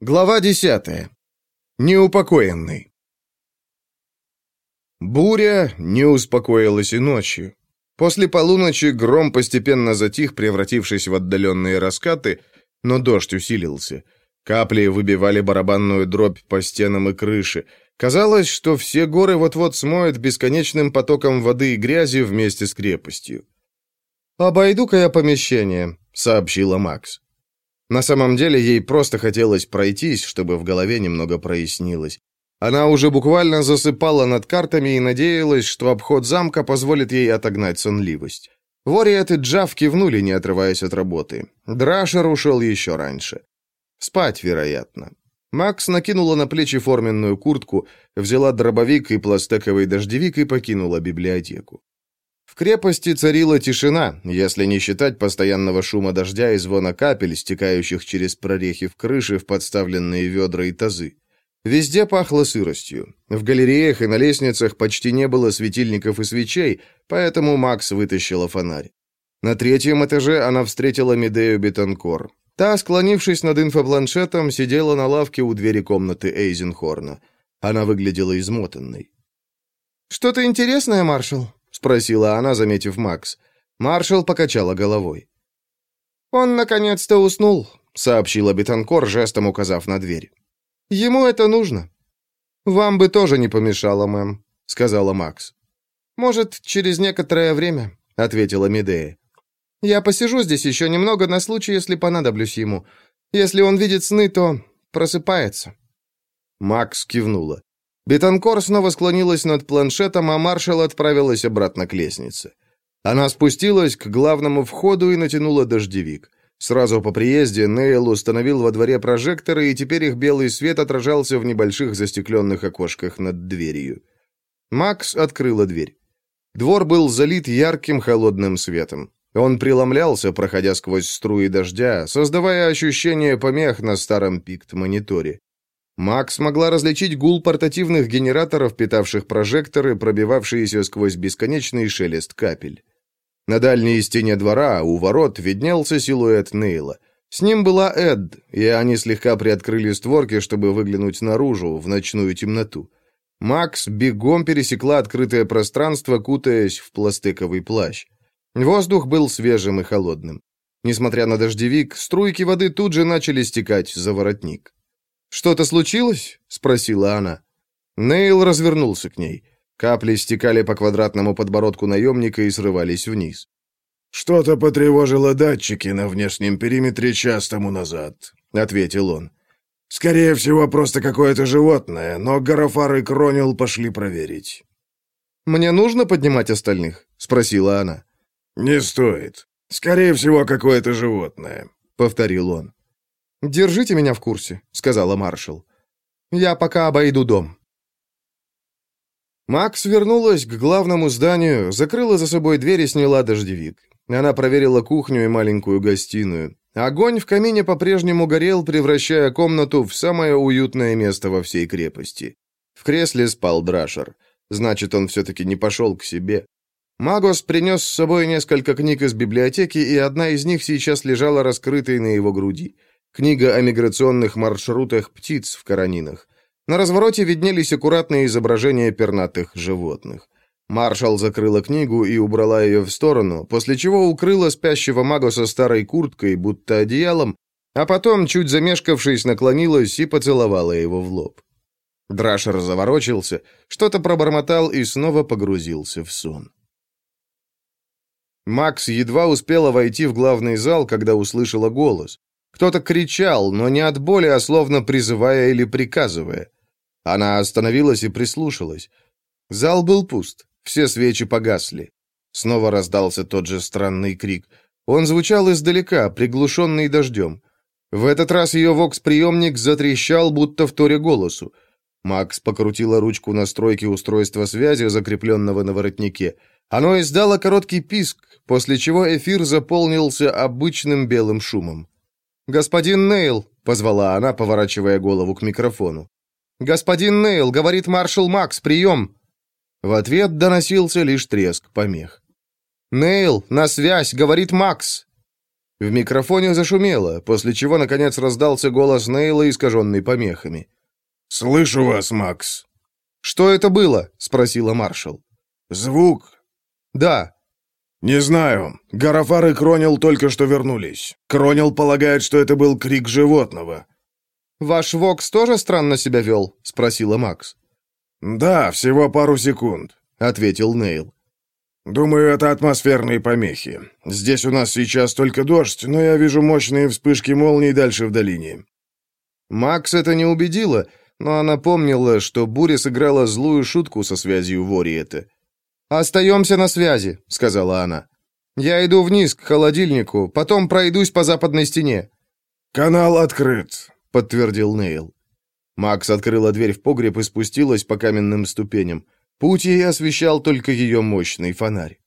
Глава десятая. Неупокоенный. Буря не успокоилась и ночью. После полуночи гром постепенно затих, превратившись в отдаленные раскаты, но дождь усилился. Капли выбивали барабанную дробь по стенам и крыше. Казалось, что все горы вот-вот смоют бесконечным потоком воды и грязи вместе с крепостью. «Обойду-ка я помещение», — сообщила Макс. На самом деле ей просто хотелось пройтись, чтобы в голове немного прояснилось. Она уже буквально засыпала над картами и надеялась, что обход замка позволит ей отогнать сонливость. Вориет и Джав кивнули, не отрываясь от работы. Драшер ушел еще раньше. Спать, вероятно. Макс накинула на плечи форменную куртку, взяла дробовик и пластековый дождевик и покинула библиотеку крепости царила тишина, если не считать постоянного шума дождя и звона капель, стекающих через прорехи в крыше в подставленные ведра и тазы. Везде пахло сыростью. В галереях и на лестницах почти не было светильников и свечей, поэтому Макс вытащила фонарь. На третьем этаже она встретила Медею Бетанкор. Та, склонившись над инфопланшетом, сидела на лавке у двери комнаты Эйзенхорна. Она выглядела измотанной. «Что-то интересное, маршал?» Спросила она, заметив Макс. Маршал покачала головой. «Он наконец-то уснул», — сообщила Бетанкор, жестом указав на дверь. «Ему это нужно». «Вам бы тоже не помешало, мэм», — сказала Макс. «Может, через некоторое время», — ответила Медея. «Я посижу здесь еще немного на случай, если понадоблюсь ему. Если он видит сны, то просыпается». Макс кивнула. Бетанкор снова склонилась над планшетом, а маршал отправилась обратно к лестнице. Она спустилась к главному входу и натянула дождевик. Сразу по приезде Нейл установил во дворе прожекторы, и теперь их белый свет отражался в небольших застекленных окошках над дверью. Макс открыла дверь. Двор был залит ярким холодным светом. Он преломлялся, проходя сквозь струи дождя, создавая ощущение помех на старом пикт-мониторе. Макс могла различить гул портативных генераторов, питавших прожекторы, пробивавшиеся сквозь бесконечный шелест капель. На дальней стене двора, у ворот, виднелся силуэт Нейла. С ним была Эд, и они слегка приоткрыли створки, чтобы выглянуть наружу, в ночную темноту. Макс бегом пересекла открытое пространство, кутаясь в пластиковый плащ. Воздух был свежим и холодным. Несмотря на дождевик, струйки воды тут же начали стекать за воротник. «Что-то случилось?» — спросила она. Нейл развернулся к ней. Капли стекали по квадратному подбородку наемника и срывались вниз. «Что-то потревожило датчики на внешнем периметре час тому назад», — ответил он. «Скорее всего, просто какое-то животное, но Гарафар и Кронил пошли проверить». «Мне нужно поднимать остальных?» — спросила она. «Не стоит. Скорее всего, какое-то животное», — повторил он. «Держите меня в курсе», — сказала маршал. «Я пока обойду дом». Макс вернулась к главному зданию, закрыла за собой дверь и сняла дождевик. Она проверила кухню и маленькую гостиную. Огонь в камине по-прежнему горел, превращая комнату в самое уютное место во всей крепости. В кресле спал Драшер. Значит, он все-таки не пошел к себе. Магос принес с собой несколько книг из библиотеки, и одна из них сейчас лежала раскрытой на его груди. Книга о миграционных маршрутах птиц в Каранинах. На развороте виднелись аккуратные изображения пернатых животных. Маршал закрыла книгу и убрала ее в сторону, после чего укрыла спящего Магоса старой курткой, будто одеялом, а потом, чуть замешкавшись, наклонилась и поцеловала его в лоб. Драшер заворочился, что-то пробормотал и снова погрузился в сон. Макс едва успела войти в главный зал, когда услышала голос. Кто-то кричал, но не от боли, а словно призывая или приказывая. Она остановилась и прислушалась. Зал был пуст, все свечи погасли. Снова раздался тот же странный крик. Он звучал издалека, приглушенный дождем. В этот раз ее вокс-приемник затрещал, будто в торе голосу. Макс покрутила ручку настройки устройства связи, закрепленного на воротнике. Оно издало короткий писк, после чего эфир заполнился обычным белым шумом. «Господин Нейл», — позвала она, поворачивая голову к микрофону. «Господин Нейл, говорит маршал Макс, прием!» В ответ доносился лишь треск помех. «Нейл, на связь, говорит Макс!» В микрофоне зашумело, после чего, наконец, раздался голос Нейла, искаженный помехами. «Слышу вас, Макс». «Что это было?» — спросила маршал. «Звук?» «Да». «Не знаю. Гарафар и Кронил только что вернулись. Кронил полагает, что это был крик животного». «Ваш Вокс тоже странно себя вел?» — спросила Макс. «Да, всего пару секунд», — ответил Нейл. «Думаю, это атмосферные помехи. Здесь у нас сейчас только дождь, но я вижу мощные вспышки молний дальше в долине». Макс это не убедило, но она помнила, что буря сыграла злую шутку со связью Вориэта. «Остаемся на связи», — сказала она. «Я иду вниз, к холодильнику, потом пройдусь по западной стене». «Канал открыт», — подтвердил Нейл. Макс открыла дверь в погреб и спустилась по каменным ступеням. Путь ей освещал только ее мощный фонарь.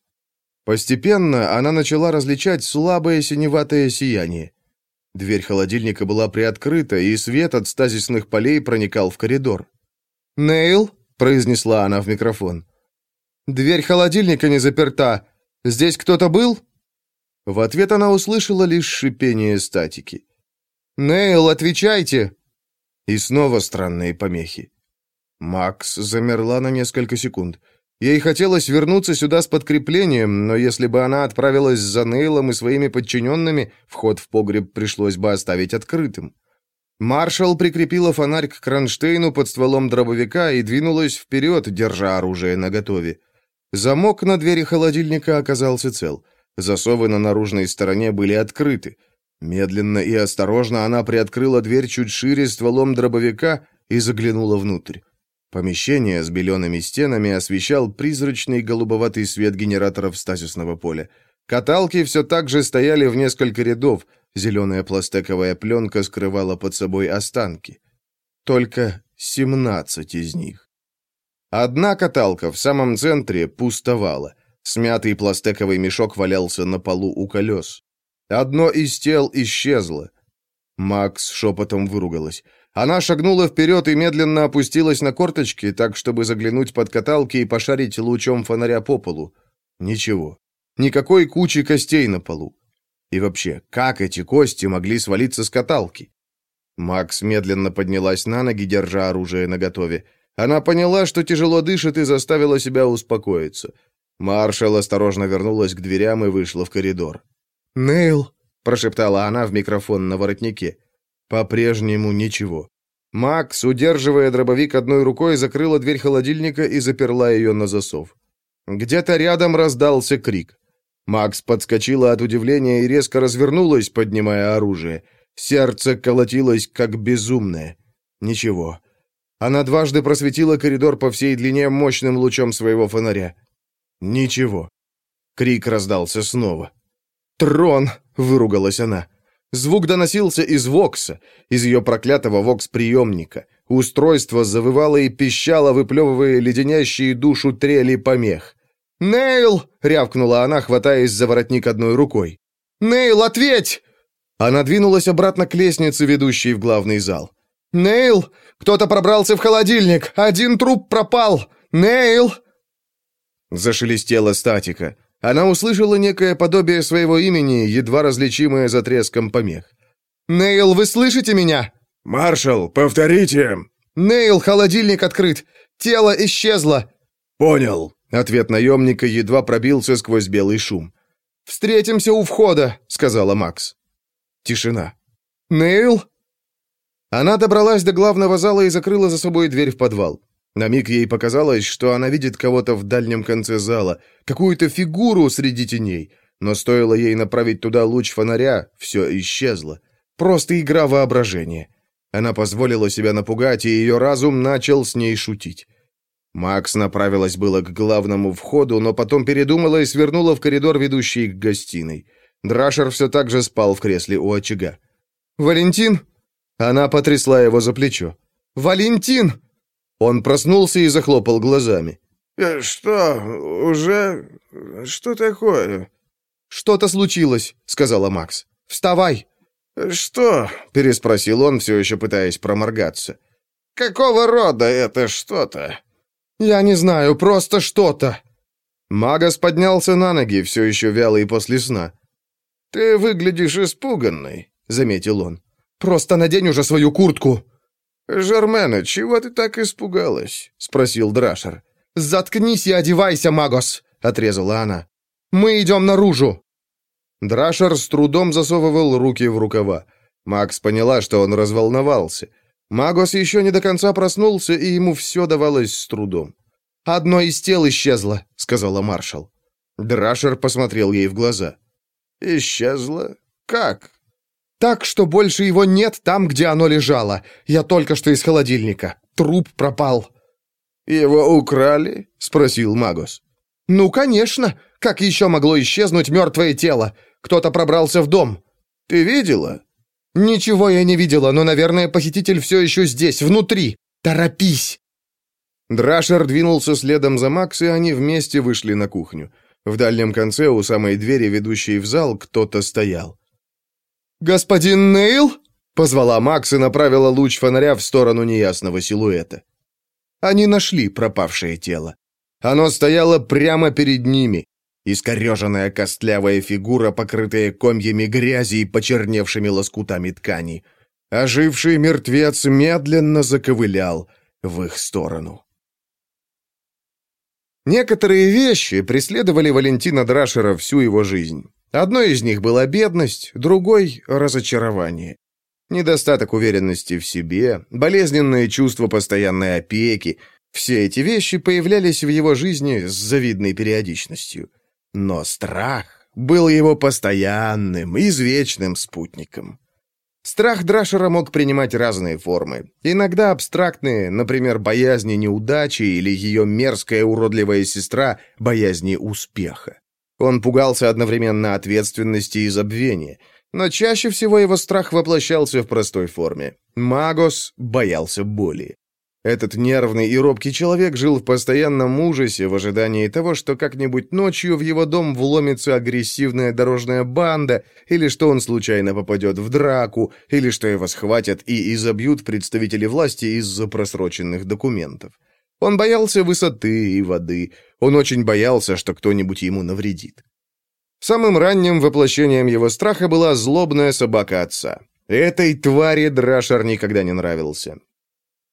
Постепенно она начала различать слабое синеватое сияние. Дверь холодильника была приоткрыта, и свет от стазисных полей проникал в коридор. «Нейл», — произнесла она в микрофон, — «дверь холодильника не заперта. Здесь кто-то был?» В ответ она услышала лишь шипение статики. «Нейл, отвечайте!» И снова странные помехи. Макс замерла на несколько секунд. Ей хотелось вернуться сюда с подкреплением, но если бы она отправилась за Нейлом и своими подчиненными, вход в погреб пришлось бы оставить открытым. Маршал прикрепила фонарь к кронштейну под стволом дробовика и двинулась вперед, держа оружие наготове. Замок на двери холодильника оказался цел. Засовы на наружной стороне были открыты. Медленно и осторожно она приоткрыла дверь чуть шире стволом дробовика и заглянула внутрь. Помещение с белеными стенами освещал призрачный голубоватый свет генераторов стазисного поля. Каталки все так же стояли в несколько рядов, зеленая пластиковая пленка скрывала под собой останки. Только 17 из них. Одна каталка в самом центре пустовала. Смятый пластиковый мешок валялся на полу у колес. Одно из тел исчезло. Макс шепотом выругалась. Она шагнула вперед и медленно опустилась на корточки, так, чтобы заглянуть под каталки и пошарить лучом фонаря по полу. Ничего. Никакой кучи костей на полу. И вообще, как эти кости могли свалиться с каталки? Макс медленно поднялась на ноги, держа оружие наготове. Она поняла, что тяжело дышит, и заставила себя успокоиться. Маршал осторожно вернулась к дверям и вышла в коридор. «Нейл!» — прошептала она в микрофон на воротнике. По-прежнему ничего. Макс, удерживая дробовик одной рукой, закрыла дверь холодильника и заперла ее на засов. Где-то рядом раздался крик. Макс подскочила от удивления и резко развернулась, поднимая оружие. Сердце колотилось, как безумное. Ничего. Она дважды просветила коридор по всей длине мощным лучом своего фонаря. Ничего. Крик раздался снова. «Трон!» — выругалась она. Звук доносился из Вокса, из ее проклятого Вокс-приемника. Устройство завывало и пищало, выплевывая леденящие душу трели помех. «Нейл!» — рявкнула она, хватаясь за воротник одной рукой. «Нейл, ответь!» Она двинулась обратно к лестнице, ведущей в главный зал. «Нейл! Кто-то пробрался в холодильник! Один труп пропал! Нейл!» Зашелестела статика. Она услышала некое подобие своего имени, едва различимое за треском помех. «Нейл, вы слышите меня?» «Маршал, повторите!» «Нейл, холодильник открыт! Тело исчезло!» «Понял!» Ответ наемника едва пробился сквозь белый шум. «Встретимся у входа», — сказала Макс. Тишина. «Нейл?» Она добралась до главного зала и закрыла за собой дверь в подвал. На миг ей показалось, что она видит кого-то в дальнем конце зала, какую-то фигуру среди теней, но стоило ей направить туда луч фонаря, все исчезло. Просто игра воображения. Она позволила себя напугать, и ее разум начал с ней шутить. Макс направилась было к главному входу, но потом передумала и свернула в коридор, ведущий к гостиной. Драшер все так же спал в кресле у очага. «Валентин?» Она потрясла его за плечо. «Валентин!» Он проснулся и захлопал глазами. «Э, «Что, уже? Что такое?» «Что-то случилось», — сказала Макс. «Вставай!» «Что?» — переспросил он, все еще пытаясь проморгаться. «Какого рода это что-то?» «Я не знаю, просто что-то». Магас поднялся на ноги, все еще вялый после сна. «Ты выглядишь испуганной», — заметил он. «Просто надень уже свою куртку!» «Жермена, чего ты так испугалась?» — спросил Драшер. «Заткнись и одевайся, Магос!» — отрезала она. «Мы идем наружу!» Драшер с трудом засовывал руки в рукава. Макс поняла, что он разволновался. Магос еще не до конца проснулся, и ему все давалось с трудом. «Одно из тел исчезло», — сказала маршал. Драшер посмотрел ей в глаза. «Исчезло? Как?» «Так, что больше его нет там, где оно лежало. Я только что из холодильника. Труп пропал». «Его украли?» — спросил Магос. «Ну, конечно. Как еще могло исчезнуть мертвое тело? Кто-то пробрался в дом». «Ты видела?» «Ничего я не видела, но, наверное, похититель все еще здесь, внутри. Торопись!» Драшер двинулся следом за Макс, и они вместе вышли на кухню. В дальнем конце, у самой двери, ведущей в зал, кто-то стоял. «Господин Нейл?» — позвала Макс и направила луч фонаря в сторону неясного силуэта. Они нашли пропавшее тело. Оно стояло прямо перед ними. Искореженная костлявая фигура, покрытая комьями грязи и почерневшими лоскутами ткани. Оживший мертвец медленно заковылял в их сторону. Некоторые вещи преследовали Валентина Драшера всю его жизнь. Одной из них была бедность, другой — разочарование. Недостаток уверенности в себе, болезненное чувство постоянной опеки — все эти вещи появлялись в его жизни с завидной периодичностью. Но страх был его постоянным, извечным спутником. Страх Драшера мог принимать разные формы. Иногда абстрактные, например, боязни неудачи или ее мерзкая уродливая сестра боязни успеха. Он пугался одновременно ответственности и забвения. Но чаще всего его страх воплощался в простой форме. Магос боялся боли. Этот нервный и робкий человек жил в постоянном ужасе в ожидании того, что как-нибудь ночью в его дом вломится агрессивная дорожная банда, или что он случайно попадет в драку, или что его схватят и изобьют представители власти из-за просроченных документов. Он боялся высоты и воды, он очень боялся, что кто-нибудь ему навредит. Самым ранним воплощением его страха была злобная собака отца. Этой твари Драшер никогда не нравился.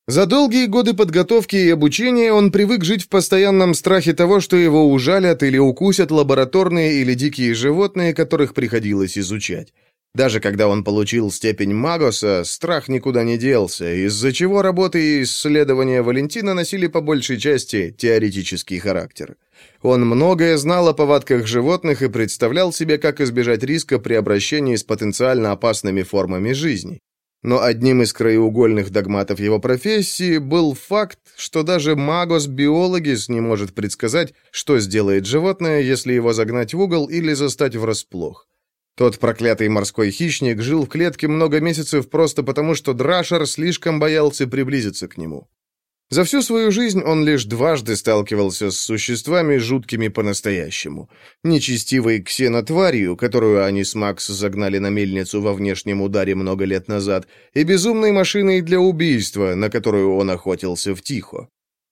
За долгие годы подготовки и обучения он привык жить в постоянном страхе того, что его ужалят или укусят лабораторные или дикие животные, которых приходилось изучать. Даже когда он получил степень Магоса, страх никуда не делся, из-за чего работы и исследования Валентина носили по большей части теоретический характер. Он многое знал о повадках животных и представлял себе, как избежать риска при обращении с потенциально опасными формами жизни. Но одним из краеугольных догматов его профессии был факт, что даже магос-биологис не может предсказать, что сделает животное, если его загнать в угол или застать врасплох. Тот проклятый морской хищник жил в клетке много месяцев просто потому, что Драшер слишком боялся приблизиться к нему. За всю свою жизнь он лишь дважды сталкивался с существами жуткими по-настоящему. Нечестивой ксенотварью, которую они с Макс загнали на мельницу во внешнем ударе много лет назад, и безумной машиной для убийства, на которую он охотился в Тихо.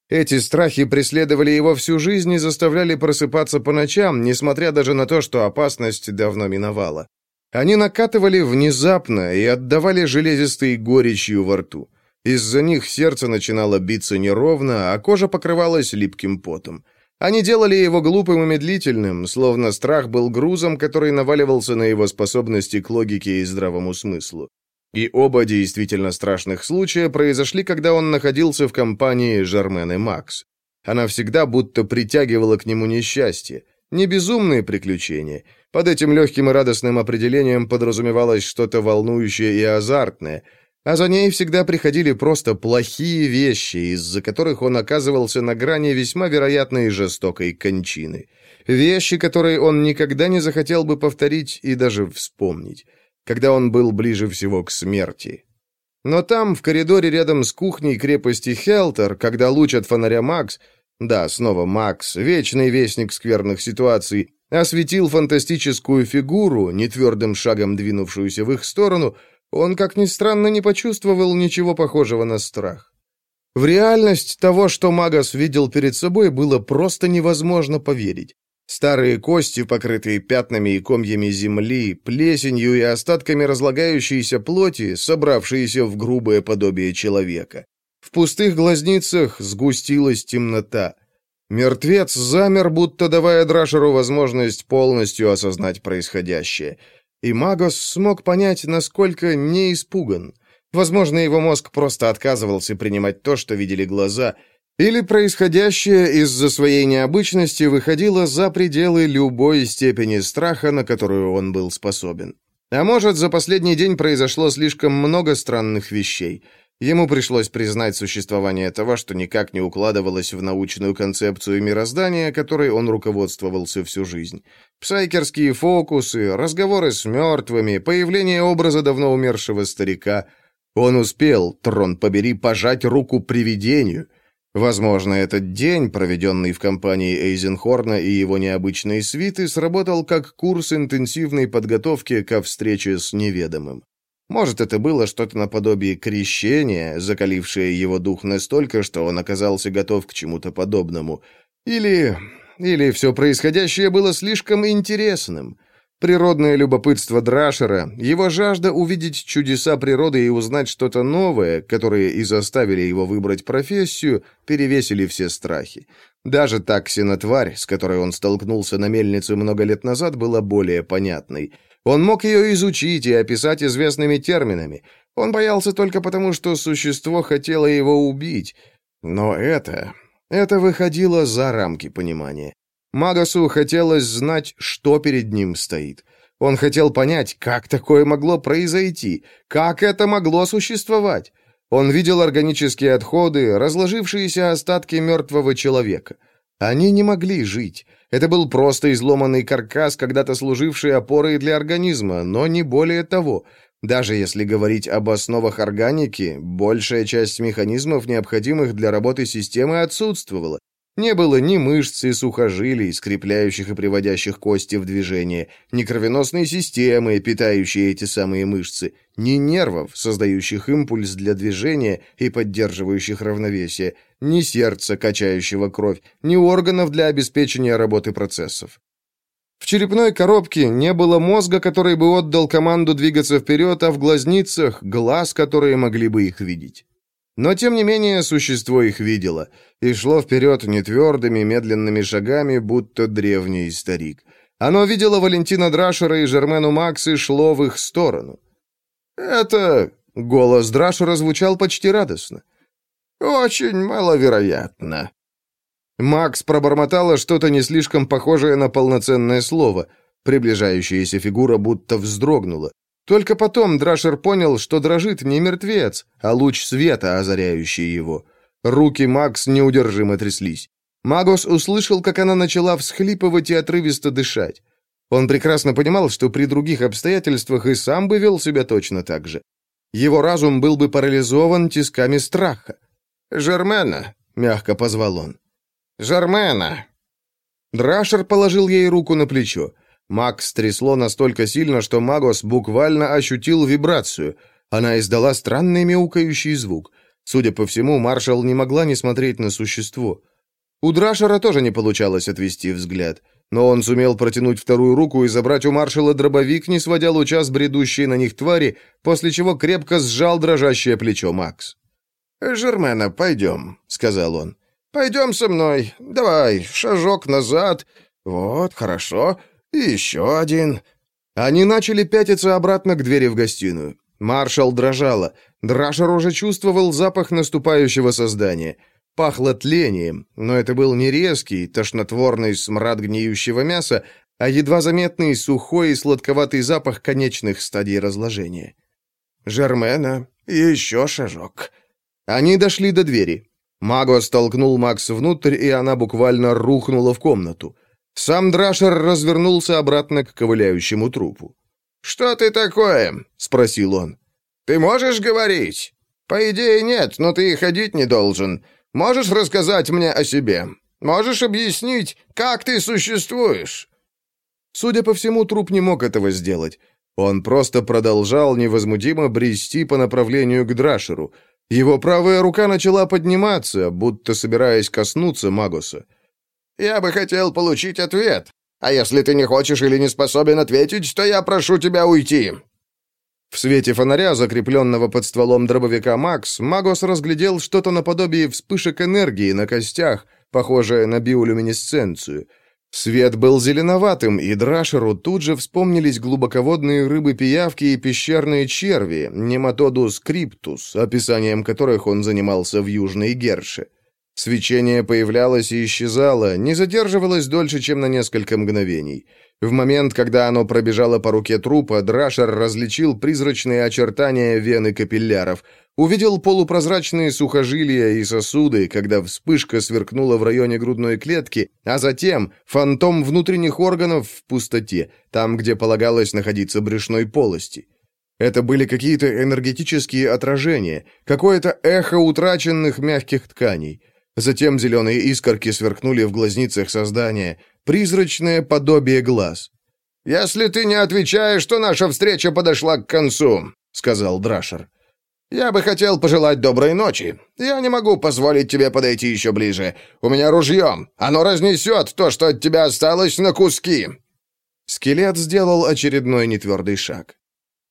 Эти страхи преследовали его всю жизнь и заставляли просыпаться по ночам, несмотря даже на то, что опасность давно миновала. Они накатывали внезапно и отдавали железистой горечью во рту. Из-за них сердце начинало биться неровно, а кожа покрывалась липким потом. Они делали его глупым и медлительным, словно страх был грузом, который наваливался на его способности к логике и здравому смыслу. И оба действительно страшных случая произошли, когда он находился в компании Жармены Макс. Она всегда будто притягивала к нему несчастье. Не безумные приключения. Под этим легким и радостным определением подразумевалось что-то волнующее и азартное – а за ней всегда приходили просто плохие вещи, из-за которых он оказывался на грани весьма вероятной жестокой кончины. Вещи, которые он никогда не захотел бы повторить и даже вспомнить, когда он был ближе всего к смерти. Но там, в коридоре рядом с кухней крепости Хелтер, когда луч от фонаря Макс, да, снова Макс, вечный вестник скверных ситуаций, осветил фантастическую фигуру, нетвердым шагом двинувшуюся в их сторону, он, как ни странно, не почувствовал ничего похожего на страх. В реальность того, что Магас видел перед собой, было просто невозможно поверить. Старые кости, покрытые пятнами и комьями земли, плесенью и остатками разлагающейся плоти, собравшиеся в грубое подобие человека. В пустых глазницах сгустилась темнота. Мертвец замер, будто давая Драшеру возможность полностью осознать происходящее. И Магос смог понять, насколько не испуган. Возможно, его мозг просто отказывался принимать то, что видели глаза — или происходящее из-за своей необычности выходило за пределы любой степени страха, на которую он был способен. А может, за последний день произошло слишком много странных вещей. Ему пришлось признать существование того, что никак не укладывалось в научную концепцию мироздания, которой он руководствовался всю жизнь. Псайкерские фокусы, разговоры с мертвыми, появление образа давно умершего старика. Он успел, трон побери, пожать руку привидению — Возможно, этот день, проведенный в компании Эйзенхорна и его необычной свиты, сработал как курс интенсивной подготовки ко встрече с неведомым. Может, это было что-то наподобие крещения, закалившее его дух настолько, что он оказался готов к чему-то подобному. Или... или все происходящее было слишком интересным. Природное любопытство Драшера, его жажда увидеть чудеса природы и узнать что-то новое, которые и заставили его выбрать профессию, перевесили все страхи. Даже таксина-тварь, с которой он столкнулся на мельнице много лет назад, была более понятной. Он мог ее изучить и описать известными терминами. Он боялся только потому, что существо хотело его убить. Но это... это выходило за рамки понимания. Магасу хотелось знать, что перед ним стоит. Он хотел понять, как такое могло произойти, как это могло существовать. Он видел органические отходы, разложившиеся остатки мертвого человека. Они не могли жить. Это был просто изломанный каркас, когда-то служивший опорой для организма, но не более того. Даже если говорить об основах органики, большая часть механизмов, необходимых для работы системы, отсутствовала. Не было ни мышц и сухожилий, скрепляющих и приводящих кости в движение, ни кровеносной системы, питающей эти самые мышцы, ни нервов, создающих импульс для движения и поддерживающих равновесие, ни сердца, качающего кровь, ни органов для обеспечения работы процессов. В черепной коробке не было мозга, который бы отдал команду двигаться вперед, а в глазницах — глаз, которые могли бы их видеть. Но, тем не менее, существо их видело и шло вперед нетвердыми, медленными шагами, будто древний старик. Оно видело Валентина Драшера и Жермену Макс и шло в их сторону. «Это...» — голос Драшера звучал почти радостно. «Очень маловероятно». Макс пробормотала что-то не слишком похожее на полноценное слово. Приближающаяся фигура будто вздрогнула. Только потом Драшер понял, что дрожит не мертвец, а луч света, озаряющий его. Руки Макс неудержимо тряслись. Магос услышал, как она начала всхлипывать и отрывисто дышать. Он прекрасно понимал, что при других обстоятельствах и сам бы вел себя точно так же. Его разум был бы парализован тисками страха. «Жермена!» — мягко позвал он. «Жермена!» Драшер положил ей руку на плечо. Макс трясло настолько сильно, что Магос буквально ощутил вибрацию. Она издала странный мяукающий звук. Судя по всему, маршал не могла не смотреть на существо. У Драшера тоже не получалось отвести взгляд, но он сумел протянуть вторую руку и забрать у маршала дробовик, не сводя луча с бредущей на них твари, после чего крепко сжал дрожащее плечо Макс. «Жермена, пойдем», — сказал он. «Пойдем со мной. Давай, шажок назад. Вот, хорошо. И еще один. Они начали пятиться обратно к двери в гостиную. Маршал дрожала. Драшер уже чувствовал запах наступающего создания. Пахло тлением, но это был не резкий, тошнотворный смрад гниющего мяса, а едва заметный сухой и сладковатый запах конечных стадий разложения. «Жермена, еще шажок». Они дошли до двери. Маго столкнул Макс внутрь, и она буквально рухнула в комнату. Сам Драшер развернулся обратно к ковыляющему трупу. «Что ты такое?» — спросил он. «Ты можешь говорить?» «По идее, нет, но ты и ходить не должен. Можешь рассказать мне о себе? Можешь объяснить, как ты существуешь?» Судя по всему, труп не мог этого сделать. Он просто продолжал невозмутимо брести по направлению к Драшеру. Его правая рука начала подниматься, будто собираясь коснуться Магоса. Я бы хотел получить ответ. А если ты не хочешь или не способен ответить, то я прошу тебя уйти». В свете фонаря, закрепленного под стволом дробовика Макс, Магос разглядел что-то наподобие вспышек энергии на костях, похожее на биолюминесценцию. Свет был зеленоватым, и Драшеру тут же вспомнились глубоководные рыбы-пиявки и пещерные черви, нематодус криптус, описанием которых он занимался в Южной Герше. Свечение появлялось и исчезало, не задерживалось дольше, чем на несколько мгновений. В момент, когда оно пробежало по руке трупа, Драшер различил призрачные очертания вены капилляров, увидел полупрозрачные сухожилия и сосуды, когда вспышка сверкнула в районе грудной клетки, а затем фантом внутренних органов в пустоте, там, где полагалось находиться брюшной полости. Это были какие-то энергетические отражения, какое-то эхо утраченных мягких тканей. Затем зеленые искорки сверкнули в глазницах создания, призрачное подобие глаз. «Если ты не отвечаешь, то наша встреча подошла к концу», — сказал Драшер. «Я бы хотел пожелать доброй ночи. Я не могу позволить тебе подойти еще ближе. У меня ружье. Оно разнесет то, что от тебя осталось, на куски». Скелет сделал очередной нетвердый шаг.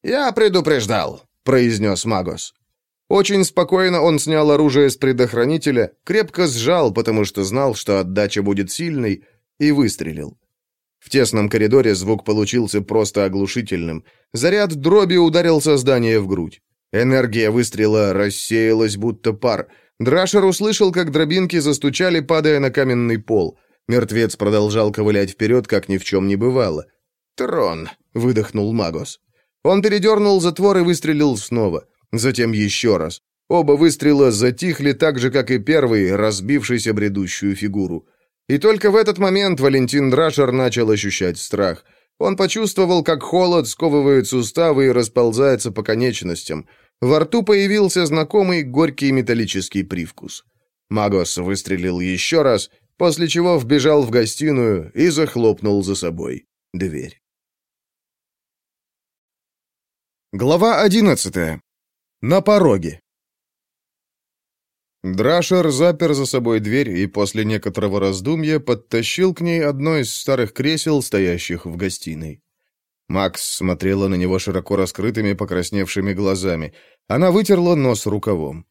«Я предупреждал», — произнес Магос. Очень спокойно он снял оружие с предохранителя, крепко сжал, потому что знал, что отдача будет сильной, и выстрелил. В тесном коридоре звук получился просто оглушительным. Заряд дроби ударил создание в грудь. Энергия выстрела рассеялась, будто пар. Драшер услышал, как дробинки застучали, падая на каменный пол. Мертвец продолжал ковылять вперед, как ни в чем не бывало. «Трон!» — выдохнул Магос. Он передернул затвор и выстрелил снова. Затем еще раз. Оба выстрела затихли так же, как и первый, разбившийся бредущую фигуру. И только в этот момент Валентин Драшер начал ощущать страх. Он почувствовал, как холод сковывает суставы и расползается по конечностям. Во рту появился знакомый горький металлический привкус. Магос выстрелил еще раз, после чего вбежал в гостиную и захлопнул за собой дверь. Глава одиннадцатая. На пороге. Драшер запер за собой дверь и после некоторого раздумья подтащил к ней одно из старых кресел, стоящих в гостиной. Макс смотрела на него широко раскрытыми покрасневшими глазами. Она вытерла нос рукавом.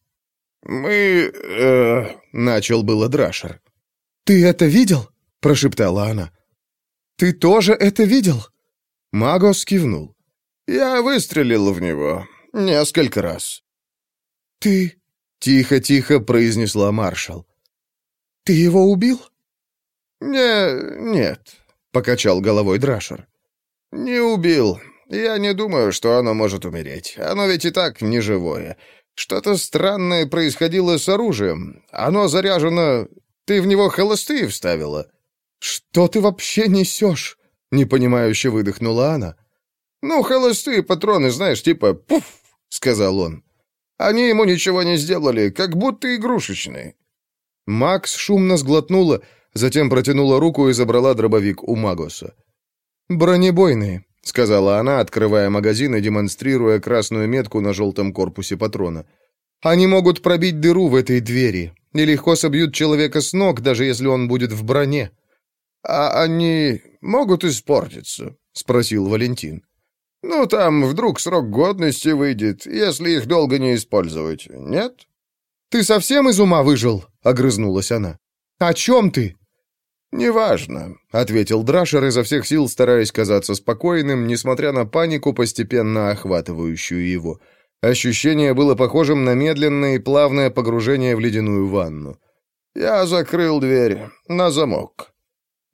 «Мы...» э, — начал было Драшер. «Ты это видел?» — прошептала она. «Ты тоже это видел?» Магос кивнул. «Я выстрелил в него. Несколько раз». «Ты...» — тихо-тихо произнесла маршал. «Ты его убил?» «Не... нет», — покачал головой Драшер. «Не убил. Я не думаю, что оно может умереть. Оно ведь и так не живое. Что-то странное происходило с оружием. Оно заряжено... Ты в него холостые вставила?» «Что ты вообще несешь?» — непонимающе выдохнула она. «Ну, холостые патроны, знаешь, типа пуф!» — сказал он. «Они ему ничего не сделали, как будто игрушечные». Макс шумно сглотнула, затем протянула руку и забрала дробовик у Магоса. «Бронебойные», — сказала она, открывая магазин и демонстрируя красную метку на желтом корпусе патрона. «Они могут пробить дыру в этой двери и легко собьют человека с ног, даже если он будет в броне». «А они могут испортиться?» — спросил Валентин. «Ну, там вдруг срок годности выйдет, если их долго не использовать, нет?» «Ты совсем из ума выжил?» — огрызнулась она. «О чем ты?» «Неважно», — ответил Драшер изо всех сил, стараясь казаться спокойным, несмотря на панику, постепенно охватывающую его. Ощущение было похожим на медленное и плавное погружение в ледяную ванну. «Я закрыл дверь на замок».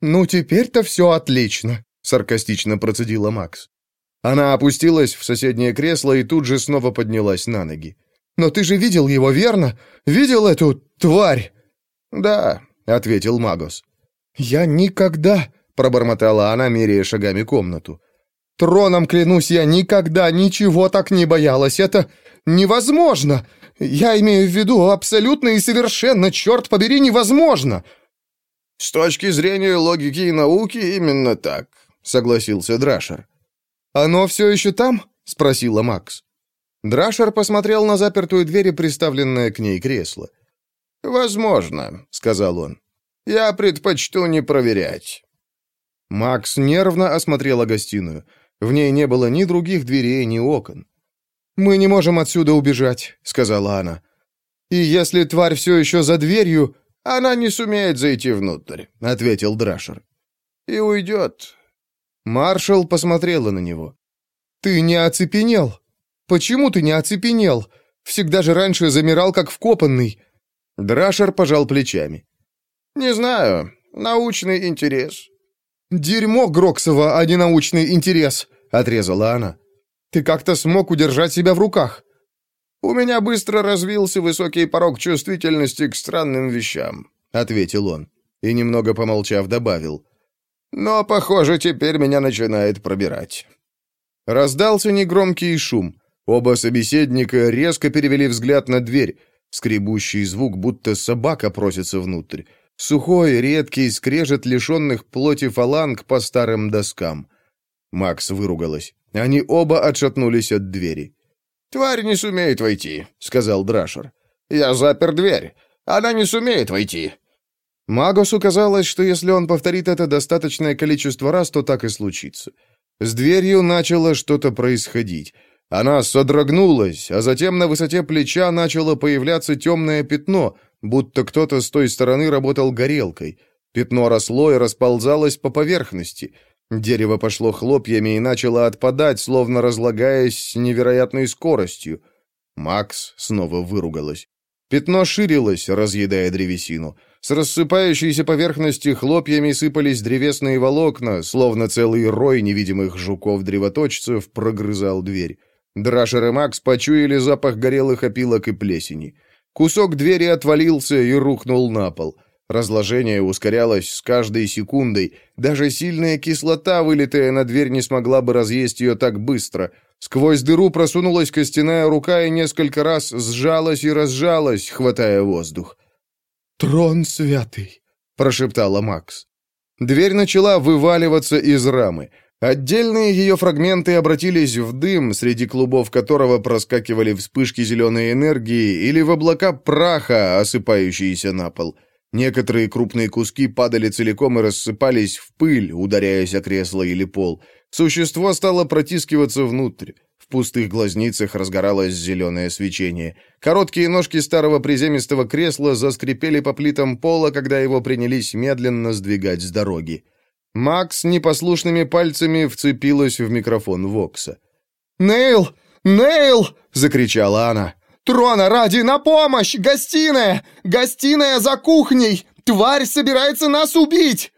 «Ну, теперь-то все отлично», — саркастично процедила Макс. Она опустилась в соседнее кресло и тут же снова поднялась на ноги. «Но ты же видел его, верно? Видел эту тварь?» «Да», — ответил Магос. «Я никогда...» — пробормотала она, меряя шагами комнату. «Троном, клянусь, я никогда ничего так не боялась. Это невозможно! Я имею в виду абсолютно и совершенно, черт побери, невозможно!» «С точки зрения логики и науки именно так», — согласился Драшер. «Оно все еще там?» — спросила Макс. Драшер посмотрел на запертую дверь и приставленное к ней кресло. «Возможно», — сказал он. Я предпочту не проверять». Макс нервно осмотрела гостиную. В ней не было ни других дверей, ни окон. «Мы не можем отсюда убежать», — сказала она. «И если тварь все еще за дверью...» «Она не сумеет зайти внутрь», — ответил Драшер. «И уйдет». Маршал посмотрела на него. «Ты не оцепенел? Почему ты не оцепенел? Всегда же раньше замирал, как вкопанный». Драшер пожал плечами. «Не знаю. Научный интерес». «Дерьмо Гроксова, а не научный интерес», — отрезала она. «Ты как-то смог удержать себя в руках». «У меня быстро развился высокий порог чувствительности к странным вещам», — ответил он. И, немного помолчав, добавил. «Но, похоже, теперь меня начинает пробирать». Раздался негромкий шум. Оба собеседника резко перевели взгляд на дверь. Скребущий звук, будто собака просится внутрь. Сухой, редкий, скрежет лишенных плоти фаланг по старым доскам. Макс выругалась. Они оба отшатнулись от двери. «Тварь не сумеет войти», — сказал Драшер. «Я запер дверь. Она не сумеет войти». Магосу казалось, что если он повторит это достаточное количество раз, то так и случится. С дверью начало что-то происходить. Она содрогнулась, а затем на высоте плеча начало появляться темное пятно, будто кто-то с той стороны работал горелкой. Пятно росло и расползалось по поверхности — Дерево пошло хлопьями и начало отпадать, словно разлагаясь с невероятной скоростью. Макс снова выругалась. Пятно ширилось, разъедая древесину. С рассыпающейся поверхности хлопьями сыпались древесные волокна, словно целый рой невидимых жуков-древоточцев прогрызал дверь. Драшер и Макс почуяли запах горелых опилок и плесени. Кусок двери отвалился и рухнул на пол — Разложение ускорялось с каждой секундой. Даже сильная кислота, вылитая на дверь, не смогла бы разъесть ее так быстро. Сквозь дыру просунулась костяная рука и несколько раз сжалась и разжалась, хватая воздух. «Трон святый!» — прошептала Макс. Дверь начала вываливаться из рамы. Отдельные ее фрагменты обратились в дым, среди клубов которого проскакивали вспышки зеленой энергии или в облака праха, осыпающиеся на пол. — Некоторые крупные куски падали целиком и рассыпались в пыль, ударяясь о кресло или пол. Существо стало протискиваться внутрь. Пустых глазницах разгоралось зеленое свечение. Короткие ножки старого приземистого кресла заскрипели по плитам пола, когда его принялись медленно сдвигать с дороги. Макс непослушными пальцами вцепилась в микрофон Вокса. «Нейл! Нейл!» — закричала она. Трона ради, на помощь! Гостиная! Гостиная за кухней! Тварь собирается нас убить!»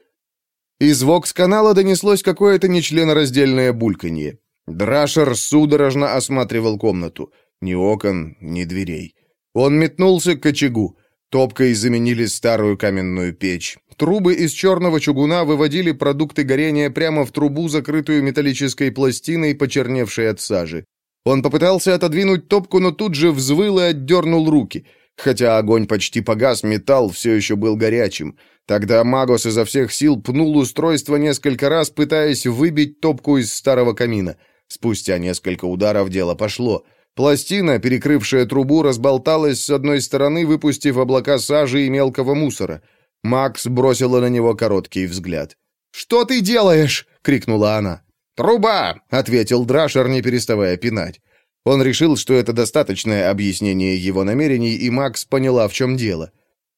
Из вокс-канала донеслось какое-то нечленораздельное бульканье. Драшер судорожно осматривал комнату. Ни окон, ни дверей. Он метнулся к очагу. Топкой заменили старую каменную печь. Трубы из черного чугуна выводили продукты горения прямо в трубу, закрытую металлической пластиной, почерневшей от сажи. Он попытался отодвинуть топку, но тут же взвыл и отдернул руки. Хотя огонь почти погас, металл все еще был горячим. Тогда Магос изо всех сил пнул устройство несколько раз, пытаясь выбить топку из старого камина. Спустя несколько ударов дело пошло. Пластина, перекрывшая трубу, разболталась с одной стороны, выпустив облака сажи и мелкого мусора. Макс бросила на него короткий взгляд. «Что ты делаешь?» — крикнула она. «Труба!» — ответил Драшер, не переставая пинать. Он решил, что это достаточное объяснение его намерений, и Макс поняла, в чем дело.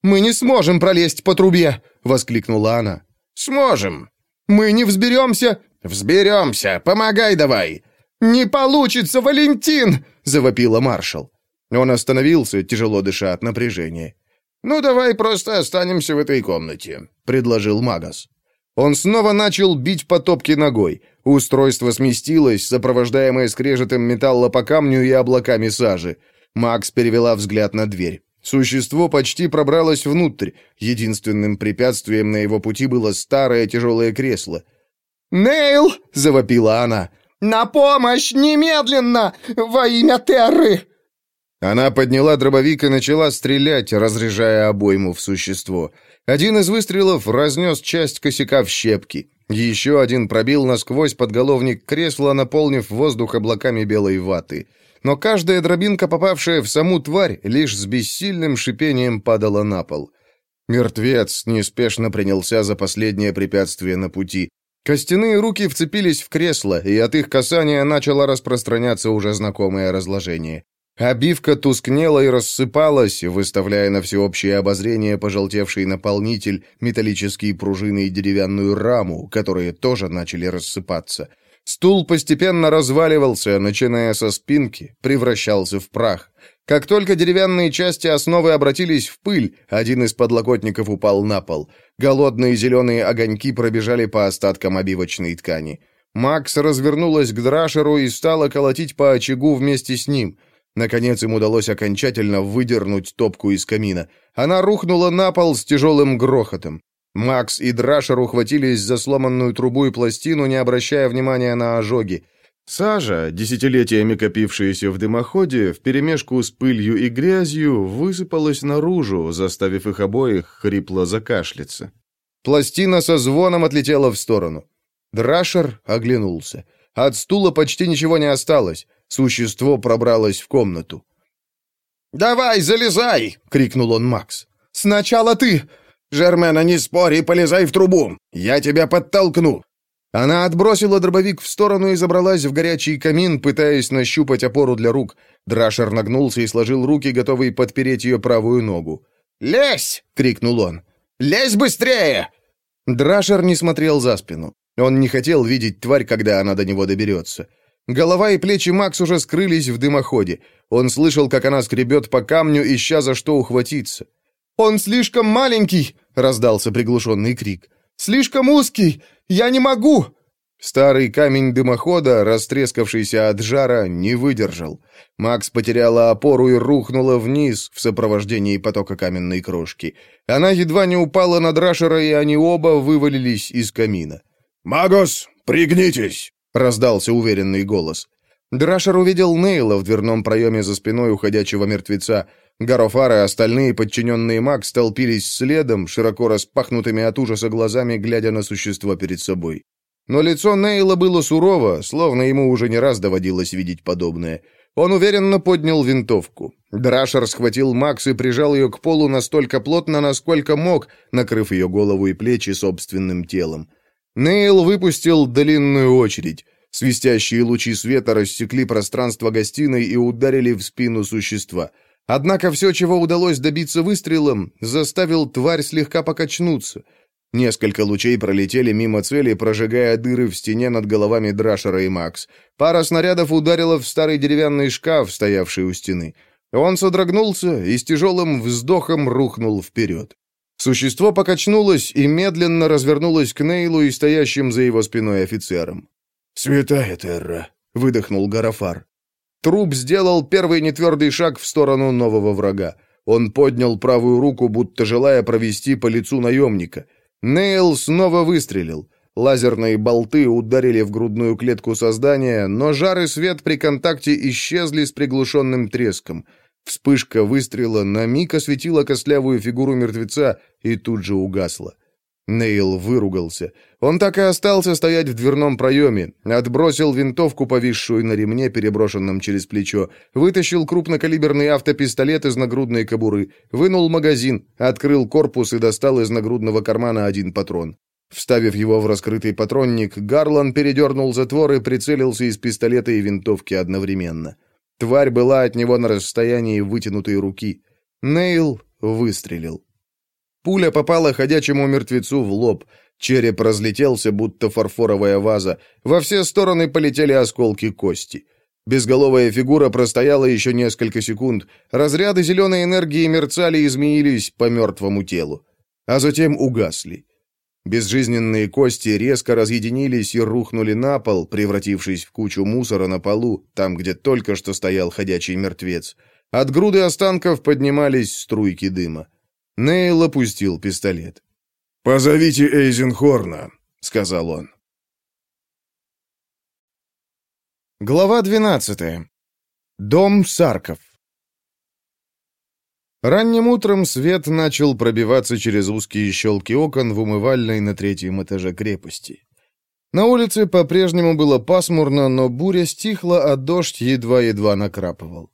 «Мы не сможем пролезть по трубе!» — воскликнула она. «Сможем!» «Мы не взберемся!» «Взберемся! Помогай давай!» «Не получится, Валентин!» — завопила маршал. Он остановился, тяжело дыша от напряжения. «Ну, давай просто останемся в этой комнате», — предложил Магас. Он снова начал бить по топке ногой. Устройство сместилось, сопровождаемое скрежетом металла по камню и облаками сажи. Макс перевела взгляд на дверь. Существо почти пробралось внутрь. Единственным препятствием на его пути было старое тяжелое кресло. «Нейл!» — завопила она. «На помощь! Немедленно! Во имя Терры!» Она подняла дробовик и начала стрелять, разряжая обойму в существо. Один из выстрелов разнес часть косяка в щепки. Еще один пробил насквозь подголовник кресла, наполнив воздух облаками белой ваты. Но каждая дробинка, попавшая в саму тварь, лишь с бессильным шипением падала на пол. Мертвец неспешно принялся за последнее препятствие на пути. Костяные руки вцепились в кресло, и от их касания начало распространяться уже знакомое разложение. Обивка тускнела и рассыпалась, выставляя на всеобщее обозрение пожелтевший наполнитель, металлические пружины и деревянную раму, которые тоже начали рассыпаться. Стул постепенно разваливался, начиная со спинки, превращался в прах. Как только деревянные части основы обратились в пыль, один из подлокотников упал на пол. Голодные зеленые огоньки пробежали по остаткам обивочной ткани. Макс развернулась к Драшеру и стала колотить по очагу вместе с ним — Наконец им удалось окончательно выдернуть топку из камина. Она рухнула на пол с тяжелым грохотом. Макс и Драшер ухватились за сломанную трубу и пластину, не обращая внимания на ожоги. Сажа, десятилетиями копившаяся в дымоходе, вперемешку с пылью и грязью, высыпалась наружу, заставив их обоих хрипло закашляться. Пластина со звоном отлетела в сторону. Драшер оглянулся. От стула почти ничего не осталось. Существо пробралось в комнату. «Давай, залезай!» — крикнул он Макс. «Сначала ты!» «Жермена, не спори, полезай в трубу! Я тебя подтолкну!» Она отбросила дробовик в сторону и забралась в горячий камин, пытаясь нащупать опору для рук. Драшер нагнулся и сложил руки, готовый подпереть ее правую ногу. «Лезь!» — крикнул он. «Лезь быстрее!» Драшер не смотрел за спину. Он не хотел видеть тварь, когда она до него доберется. Голова и плечи Макс уже скрылись в дымоходе. Он слышал, как она скребет по камню, ища за что ухватиться. «Он слишком маленький!» — раздался приглушенный крик. «Слишком узкий! Я не могу!» Старый камень дымохода, растрескавшийся от жара, не выдержал. Макс потеряла опору и рухнула вниз в сопровождении потока каменной крошки. Она едва не упала на Драшера, и они оба вывалились из камина. «Магос, пригнитесь!» раздался уверенный голос. Драшер увидел Нейла в дверном проеме за спиной уходящего мертвеца. Гарофар и остальные подчиненные маг столпились следом, широко распахнутыми от ужаса глазами, глядя на существо перед собой. Но лицо Нейла было сурово, словно ему уже не раз доводилось видеть подобное. Он уверенно поднял винтовку. Драшер схватил Макс и прижал ее к полу настолько плотно, насколько мог, накрыв ее голову и плечи собственным телом. Нейл выпустил длинную очередь. Свистящие лучи света рассекли пространство гостиной и ударили в спину существа. Однако все, чего удалось добиться выстрелом, заставил тварь слегка покачнуться. Несколько лучей пролетели мимо цели, прожигая дыры в стене над головами Драшера и Макс. Пара снарядов ударила в старый деревянный шкаф, стоявший у стены. Он содрогнулся и с тяжелым вздохом рухнул вперед. Существо покачнулось и медленно развернулось к Нейлу и стоящим за его спиной офицерам. «Святая Терра», — выдохнул Гарафар. Труп сделал первый нетвердый шаг в сторону нового врага. Он поднял правую руку, будто желая провести по лицу наемника. Нейл снова выстрелил. Лазерные болты ударили в грудную клетку создания, но жар и свет при контакте исчезли с приглушенным треском — Вспышка выстрела на миг осветила костлявую фигуру мертвеца и тут же угасла. Нейл выругался. Он так и остался стоять в дверном проеме, отбросил винтовку, повисшую на ремне, переброшенном через плечо, вытащил крупнокалиберный автопистолет из нагрудной кобуры, вынул магазин, открыл корпус и достал из нагрудного кармана один патрон. Вставив его в раскрытый патронник, Гарлан передернул затвор и прицелился из пистолета и винтовки одновременно. Тварь была от него на расстоянии вытянутой руки. Нейл выстрелил. Пуля попала ходячему мертвецу в лоб. Череп разлетелся, будто фарфоровая ваза. Во все стороны полетели осколки кости. Безголовая фигура простояла еще несколько секунд. Разряды зеленой энергии мерцали и изменились по мертвому телу. А затем угасли. Безжизненные кости резко разъединились и рухнули на пол, превратившись в кучу мусора на полу, там, где только что стоял ходячий мертвец. От груды останков поднимались струйки дыма. Нейл опустил пистолет. «Позовите Эйзенхорна», — сказал он. Глава двенадцатая. Дом Сарков. Ранним утром свет начал пробиваться через узкие щелки окон в умывальной на третьем этаже крепости. На улице по-прежнему было пасмурно, но буря стихла, а дождь едва-едва накрапывал.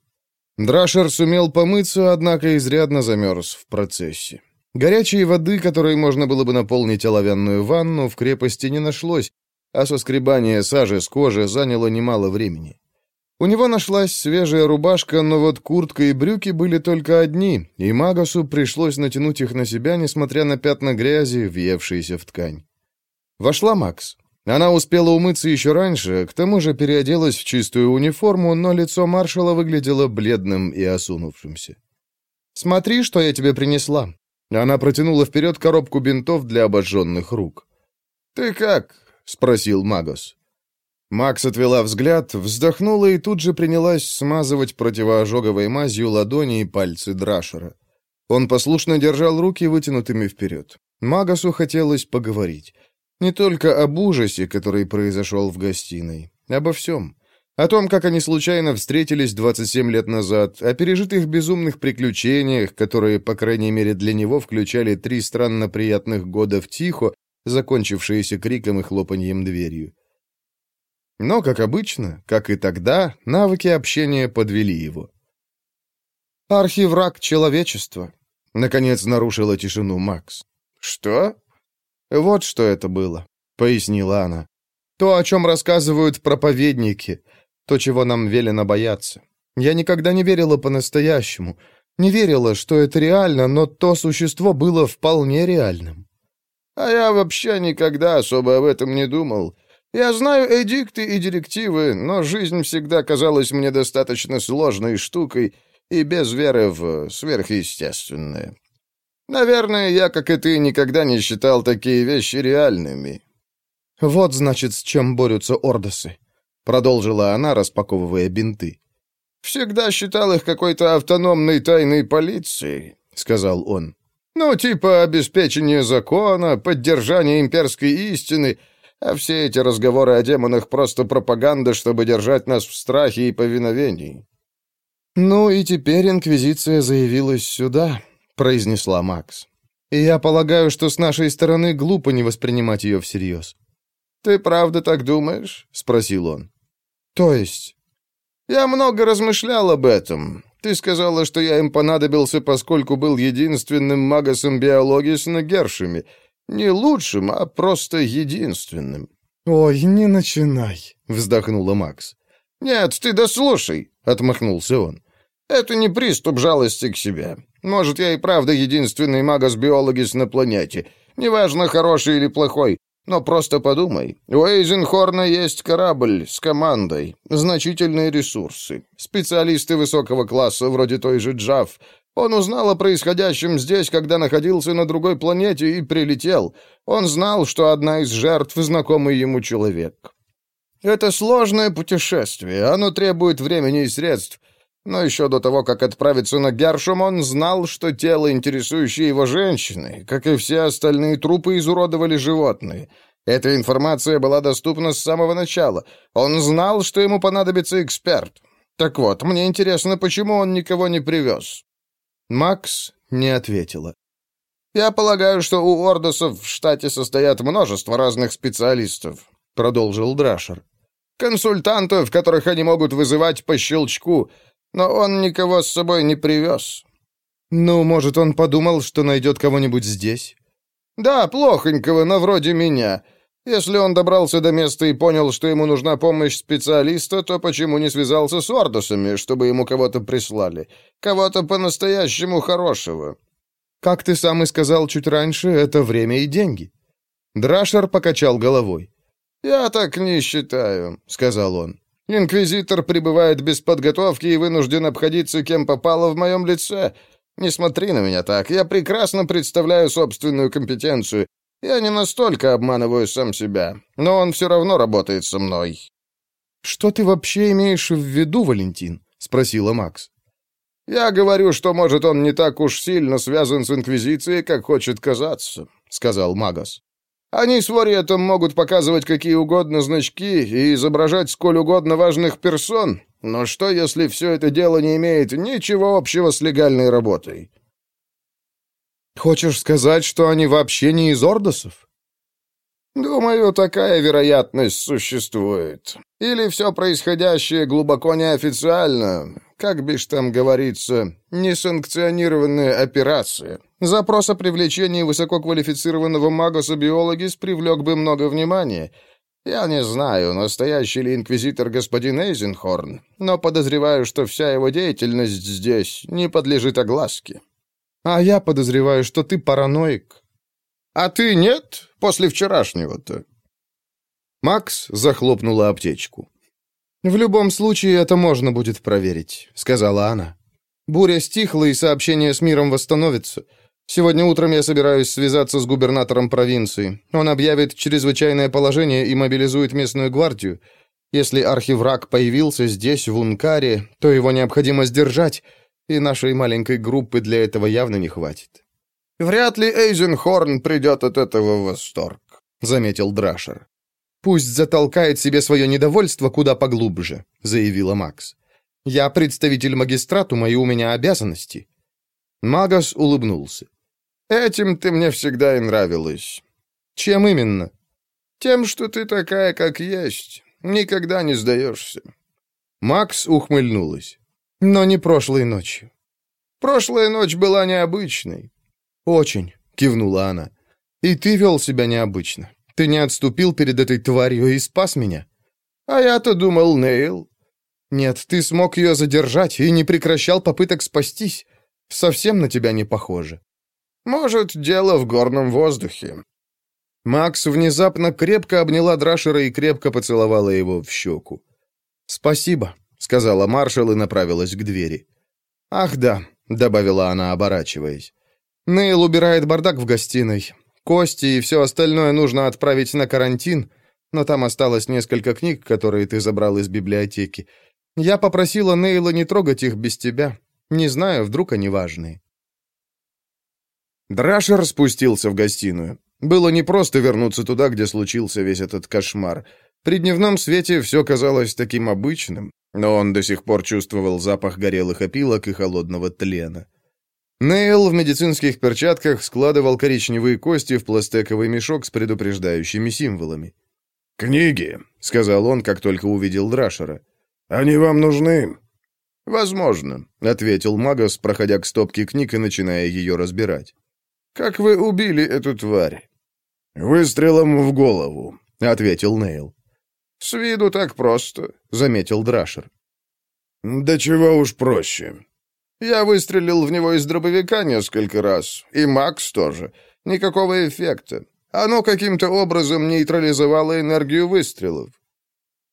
Драшер сумел помыться, однако изрядно замерз в процессе. Горячей воды, которой можно было бы наполнить оловянную ванну, в крепости не нашлось, а соскребание сажи с кожи заняло немало времени. У него нашлась свежая рубашка, но вот куртка и брюки были только одни, и Магасу пришлось натянуть их на себя, несмотря на пятна грязи, въевшиеся в ткань. Вошла Макс. Она успела умыться еще раньше, к тому же переоделась в чистую униформу, но лицо маршала выглядело бледным и осунувшимся. «Смотри, что я тебе принесла». Она протянула вперед коробку бинтов для обожженных рук. «Ты как?» — спросил Магос. Макс отвела взгляд, вздохнула и тут же принялась смазывать противоожоговой мазью ладони и пальцы Драшера. Он послушно держал руки вытянутыми вперед. Магасу хотелось поговорить. Не только об ужасе, который произошел в гостиной. Обо всем. О том, как они случайно встретились 27 лет назад, о пережитых безумных приключениях, которые, по крайней мере для него, включали три странно приятных года в Тихо, закончившиеся криком и хлопаньем дверью. Но, как обычно, как и тогда, навыки общения подвели его. «Архивраг человечества», — наконец нарушила тишину Макс. «Что?» «Вот что это было», — пояснила она. «То, о чем рассказывают проповедники, то, чего нам велено бояться. Я никогда не верила по-настоящему, не верила, что это реально, но то существо было вполне реальным». «А я вообще никогда особо об этом не думал. Я знаю эдикты и директивы, но жизнь всегда казалась мне достаточно сложной штукой и без веры в сверхъестественное. Наверное, я, как и ты, никогда не считал такие вещи реальными. Вот, значит, с чем борются ордосы, продолжила она, распаковывая бинты. Всегда считал их какой-то автономной тайной полицией, сказал он. Ну, типа обеспечение закона, поддержание имперской истины — а все эти разговоры о демонах просто пропаганда, чтобы держать нас в страхе и повиновении. «Ну и теперь Инквизиция заявилась сюда», — произнесла Макс. «И я полагаю, что с нашей стороны глупо не воспринимать ее всерьез». «Ты правда так думаешь?» — спросил он. «То есть?» «Я много размышлял об этом. Ты сказала, что я им понадобился, поскольку был единственным магосом биологии с нагершами, не лучшим, а просто единственным. «Ой, не начинай», — вздохнула Макс. «Нет, ты дослушай», — отмахнулся он. «Это не приступ жалости к себе. Может, я и правда единственный магос-биологис на планете. Неважно, хороший или плохой. Но просто подумай. У Эйзенхорна есть корабль с командой, значительные ресурсы, специалисты высокого класса, вроде той же Джав, он узнал о происходящем здесь, когда находился на другой планете и прилетел. Он знал, что одна из жертв — знакомый ему человек. Это сложное путешествие, оно требует времени и средств. Но еще до того, как отправиться на Гершум, он знал, что тело, интересующее его женщины, как и все остальные трупы, изуродовали животные. Эта информация была доступна с самого начала. Он знал, что ему понадобится эксперт. Так вот, мне интересно, почему он никого не привез. Макс не ответила. «Я полагаю, что у Ордосов в штате состоят множество разных специалистов», — продолжил Драшер. «Консультантов, которых они могут вызывать по щелчку, но он никого с собой не привез». «Ну, может, он подумал, что найдет кого-нибудь здесь?» «Да, плохонького, но вроде меня. Если он добрался до места и понял, что ему нужна помощь специалиста, то почему не связался с Ордосами, чтобы ему кого-то прислали? Кого-то по-настоящему хорошего. Как ты сам и сказал чуть раньше, это время и деньги. Драшер покачал головой. «Я так не считаю», — сказал он. «Инквизитор пребывает без подготовки и вынужден обходиться кем попало в моем лице. Не смотри на меня так. Я прекрасно представляю собственную компетенцию. Я не настолько обманываю сам себя, но он все равно работает со мной». «Что ты вообще имеешь в виду, Валентин?» — спросила Макс. «Я говорю, что, может, он не так уж сильно связан с Инквизицией, как хочет казаться», — сказал Магас. «Они с Вориетом могут показывать какие угодно значки и изображать сколь угодно важных персон, но что, если все это дело не имеет ничего общего с легальной работой? Хочешь сказать, что они вообще не из Ордосов? Думаю, такая вероятность существует. Или все происходящее глубоко неофициально. Как бишь там говорится, несанкционированная операция. Запрос о привлечении высококвалифицированного магоса-биологис привлек бы много внимания. Я не знаю, настоящий ли инквизитор господин Эйзенхорн, но подозреваю, что вся его деятельность здесь не подлежит огласке. А я подозреваю, что ты параноик. А ты нет? После вчерашнего-то. Макс захлопнула аптечку. «В любом случае, это можно будет проверить», — сказала она. «Буря стихла, и сообщение с миром восстановится. Сегодня утром я собираюсь связаться с губернатором провинции. Он объявит чрезвычайное положение и мобилизует местную гвардию. Если архивраг появился здесь, в Ункаре, то его необходимо сдержать, и нашей маленькой группы для этого явно не хватит». «Вряд ли Эйзенхорн придет от этого в восторг», — заметил Драшер. «Пусть затолкает себе свое недовольство куда поглубже», — заявила Макс. «Я представитель магистратума, и у меня обязанности». Магас улыбнулся. «Этим ты мне всегда и нравилась». «Чем именно?» «Тем, что ты такая, как есть. Никогда не сдаешься». Макс ухмыльнулась. «Но не прошлой ночью». «Прошлая ночь была необычной». «Очень», — кивнула она. «И ты вел себя необычно. Ты не отступил перед этой тварью и спас меня?» «А я-то думал, Нейл». «Нет, ты смог ее задержать и не прекращал попыток спастись. Совсем на тебя не похоже». «Может, дело в горном воздухе». Макс внезапно крепко обняла Драшера и крепко поцеловала его в щеку. «Спасибо», — сказала маршал и направилась к двери. «Ах да», — добавила она, оборачиваясь. «Нейл убирает бардак в гостиной. Кости и все остальное нужно отправить на карантин, но там осталось несколько книг, которые ты забрал из библиотеки. Я попросила Нейла не трогать их без тебя. Не знаю, вдруг они важные». Драшер спустился в гостиную. Было непросто вернуться туда, где случился весь этот кошмар. При дневном свете все казалось таким обычным, но он до сих пор чувствовал запах горелых опилок и холодного тлена. Нейл в медицинских перчатках складывал коричневые кости в пластековый мешок с предупреждающими символами. «Книги», — сказал он, как только увидел Драшера. «Они вам нужны?» «Возможно», — ответил Магас, проходя к стопке книг и начиная ее разбирать. «Как вы убили эту тварь?» «Выстрелом в голову», — ответил Нейл. «С виду так просто», — заметил Драшер. «Да чего уж проще. Я выстрелил в него из дробовика несколько раз, и Макс тоже. Никакого эффекта. Оно каким-то образом нейтрализовало энергию выстрелов.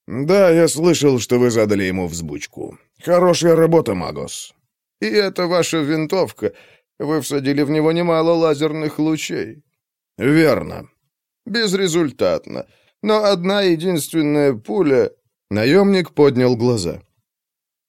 Да, я слышал, что вы задали ему взбучку. Хорошая работа, Магос. И это ваша винтовка. Вы всадили в него немало лазерных лучей. Верно. Безрезультатно. Но одна единственная пуля... Наемник поднял глаза.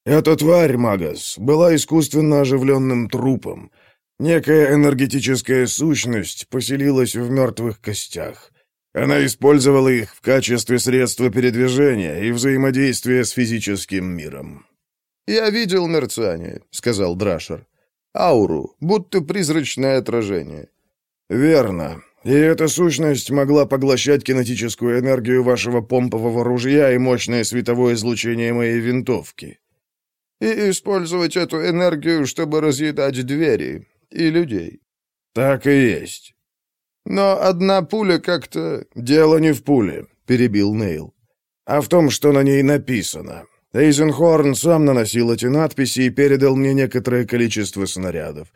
Эта тварь, Магас, была искусственно оживленным трупом. Некая энергетическая сущность поселилась в мертвых костях. Она использовала их в качестве средства передвижения и взаимодействия с физическим миром. «Я видел мерцание», — сказал Драшер. «Ауру, будто призрачное отражение». «Верно. И эта сущность могла поглощать кинетическую энергию вашего помпового ружья и мощное световое излучение моей винтовки и использовать эту энергию, чтобы разъедать двери и людей. Так и есть. Но одна пуля как-то... Дело не в пуле, перебил Нейл, а в том, что на ней написано. Эйзенхорн сам наносил эти надписи и передал мне некоторое количество снарядов.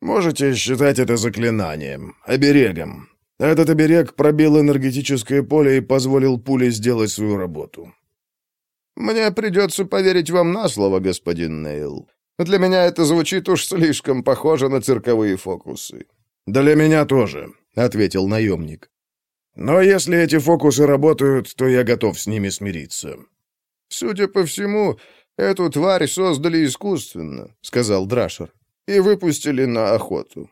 Можете считать это заклинанием, оберегом. Этот оберег пробил энергетическое поле и позволил пуле сделать свою работу. «Мне придется поверить вам на слово, господин Нейл. Для меня это звучит уж слишком похоже на цирковые фокусы». «Для меня тоже», — ответил наемник. «Но если эти фокусы работают, то я готов с ними смириться». «Судя по всему, эту тварь создали искусственно», — сказал Драшер, — «и выпустили на охоту».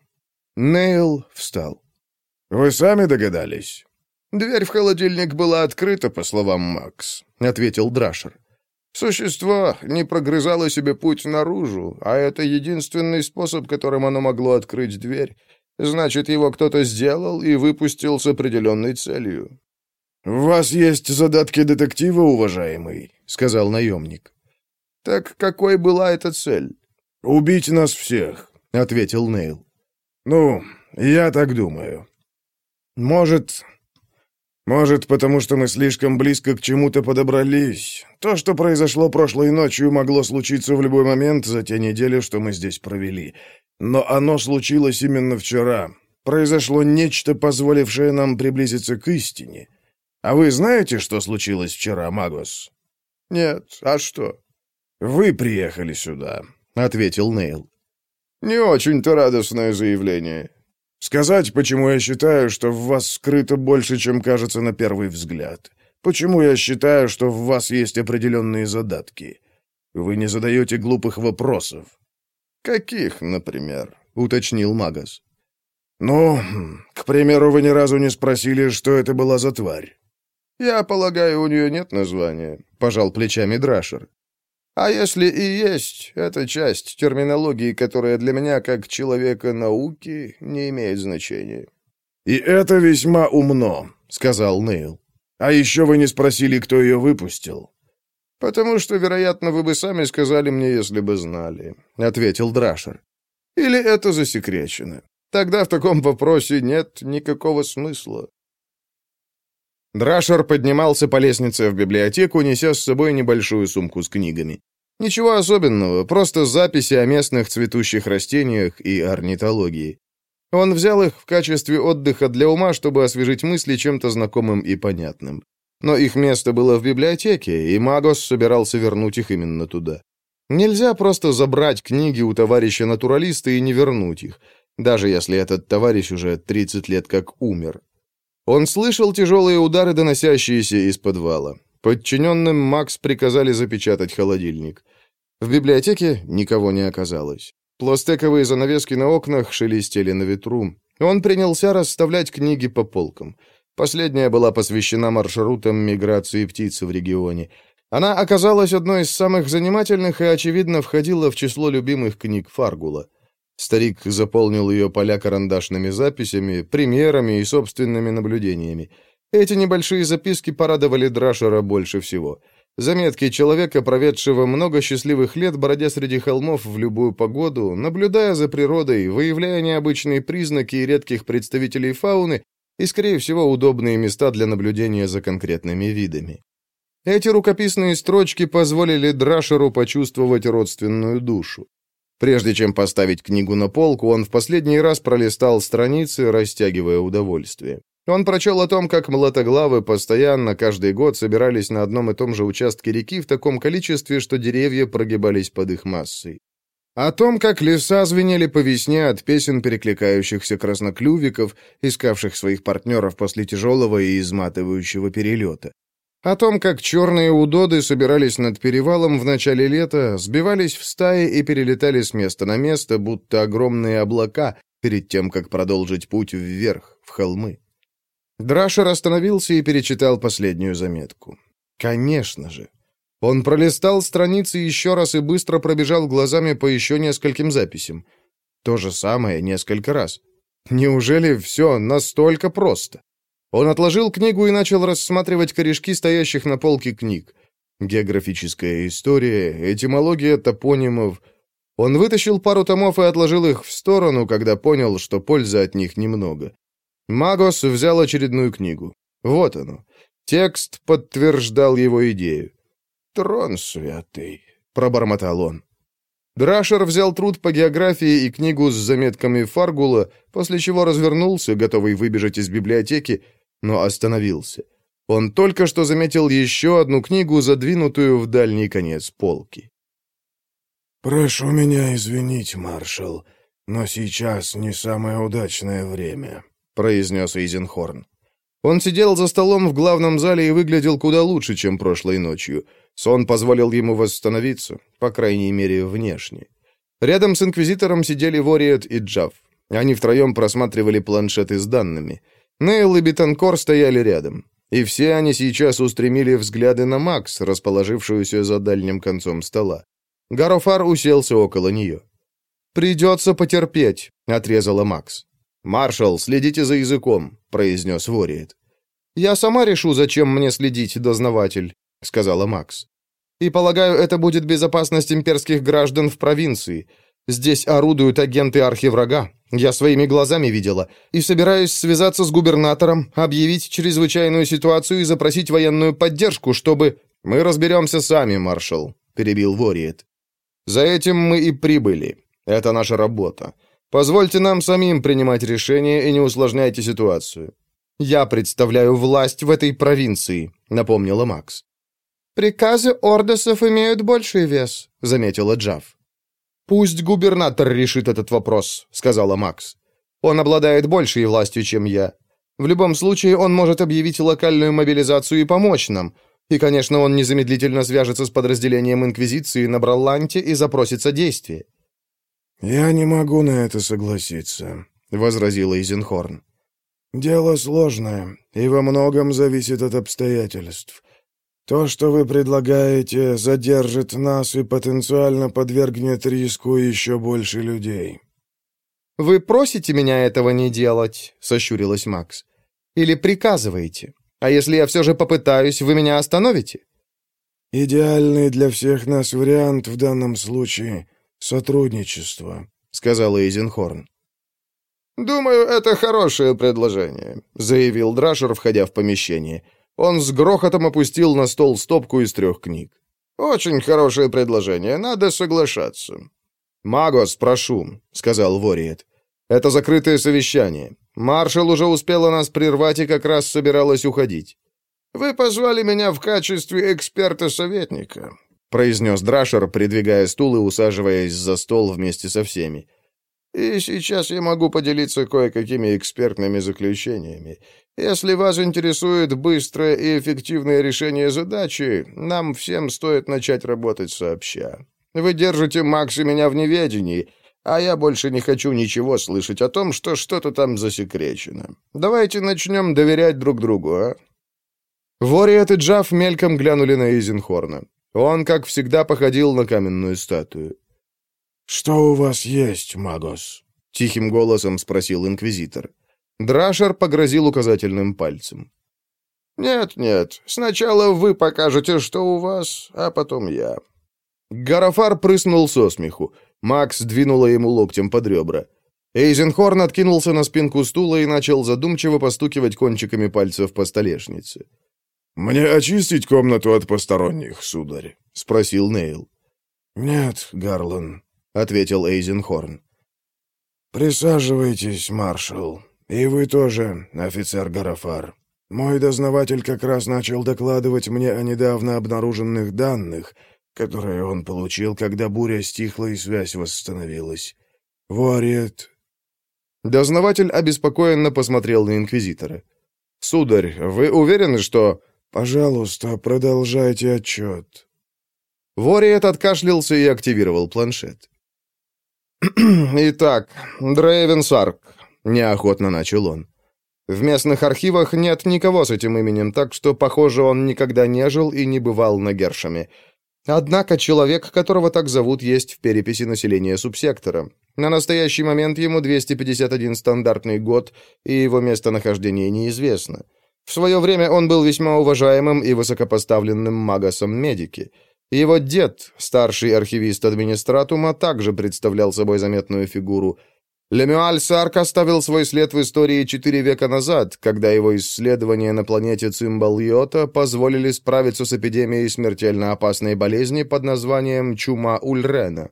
Нейл встал. «Вы сами догадались?» «Дверь в холодильник была открыта, по словам Макс», — ответил Драшер. «Существо не прогрызало себе путь наружу, а это единственный способ, которым оно могло открыть дверь. Значит, его кто-то сделал и выпустил с определенной целью». «У вас есть задатки детектива, уважаемый», — сказал наемник. Так какой была эта цель? «Убить нас всех», — ответил Нейл. «Ну, я так думаю. Может, может, потому что мы слишком близко к чему-то подобрались. То, что произошло прошлой ночью, могло случиться в любой момент за те недели, что мы здесь провели. Но оно случилось именно вчера. Произошло нечто, позволившее нам приблизиться к истине. А вы знаете, что случилось вчера, Магос? Нет. А что? Вы приехали сюда, ответил Нейл. Не очень-то радостное заявление. Сказать, почему я считаю, что в вас скрыто больше, чем кажется на первый взгляд. Почему я считаю, что в вас есть определенные задатки. Вы не задаете глупых вопросов. «Каких, например?» — уточнил Магас. «Ну, к примеру, вы ни разу не спросили, что это была за тварь». «Я полагаю, у нее нет названия», — пожал плечами Драшер. «А если и есть, это часть терминологии, которая для меня, как человека науки, не имеет значения». «И это весьма умно», — сказал Нейл. «А еще вы не спросили, кто ее выпустил». «Потому что, вероятно, вы бы сами сказали мне, если бы знали», — ответил Драшер. «Или это засекречено. Тогда в таком вопросе нет никакого смысла». Драшер поднимался по лестнице в библиотеку, неся с собой небольшую сумку с книгами. Ничего особенного, просто записи о местных цветущих растениях и орнитологии. Он взял их в качестве отдыха для ума, чтобы освежить мысли чем-то знакомым и понятным. Но их место было в библиотеке, и Магос собирался вернуть их именно туда. Нельзя просто забрать книги у товарища-натуралиста и не вернуть их, даже если этот товарищ уже 30 лет как умер. Он слышал тяжелые удары, доносящиеся из подвала. Подчиненным Макс приказали запечатать холодильник. В библиотеке никого не оказалось. Пластековые занавески на окнах шелестели на ветру. Он принялся расставлять книги по полкам. Последняя была посвящена маршрутам миграции птиц в регионе. Она оказалась одной из самых занимательных и, очевидно, входила в число любимых книг Фаргула. Старик заполнил ее поля карандашными записями, примерами и собственными наблюдениями. Эти небольшие записки порадовали Драшера больше всего. Заметки человека, проведшего много счастливых лет, бродя среди холмов в любую погоду, наблюдая за природой, выявляя необычные признаки и редких представителей фауны и, скорее всего, удобные места для наблюдения за конкретными видами. Эти рукописные строчки позволили Драшеру почувствовать родственную душу. Прежде чем поставить книгу на полку, он в последний раз пролистал страницы, растягивая удовольствие. Он прочел о том, как молотоглавы постоянно, каждый год, собирались на одном и том же участке реки в таком количестве, что деревья прогибались под их массой. О том, как леса звенели по весне от песен перекликающихся красноклювиков, искавших своих партнеров после тяжелого и изматывающего перелета. О том, как черные удоды собирались над перевалом в начале лета, сбивались в стаи и перелетали с места на место, будто огромные облака, перед тем, как продолжить путь вверх, в холмы. Драшер остановился и перечитал последнюю заметку. Конечно же. Он пролистал страницы еще раз и быстро пробежал глазами по еще нескольким записям. То же самое несколько раз. Неужели все настолько просто? Он отложил книгу и начал рассматривать корешки стоящих на полке книг. Географическая история, этимология топонимов. Он вытащил пару томов и отложил их в сторону, когда понял, что пользы от них немного. Магос взял очередную книгу. Вот оно. Текст подтверждал его идею. «Трон святый», — пробормотал он. Драшер взял труд по географии и книгу с заметками Фаргула, после чего развернулся, готовый выбежать из библиотеки, но остановился. Он только что заметил еще одну книгу, задвинутую в дальний конец полки. «Прошу меня извинить, маршал, но сейчас не самое удачное время», — произнес Эйзенхорн. Он сидел за столом в главном зале и выглядел куда лучше, чем прошлой ночью. Сон позволил ему восстановиться, по крайней мере, внешне. Рядом с Инквизитором сидели Вориет и Джав. Они втроем просматривали планшеты с данными. Нейл и Бетанкор стояли рядом. И все они сейчас устремили взгляды на Макс, расположившуюся за дальним концом стола. Гарофар уселся около нее. «Придется потерпеть», — отрезала Макс. «Маршал, следите за языком», — произнес Вориет. «Я сама решу, зачем мне следить, дознаватель», — сказала Макс. И, полагаю, это будет безопасность имперских граждан в провинции. Здесь орудуют агенты архиврага. Я своими глазами видела. И собираюсь связаться с губернатором, объявить чрезвычайную ситуацию и запросить военную поддержку, чтобы... Мы разберемся сами, маршал, перебил Вориет. За этим мы и прибыли. Это наша работа. Позвольте нам самим принимать решения и не усложняйте ситуацию. Я представляю власть в этой провинции, напомнила Макс. Приказы ордосов имеют больший вес, заметила Джав. «Пусть губернатор решит этот вопрос», — сказала Макс. «Он обладает большей властью, чем я. В любом случае, он может объявить локальную мобилизацию и помочь нам. И, конечно, он незамедлительно свяжется с подразделением Инквизиции на Бралланте и запросит содействие». «Я не могу на это согласиться», — возразила Изенхорн. «Дело сложное и во многом зависит от обстоятельств. То, что вы предлагаете, задержит нас и потенциально подвергнет риску еще больше людей». «Вы просите меня этого не делать?» — сощурилась Макс. «Или приказываете? А если я все же попытаюсь, вы меня остановите?» «Идеальный для всех нас вариант в данном случае — сотрудничество», — сказала Эйзенхорн. «Думаю, это хорошее предложение», — заявил Драшер, входя в помещение. Он с грохотом опустил на стол стопку из трех книг. «Очень хорошее предложение, надо соглашаться». «Магос, прошу», — сказал Вориет. «Это закрытое совещание. Маршал уже успела нас прервать и как раз собиралась уходить». «Вы позвали меня в качестве эксперта-советника», — произнес Драшер, придвигая стул и усаживаясь за стол вместе со всеми. «И сейчас я могу поделиться кое-какими экспертными заключениями. Если вас интересует быстрое и эффективное решение задачи, нам всем стоит начать работать сообща. Вы держите Макс и меня в неведении, а я больше не хочу ничего слышать о том, что что-то там засекречено. Давайте начнем доверять друг другу, а?» Вориет и Джафф мельком глянули на Изенхорна. Он, как всегда, походил на каменную статую. «Что у вас есть, Магос?» — тихим голосом спросил инквизитор. Драшер погрозил указательным пальцем. «Нет-нет, сначала вы покажете, что у вас, а потом я». Гарафар прыснул со смеху. Макс двинула ему локтем под ребра. Эйзенхорн откинулся на спинку стула и начал задумчиво постукивать кончиками пальцев по столешнице. «Мне очистить комнату от посторонних, сударь?» — спросил Нейл. «Нет, Гарлан», — ответил Эйзенхорн. «Присаживайтесь, маршал. «И вы тоже, офицер Гарафар. Мой дознаватель как раз начал докладывать мне о недавно обнаруженных данных, которые он получил, когда буря стихла и связь восстановилась. Вориет...» Дознаватель обеспокоенно посмотрел на Инквизитора. «Сударь, вы уверены, что...» «Пожалуйста, продолжайте отчет». Вориет откашлялся и активировал планшет. «Итак, Дрейвен Сарк, — неохотно начал он. «В местных архивах нет никого с этим именем, так что, похоже, он никогда не жил и не бывал на Гершаме. Однако человек, которого так зовут, есть в переписи населения субсектора. На настоящий момент ему 251 стандартный год, и его местонахождение неизвестно. В свое время он был весьма уважаемым и высокопоставленным магосом медики. Его дед, старший архивист администратума, также представлял собой заметную фигуру – Лемюаль Сарк оставил свой след в истории четыре века назад, когда его исследования на планете Цимбал-Йота позволили справиться с эпидемией смертельно опасной болезни под названием чума Ульрена.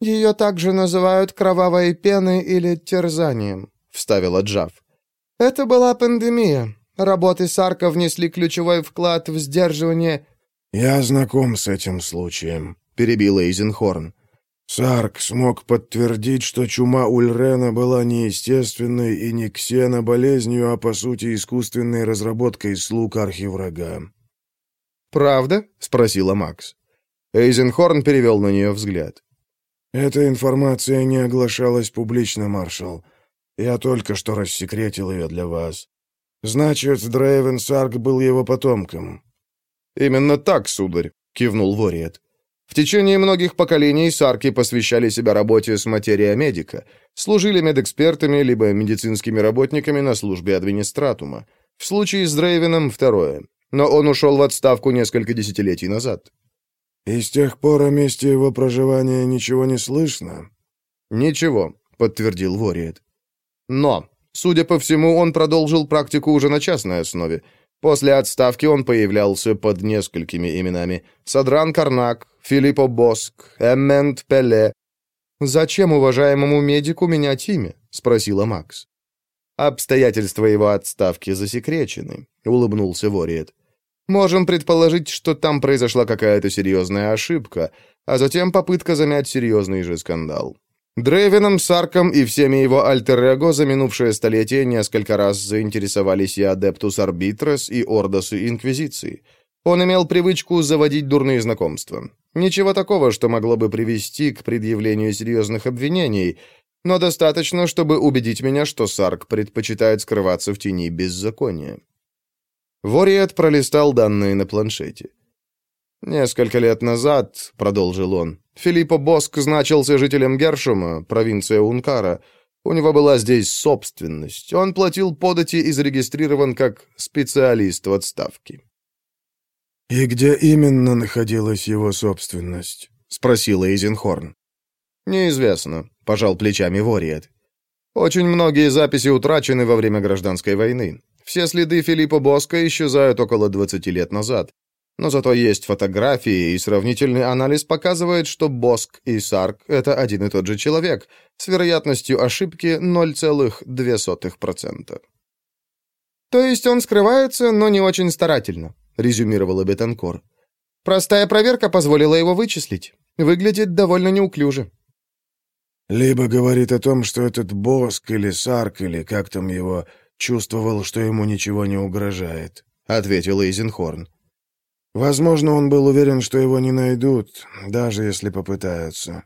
«Ее также называют кровавой пеной или терзанием», — вставила Джав. «Это была пандемия. Работы Сарка внесли ключевой вклад в сдерживание...» «Я знаком с этим случаем», — перебила Эйзенхорн. Сарк смог подтвердить, что чума Ульрена была не естественной и не ксеноболезнью, а по сути искусственной разработкой слуг архиврага. «Правда?» — спросила Макс. Эйзенхорн перевел на нее взгляд. «Эта информация не оглашалась публично, маршал. Я только что рассекретил ее для вас. Значит, Дрейвен Сарк был его потомком». «Именно так, сударь», — кивнул Вориет. В течение многих поколений сарки посвящали себя работе с материя медика, служили медэкспертами либо медицинскими работниками на службе администратума. В случае с Дрейвеном второе. но он ушел в отставку несколько десятилетий назад». «И с тех пор о месте его проживания ничего не слышно?» «Ничего», — подтвердил Вориет. «Но, судя по всему, он продолжил практику уже на частной основе. После отставки он появлялся под несколькими именами. Садран Карнак, Филиппо Боск, Эммент Пеле. «Зачем уважаемому медику менять имя?» — спросила Макс. «Обстоятельства его отставки засекречены», — улыбнулся Вориет. «Можем предположить, что там произошла какая-то серьезная ошибка, а затем попытка замять серьезный же скандал. Дрейвеном, Сарком и всеми его альтер-эго за минувшее столетие несколько раз заинтересовались и Адептус Арбитрес, и Ордосы Инквизиции. Он имел привычку заводить дурные знакомства. Ничего такого, что могло бы привести к предъявлению серьезных обвинений, но достаточно, чтобы убедить меня, что Сарк предпочитает скрываться в тени беззакония. Вориет пролистал данные на планшете. «Несколько лет назад», — продолжил он, — «Филиппо Боск значился жителем Гершума, провинция Ункара. У него была здесь собственность. Он платил подати и зарегистрирован как специалист в отставке». «И где именно находилась его собственность?» — спросила Эйзенхорн. «Неизвестно», — пожал плечами Вориет. «Очень многие записи утрачены во время гражданской войны. Все следы Филиппа Боска исчезают около 20 лет назад. Но зато есть фотографии, и сравнительный анализ показывает, что Боск и Сарк — это один и тот же человек, с вероятностью ошибки 0,02%. «То есть он скрывается, но не очень старательно», — резюмировала Бетанкор. «Простая проверка позволила его вычислить. Выглядит довольно неуклюже». «Либо говорит о том, что этот Боск или Сарк, или как там его, чувствовал, что ему ничего не угрожает», — ответил Эйзенхорн. Возможно, он был уверен, что его не найдут, даже если попытаются.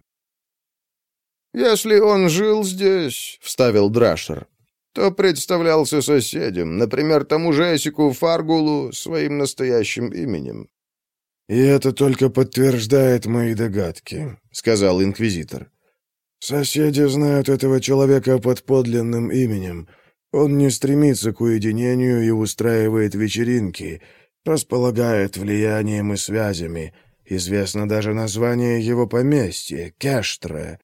«Если он жил здесь», — вставил Драшер, — «то представлялся соседям, например, тому же Эсику Фаргулу, своим настоящим именем». «И это только подтверждает мои догадки», — сказал инквизитор. «Соседи знают этого человека под подлинным именем. Он не стремится к уединению и устраивает вечеринки» располагает влиянием и связями. Известно даже название его поместья — Кештре.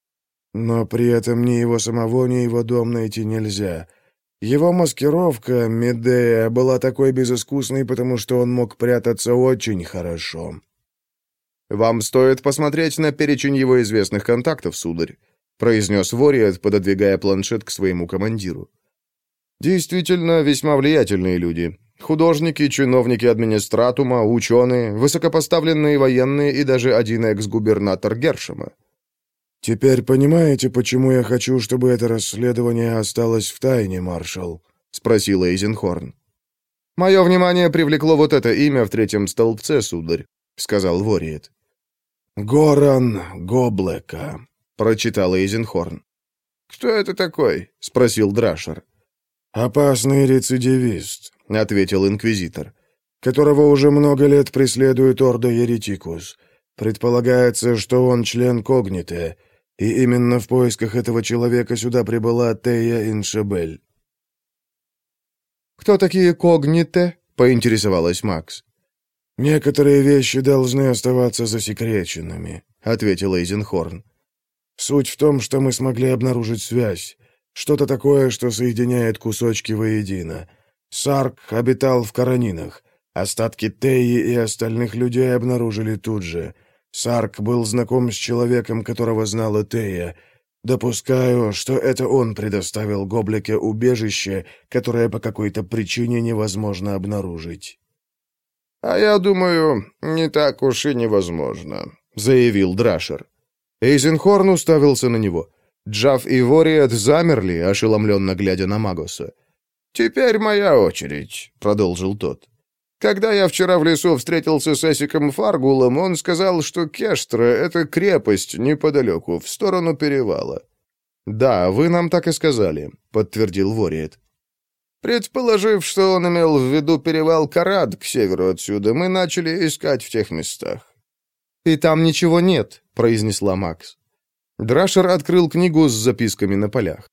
Но при этом ни его самого, ни его дом найти нельзя. Его маскировка, Медея, была такой безыскусной, потому что он мог прятаться очень хорошо. «Вам стоит посмотреть на перечень его известных контактов, сударь», произнес Вориет, пододвигая планшет к своему командиру. «Действительно, весьма влиятельные люди. Художники, чиновники администратума, ученые, высокопоставленные военные и даже один экс-губернатор Гершема. «Теперь понимаете, почему я хочу, чтобы это расследование осталось в тайне, маршал?» — спросил Эйзенхорн. «Мое внимание привлекло вот это имя в третьем столбце, сударь», — сказал Вориет. «Горан Гоблека», — прочитал Эйзенхорн. «Кто это такой?» — спросил Драшер. «Опасный рецидивист. — ответил инквизитор, — «которого уже много лет преследует Ордо Еретикус. Предполагается, что он член Когните, и именно в поисках этого человека сюда прибыла Тея Иншебель». «Кто такие Когните?» — поинтересовалась Макс. «Некоторые вещи должны оставаться засекреченными», — ответил Эйзенхорн. «Суть в том, что мы смогли обнаружить связь, что-то такое, что соединяет кусочки воедино. Сарк обитал в Каранинах. Остатки Теи и остальных людей обнаружили тут же. Сарк был знаком с человеком, которого знала Тея. Допускаю, что это он предоставил Гоблике убежище, которое по какой-то причине невозможно обнаружить. «А я думаю, не так уж и невозможно», — заявил Драшер. Эйзенхорн уставился на него. Джав и Вориат замерли, ошеломленно глядя на Магоса. «Теперь моя очередь», — продолжил тот. «Когда я вчера в лесу встретился с Эсиком Фаргулом, он сказал, что Кештра — это крепость неподалеку, в сторону перевала». «Да, вы нам так и сказали», — подтвердил Вориет. Предположив, что он имел в виду перевал Карад к северу отсюда, мы начали искать в тех местах. «И там ничего нет», — произнесла Макс. Драшер открыл книгу с записками на полях.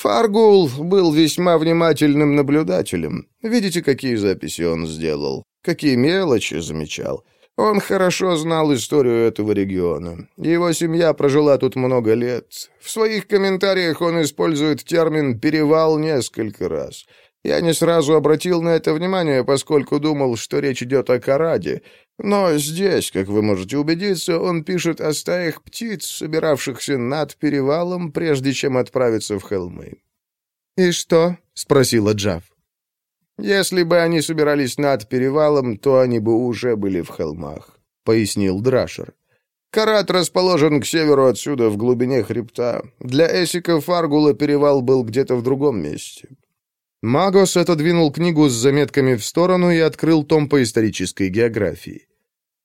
Фаргул был весьма внимательным наблюдателем. Видите, какие записи он сделал? Какие мелочи замечал? Он хорошо знал историю этого региона. Его семья прожила тут много лет. В своих комментариях он использует термин «перевал» несколько раз. Я не сразу обратил на это внимание, поскольку думал, что речь идет о Караде. Но здесь, как вы можете убедиться, он пишет о стаях птиц, собиравшихся над перевалом, прежде чем отправиться в холмы. «И что?» — спросила Джав. «Если бы они собирались над перевалом, то они бы уже были в холмах», — пояснил Драшер. «Карат расположен к северу отсюда, в глубине хребта. Для Эсика Фаргула перевал был где-то в другом месте». Магос отодвинул книгу с заметками в сторону и открыл том по исторической географии.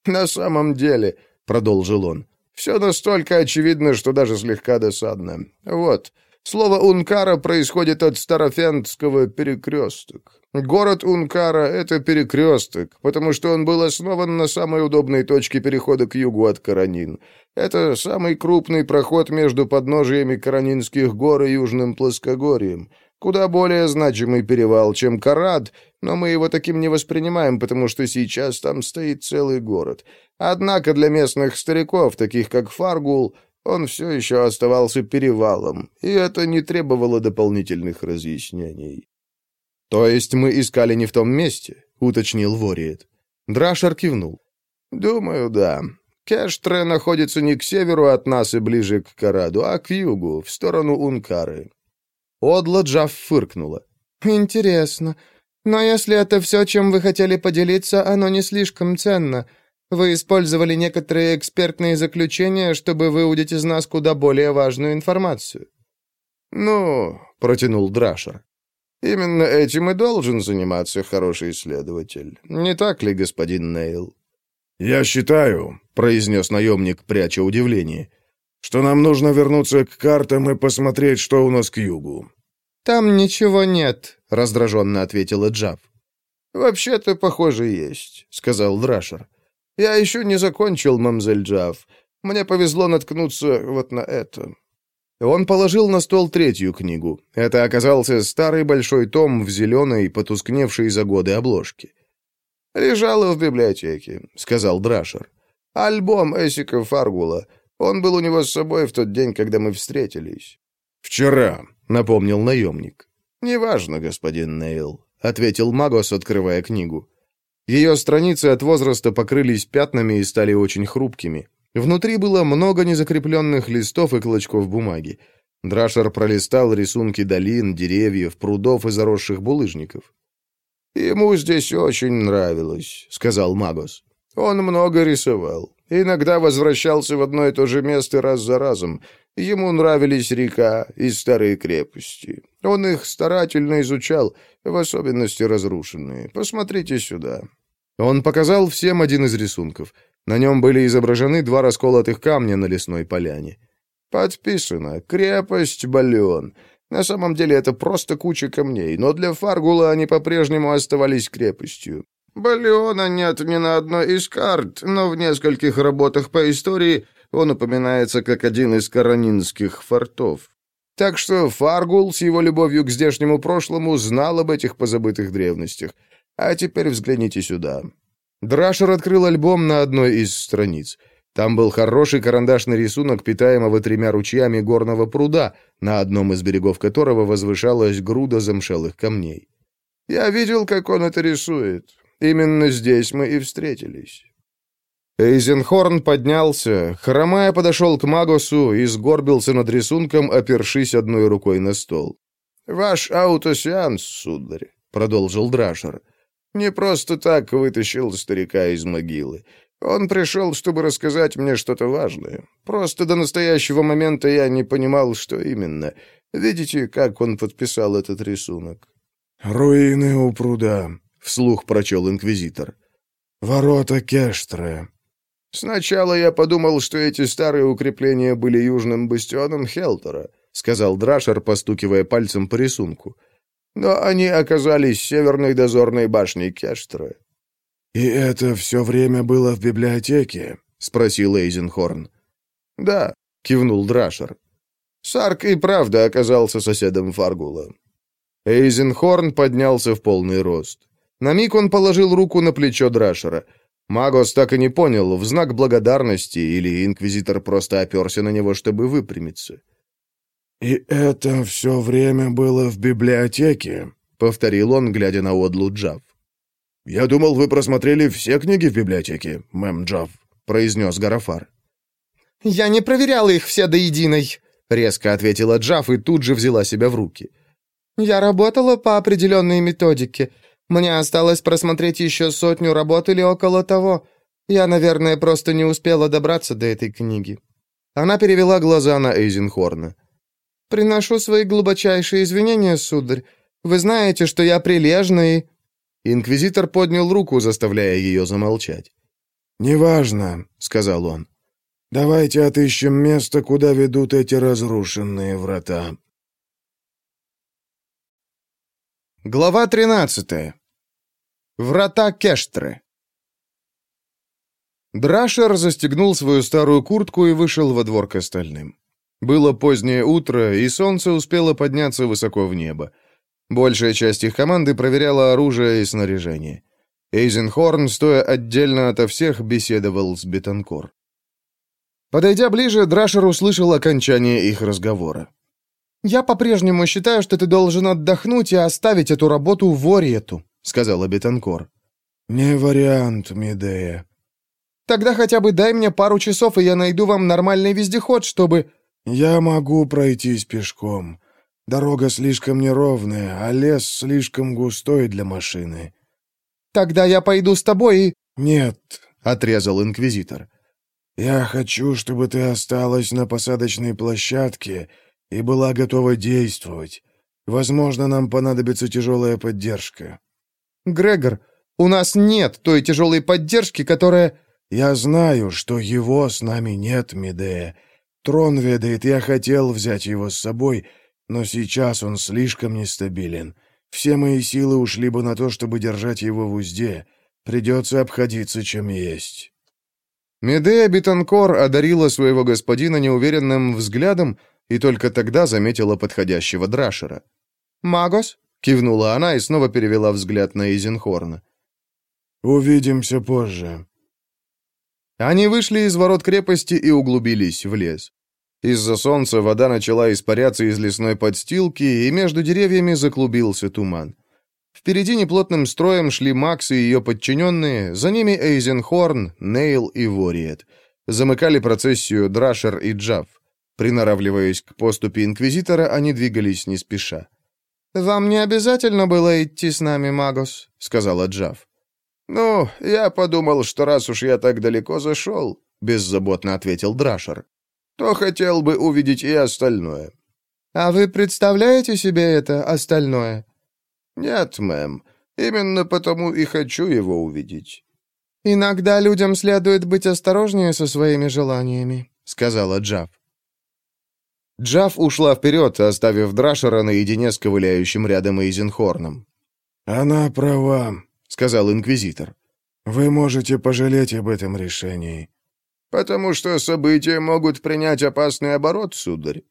«На самом деле», — продолжил он, — «все настолько очевидно, что даже слегка досадно. Вот, слово «ункара» происходит от старофендского «перекресток». Город Ункара — это перекресток, потому что он был основан на самой удобной точке перехода к югу от Каранин. Это самый крупный проход между подножиями Каранинских гор и Южным Плоскогорьем. Куда более значимый перевал, чем Карад, но мы его таким не воспринимаем, потому что сейчас там стоит целый город. Однако для местных стариков, таких как Фаргул, он все еще оставался перевалом, и это не требовало дополнительных разъяснений. «То есть мы искали не в том месте?» — уточнил Вориет. Драшер кивнул. «Думаю, да. Кештре находится не к северу от нас и ближе к Караду, а к югу, в сторону Ункары». Одла Джаф фыркнула. «Интересно. Но если это все, чем вы хотели поделиться, оно не слишком ценно. Вы использовали некоторые экспертные заключения, чтобы выудить из нас куда более важную информацию». «Ну», — протянул Драшер, Именно этим и должен заниматься хороший исследователь. Не так ли, господин Нейл? «Я считаю», — произнес наемник, пряча удивление, «что нам нужно вернуться к картам и посмотреть, что у нас к югу». «Там ничего нет», — раздраженно ответила Джав. «Вообще-то, похоже, есть», — сказал Драшер. «Я еще не закончил, мамзель Джав. Мне повезло наткнуться вот на это». Он положил на стол третью книгу. Это оказался старый большой том в зеленой, потускневшей за годы обложке. «Лежало в библиотеке», — сказал Драшер. «Альбом Эсика Фаргула. Он был у него с собой в тот день, когда мы встретились». «Вчера», — напомнил наемник. «Неважно, господин Нейл», — ответил Магос, открывая книгу. Ее страницы от возраста покрылись пятнами и стали очень хрупкими. Внутри было много незакрепленных листов и клочков бумаги. Драшер пролистал рисунки долин, деревьев, прудов и заросших булыжников. «Ему здесь очень нравилось», — сказал Магос. «Он много рисовал. Иногда возвращался в одно и то же место раз за разом. Ему нравились река и старые крепости. Он их старательно изучал, в особенности разрушенные. Посмотрите сюда». Он показал всем один из рисунков — на нем были изображены два расколотых камня на лесной поляне. «Подписано. Крепость Балион. На самом деле это просто куча камней, но для Фаргула они по-прежнему оставались крепостью. Балиона нет ни на одной из карт, но в нескольких работах по истории он упоминается как один из каранинских фортов. Так что Фаргул с его любовью к здешнему прошлому знал об этих позабытых древностях. А теперь взгляните сюда. Драшер открыл альбом на одной из страниц. Там был хороший карандашный рисунок питаемого тремя ручьями горного пруда, на одном из берегов которого возвышалась груда замшелых камней. «Я видел, как он это рисует. Именно здесь мы и встретились». Эйзенхорн поднялся, хромая подошел к Магосу и сгорбился над рисунком, опершись одной рукой на стол. «Ваш аутосеанс, сударь», — продолжил Драшер, — не просто так вытащил старика из могилы. Он пришел, чтобы рассказать мне что-то важное. Просто до настоящего момента я не понимал, что именно. Видите, как он подписал этот рисунок?» «Руины у пруда», — вслух прочел инквизитор. «Ворота Кештре». «Сначала я подумал, что эти старые укрепления были южным бастионом Хелтера», — сказал Драшер, постукивая пальцем по рисунку. Но они оказались северной дозорной башней Кештра. «И это все время было в библиотеке?» — спросил Эйзенхорн. «Да», — кивнул Драшер. Сарк и правда оказался соседом Фаргула. Эйзенхорн поднялся в полный рост. На миг он положил руку на плечо Драшера. Магос так и не понял, в знак благодарности или инквизитор просто оперся на него, чтобы выпрямиться. «И это все время было в библиотеке», — повторил он, глядя на Одлу Джав. «Я думал, вы просмотрели все книги в библиотеке, мэм Джав», — произнес Гарафар. «Я не проверяла их все до единой», — резко ответила Джав и тут же взяла себя в руки. «Я работала по определенной методике. Мне осталось просмотреть еще сотню работ или около того. Я, наверное, просто не успела добраться до этой книги». Она перевела глаза на Эйзенхорна. «Приношу свои глубочайшие извинения, сударь. Вы знаете, что я прилежный и...» Инквизитор поднял руку, заставляя ее замолчать. «Неважно», — сказал он. «Давайте отыщем место, куда ведут эти разрушенные врата». Глава тринадцатая. Врата Кештры. Драшер застегнул свою старую куртку и вышел во двор к остальным. Было позднее утро, и солнце успело подняться высоко в небо. Большая часть их команды проверяла оружие и снаряжение. Эйзенхорн, стоя отдельно ото всех, беседовал с Бетанкор. Подойдя ближе, Драшер услышал окончание их разговора. «Я по-прежнему считаю, что ты должен отдохнуть и оставить эту работу в Ориету», — сказала Бетанкор. «Не вариант, Медея». «Тогда хотя бы дай мне пару часов, и я найду вам нормальный вездеход, чтобы...» «Я могу пройтись пешком. Дорога слишком неровная, а лес слишком густой для машины». «Тогда я пойду с тобой и...» «Нет», — отрезал инквизитор. «Я хочу, чтобы ты осталась на посадочной площадке и была готова действовать. Возможно, нам понадобится тяжелая поддержка». «Грегор, у нас нет той тяжелой поддержки, которая...» «Я знаю, что его с нами нет, Медея. Трон ведает, я хотел взять его с собой, но сейчас он слишком нестабилен. Все мои силы ушли бы на то, чтобы держать его в узде. Придется обходиться, чем есть». Медея Битанкор одарила своего господина неуверенным взглядом и только тогда заметила подходящего Драшера. «Магос?» — кивнула она и снова перевела взгляд на Изенхорна. «Увидимся позже». Они вышли из ворот крепости и углубились в лес. Из-за солнца вода начала испаряться из лесной подстилки, и между деревьями заклубился туман. Впереди неплотным строем шли Макс и ее подчиненные, за ними Эйзенхорн, Нейл и Вориет. Замыкали процессию Драшер и Джав. Приноравливаясь к поступе Инквизитора, они двигались не спеша. «Вам не обязательно было идти с нами, Магос», — сказала Джав. «Ну, я подумал, что раз уж я так далеко зашел», — беззаботно ответил Драшер, «то хотел бы увидеть и остальное». «А вы представляете себе это остальное?» «Нет, мэм. Именно потому и хочу его увидеть». «Иногда людям следует быть осторожнее со своими желаниями», — сказала Джав. Джав ушла вперед, оставив Драшера наедине с ковыляющим рядом Эйзенхорном. «Она права», — сказал инквизитор. «Вы можете пожалеть об этом решении». «Потому что события могут принять опасный оборот, сударь».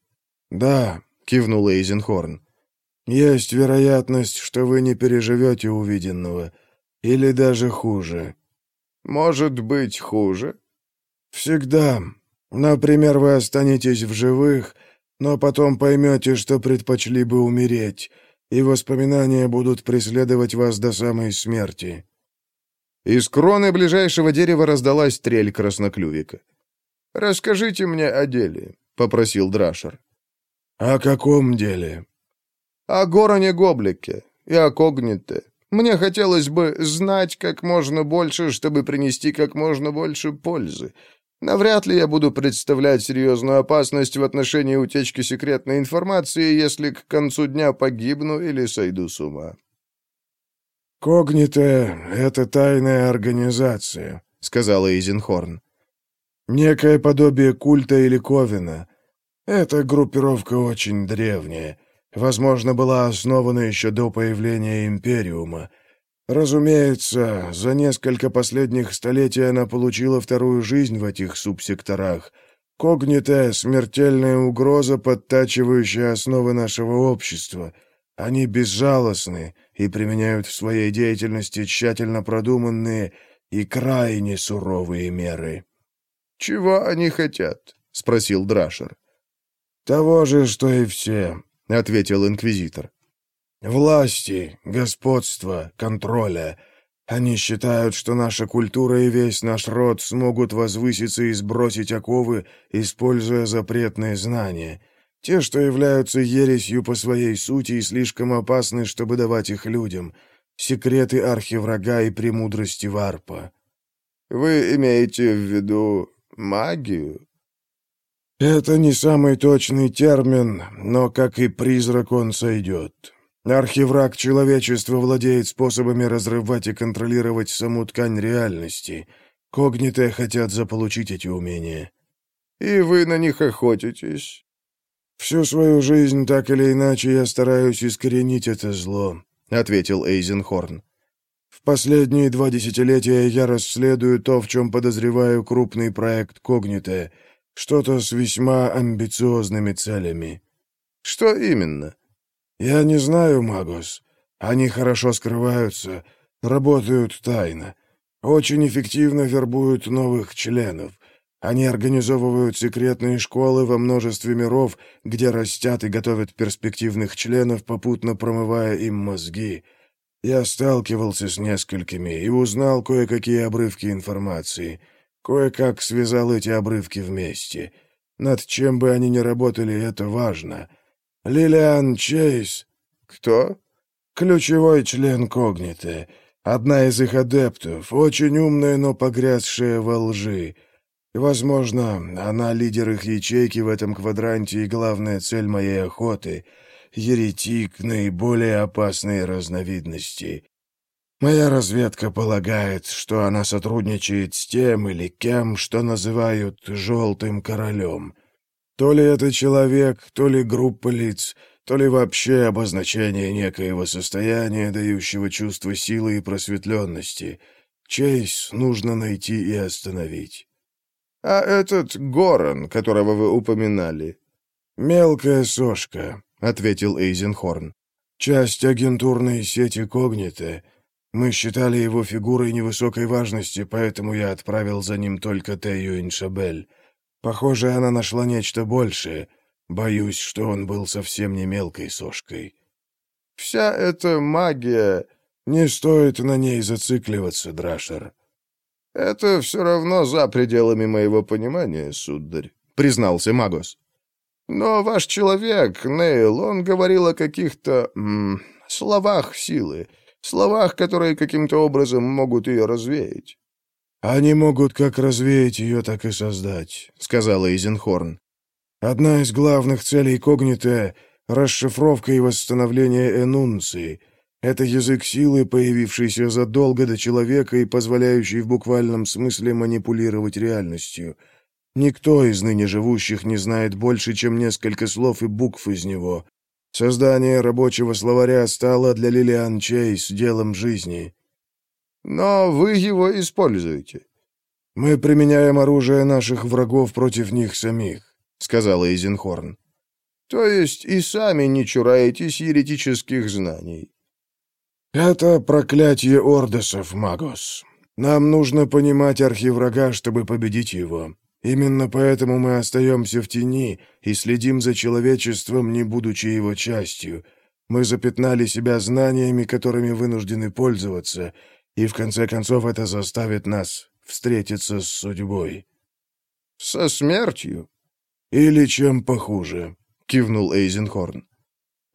«Да», — кивнул Эйзенхорн. Есть вероятность, что вы не переживете увиденного. Или даже хуже. Может быть, хуже? Всегда. Например, вы останетесь в живых, но потом поймете, что предпочли бы умереть, и воспоминания будут преследовать вас до самой смерти. Из кроны ближайшего дерева раздалась трель красноклювика. «Расскажите мне о деле», — попросил Драшер. «О каком деле?» о Гороне Гоблике и о Когните. Мне хотелось бы знать как можно больше, чтобы принести как можно больше пользы. Навряд ли я буду представлять серьезную опасность в отношении утечки секретной информации, если к концу дня погибну или сойду с ума». «Когните — это тайная организация», — сказала Изенхорн. «Некое подобие культа или ковена. Эта группировка очень древняя. Возможно, была основана еще до появления Империума. Разумеется, за несколько последних столетий она получила вторую жизнь в этих субсекторах, Когните — смертельная угроза, подтачивающая основы нашего общества. Они безжалостны и применяют в своей деятельности тщательно продуманные и крайне суровые меры». «Чего они хотят?» — спросил Драшер. «Того же, что и все», — ответил инквизитор. «Власти, господства, контроля — они считают, что наша культура и весь наш род смогут возвыситься и сбросить оковы, используя запретные знания, те, что являются ересью по своей сути и слишком опасны, чтобы давать их людям, секреты архиврага и премудрости варпа. Вы имеете в виду магию? Это не самый точный термин, но как и призрак он сойдет. Архивраг человечества владеет способами разрывать и контролировать саму ткань реальности. Когниты хотят заполучить эти умения. И вы на них охотитесь? Всю свою жизнь, так или иначе, я стараюсь искоренить это зло, — ответил Эйзенхорн. В последние два десятилетия я расследую то, в чем подозреваю крупный проект Когните, что-то с весьма амбициозными целями. Что именно? «Я не знаю, Магос. Они хорошо скрываются, работают тайно. Очень эффективно вербуют новых членов. Они организовывают секретные школы во множестве миров, где растят и готовят перспективных членов, попутно промывая им мозги. Я сталкивался с несколькими и узнал кое-какие обрывки информации. Кое-как связал эти обрывки вместе. Над чем бы они ни работали, это важно». Лилиан Чейз. Кто? Ключевой член Когниты. Одна из их адептов, очень умная, но погрязшая во лжи. Возможно, она лидер их ячейки в этом квадранте и главная цель моей охоты — еретик наиболее опасной разновидности. Моя разведка полагает, что она сотрудничает с тем или кем, что называют «желтым королем». То ли это человек, то ли группа лиц, то ли вообще обозначение некоего состояния, дающего чувство силы и просветленности. Чейз нужно найти и остановить. «А этот Горан, которого вы упоминали?» «Мелкая сошка», — ответил Эйзенхорн. «Часть агентурной сети Когниты. Мы считали его фигурой невысокой важности, поэтому я отправил за ним только Тею Иншабель». Похоже, она нашла нечто большее. Боюсь, что он был совсем не мелкой сошкой. Вся эта магия... Не стоит на ней зацикливаться, Драшер. Это все равно за пределами моего понимания, сударь, признался Магос. Но ваш человек, Нейл, он говорил о каких-то словах силы, словах, которые каким-то образом могут ее развеять. «Они могут как развеять ее, так и создать», — сказала Эйзенхорн. «Одна из главных целей когнита — расшифровка и восстановление энунции. Это язык силы, появившийся задолго до человека и позволяющий в буквальном смысле манипулировать реальностью. Никто из ныне живущих не знает больше, чем несколько слов и букв из него. Создание рабочего словаря стало для Лилиан Чейз делом жизни». Но вы его используете. Мы применяем оружие наших врагов против них самих, сказала Эйзенхорн. То есть и сами не чураетесь еретических знаний. Это проклятие ордосов, Магос. Нам нужно понимать архиврага, чтобы победить его. Именно поэтому мы остаемся в тени и следим за человечеством, не будучи его частью. Мы запятнали себя знаниями, которыми вынуждены пользоваться, и в конце концов это заставит нас встретиться с судьбой». «Со смертью?» «Или чем похуже», — кивнул Эйзенхорн.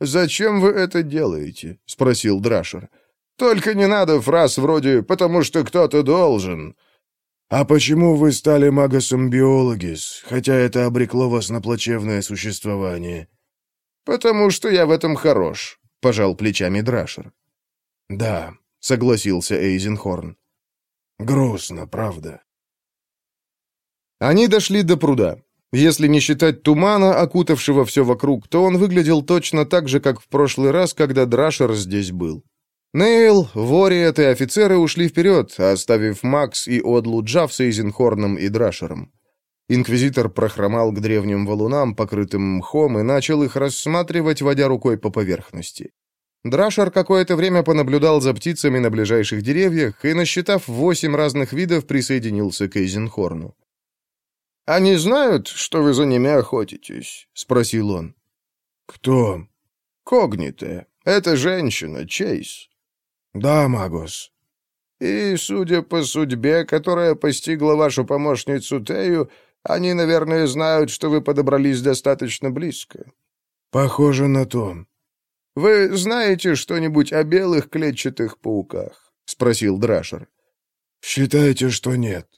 «Зачем вы это делаете?» — спросил Драшер. «Только не надо фраз вроде «потому что кто-то должен». «А почему вы стали магосом биологис, хотя это обрекло вас на плачевное существование?» «Потому что я в этом хорош», — пожал плечами Драшер. «Да, — согласился Эйзенхорн. «Грустно, правда?» Они дошли до пруда. Если не считать тумана, окутавшего все вокруг, то он выглядел точно так же, как в прошлый раз, когда Драшер здесь был. Нейл, Вориет и офицеры ушли вперед, оставив Макс и Одлу Джав с Эйзенхорном и Драшером. Инквизитор прохромал к древним валунам, покрытым мхом, и начал их рассматривать, водя рукой по поверхности. Драшер какое-то время понаблюдал за птицами на ближайших деревьях и, насчитав восемь разных видов, присоединился к Эйзенхорну. «Они знают, что вы за ними охотитесь?» — спросил он. «Кто?» «Когните. Это женщина, Чейз». «Да, Магос». «И, судя по судьбе, которая постигла вашу помощницу Тею, они, наверное, знают, что вы подобрались достаточно близко». «Похоже на то». «Вы знаете что-нибудь о белых клетчатых пауках?» — спросил Драшер. «Считайте, что нет».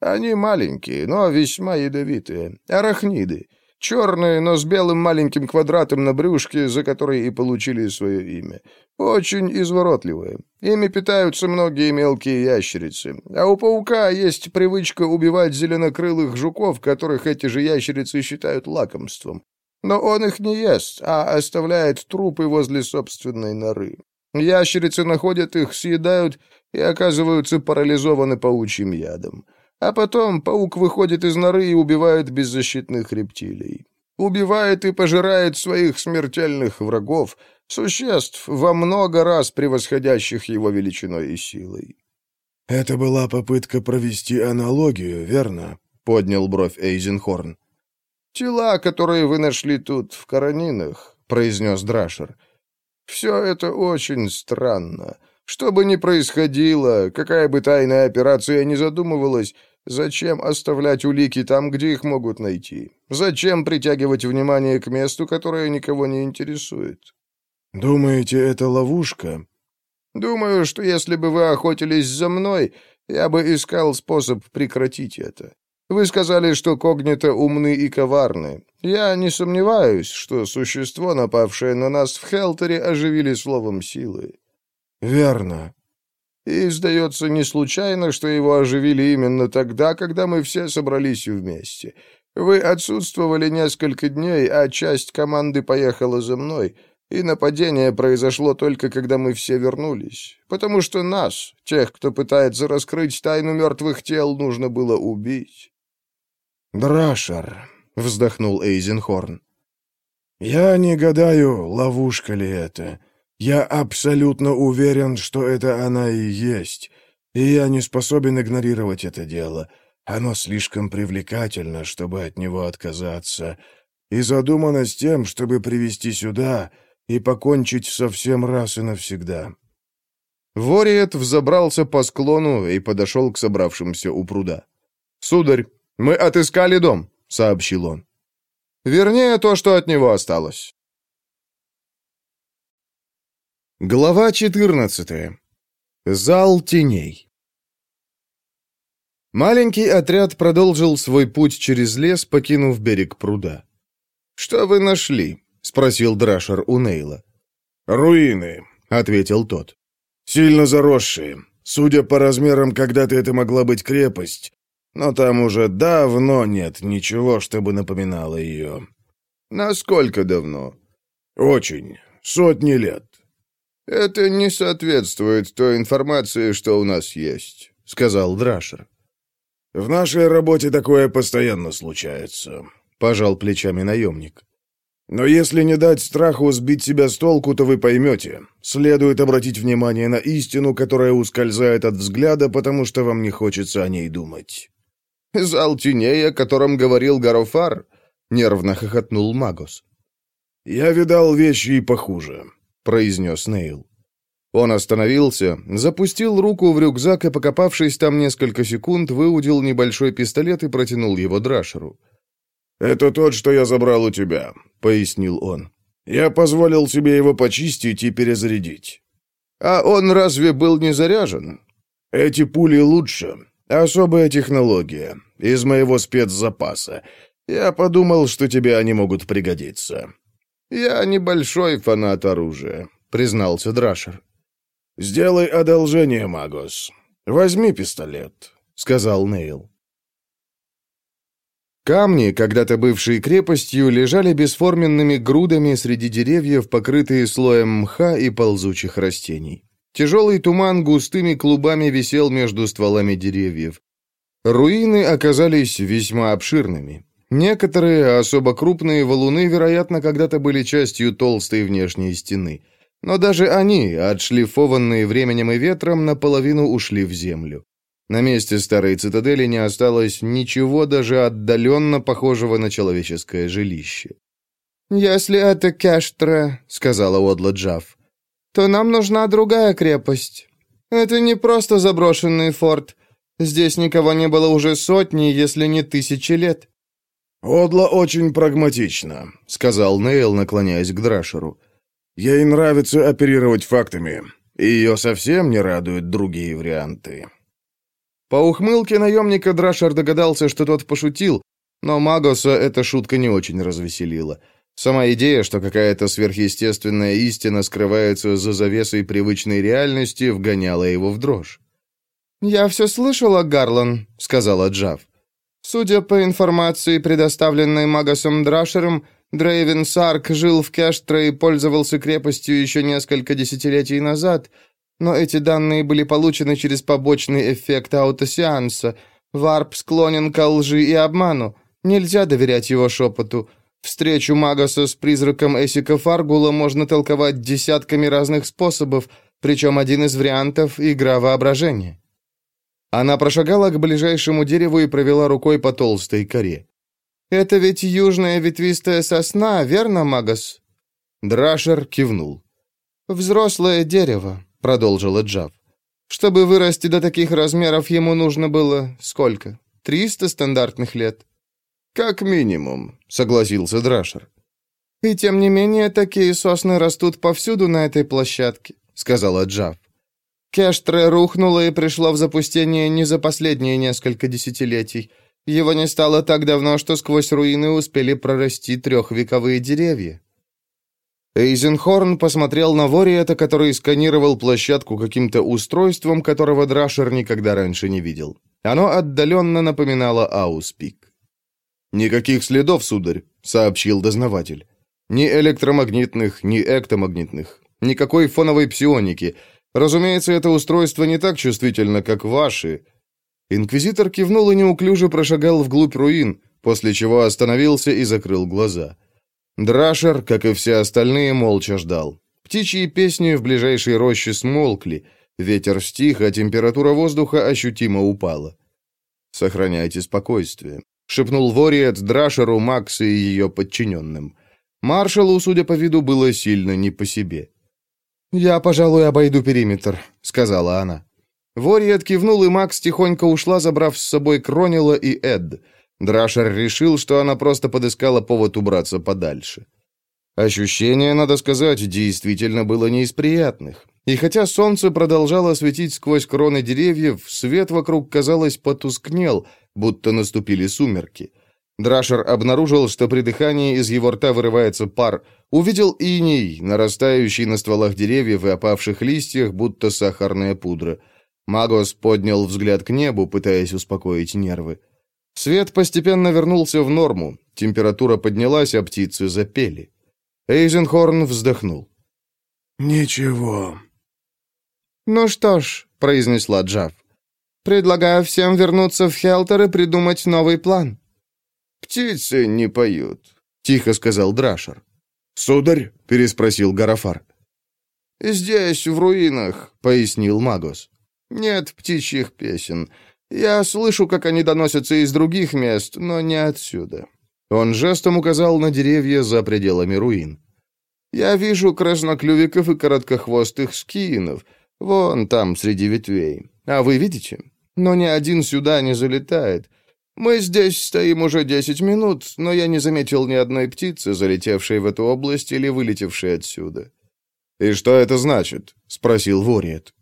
«Они маленькие, но весьма ядовитые. Арахниды. Черные, но с белым маленьким квадратом на брюшке, за который и получили свое имя. Очень изворотливые. Ими питаются многие мелкие ящерицы. А у паука есть привычка убивать зеленокрылых жуков, которых эти же ящерицы считают лакомством. Но он их не ест, а оставляет трупы возле собственной норы. Ящерицы находят их, съедают и оказываются парализованы паучьим ядом. А потом паук выходит из норы и убивает беззащитных рептилий. Убивает и пожирает своих смертельных врагов, существ, во много раз превосходящих его величиной и силой. «Это была попытка провести аналогию, верно?» — поднял бровь Эйзенхорн. «Тела, которые вы нашли тут, в Каранинах», — произнес Драшер. «Все это очень странно. Что бы ни происходило, какая бы тайная операция ни задумывалась, зачем оставлять улики там, где их могут найти? Зачем притягивать внимание к месту, которое никого не интересует? Думаете, это ловушка? Думаю, что если бы вы охотились за мной, я бы искал способ прекратить это. Вы сказали, что когнито умны и коварны. Я не сомневаюсь, что существо, напавшее на нас в Хелтере, оживили словом силы. «Верно». «И, сдается, не случайно, что его оживили именно тогда, когда мы все собрались вместе. Вы отсутствовали несколько дней, а часть команды поехала за мной, и нападение произошло только когда мы все вернулись, потому что нас, тех, кто пытается раскрыть тайну мертвых тел, нужно было убить». «Драшер», — вздохнул Эйзенхорн. «Я не гадаю, ловушка ли это». Я абсолютно уверен, что это она и есть, и я не способен игнорировать это дело. Оно слишком привлекательно, чтобы от него отказаться, и задумано с тем, чтобы привести сюда и покончить со всем раз и навсегда». Вориет взобрался по склону и подошел к собравшимся у пруда. «Сударь, мы отыскали дом», — сообщил он. «Вернее, то, что от него осталось. Глава 14. Зал теней. Маленький отряд продолжил свой путь через лес, покинув берег пруда. «Что вы нашли?» — спросил Драшер у Нейла. «Руины», — ответил тот. «Сильно заросшие. Судя по размерам, когда-то это могла быть крепость, но там уже давно нет ничего, чтобы напоминало ее». «Насколько давно?» «Очень. Сотни лет». «Это не соответствует той информации, что у нас есть», — сказал Драшер. «В нашей работе такое постоянно случается», — пожал плечами наемник. «Но если не дать страху сбить себя с толку, то вы поймете. Следует обратить внимание на истину, которая ускользает от взгляда, потому что вам не хочется о ней думать». «Зал теней, о котором говорил Гарофар?» — нервно хохотнул Магос. «Я видал вещи и похуже произнес Нейл. Он остановился, запустил руку в рюкзак и, покопавшись там несколько секунд, выудил небольшой пистолет и протянул его Драшеру. «Это тот, что я забрал у тебя», — пояснил он. «Я позволил себе его почистить и перезарядить». «А он разве был не заряжен?» «Эти пули лучше. Особая технология. Из моего спецзапаса. Я подумал, что тебе они могут пригодиться». «Я небольшой фанат оружия», — признался Драшер. «Сделай одолжение, Магос. Возьми пистолет», — сказал Нейл. Камни, когда-то бывшие крепостью, лежали бесформенными грудами среди деревьев, покрытые слоем мха и ползучих растений. Тяжелый туман густыми клубами висел между стволами деревьев. Руины оказались весьма обширными. Некоторые, особо крупные валуны, вероятно, когда-то были частью толстой внешней стены. Но даже они, отшлифованные временем и ветром, наполовину ушли в землю. На месте старой цитадели не осталось ничего даже отдаленно похожего на человеческое жилище. «Если это Кештра», — сказала Одла Джав, — «то нам нужна другая крепость. Это не просто заброшенный форт. Здесь никого не было уже сотни, если не тысячи лет». «Одла очень прагматична», — сказал Нейл, наклоняясь к Драшеру. «Ей нравится оперировать фактами. Ее совсем не радуют другие варианты». По ухмылке наемника Драшер догадался, что тот пошутил, но Магоса эта шутка не очень развеселила. Сама идея, что какая-то сверхъестественная истина скрывается за завесой привычной реальности, вгоняла его в дрожь. «Я все слышала, Гарлан», — сказала Джав. «Судя по информации, предоставленной Магосом Драшером, Дрейвен Сарк жил в Кештре и пользовался крепостью еще несколько десятилетий назад, но эти данные были получены через побочный эффект аутосеанса. Варп склонен к лжи и обману. Нельзя доверять его шепоту. Встречу Магаса с призраком Эсика Фаргула можно толковать десятками разных способов, причем один из вариантов — игра воображения. Она прошагала к ближайшему дереву и провела рукой по толстой коре. «Это ведь южная ветвистая сосна, верно, Магас?» Драшер кивнул. «Взрослое дерево продолжила Джав. Чтобы вырасти до таких размеров, ему нужно было сколько? Триста стандартных лет. Как минимум, согласился Драшер. И тем не менее, такие сосны растут повсюду на этой площадке, сказала Джав. Кештре рухнуло и пришло в запустение не за последние несколько десятилетий. Его не стало так давно, что сквозь руины успели прорасти трехвековые деревья. Эйзенхорн посмотрел на Вориэта, который сканировал площадку каким-то устройством, которого Драшер никогда раньше не видел. Оно отдаленно напоминало Ауспик. «Никаких следов, сударь», — сообщил дознаватель. «Ни электромагнитных, ни эктомагнитных. Никакой фоновой псионики. Разумеется, это устройство не так чувствительно, как ваши». Инквизитор кивнул и неуклюже прошагал вглубь руин, после чего остановился и закрыл глаза. Драшер, как и все остальные, молча ждал. Птичьи песни в ближайшей роще смолкли, ветер стих, а температура воздуха ощутимо упала. «Сохраняйте спокойствие», — шепнул Вориет Драшеру, Макс и ее подчиненным. Маршалу, судя по виду, было сильно не по себе. «Я, пожалуй, обойду периметр», — сказала она. Вориет кивнул, и Макс тихонько ушла, забрав с собой Кронила и Эд. Драшер решил, что она просто подыскала повод убраться подальше. Ощущение, надо сказать, действительно было не из приятных. И хотя солнце продолжало светить сквозь кроны деревьев, свет вокруг, казалось, потускнел, будто наступили сумерки. Драшер обнаружил, что при дыхании из его рта вырывается пар, увидел иней, нарастающий на стволах деревьев и опавших листьях, будто сахарная пудра. Магос поднял взгляд к небу, пытаясь успокоить нервы. Свет постепенно вернулся в норму, температура поднялась, а птицы запели. Эйзенхорн вздохнул. «Ничего». «Ну что ж», — произнесла Джав, — «предлагаю всем вернуться в Хелтер и придумать новый план». «Птицы не поют», — тихо сказал Драшер. «Сударь?» — переспросил Гарафар. «Здесь, в руинах», — пояснил Магос. «Нет птичьих песен. Я слышу, как они доносятся из других мест, но не отсюда». Он жестом указал на деревья за пределами руин. «Я вижу красноклювиков и короткохвостых скиинов, вон там, среди ветвей. А вы видите? Но ни один сюда не залетает. Мы здесь стоим уже десять минут, но я не заметил ни одной птицы, залетевшей в эту область или вылетевшей отсюда». «И что это значит?» — спросил Вориет.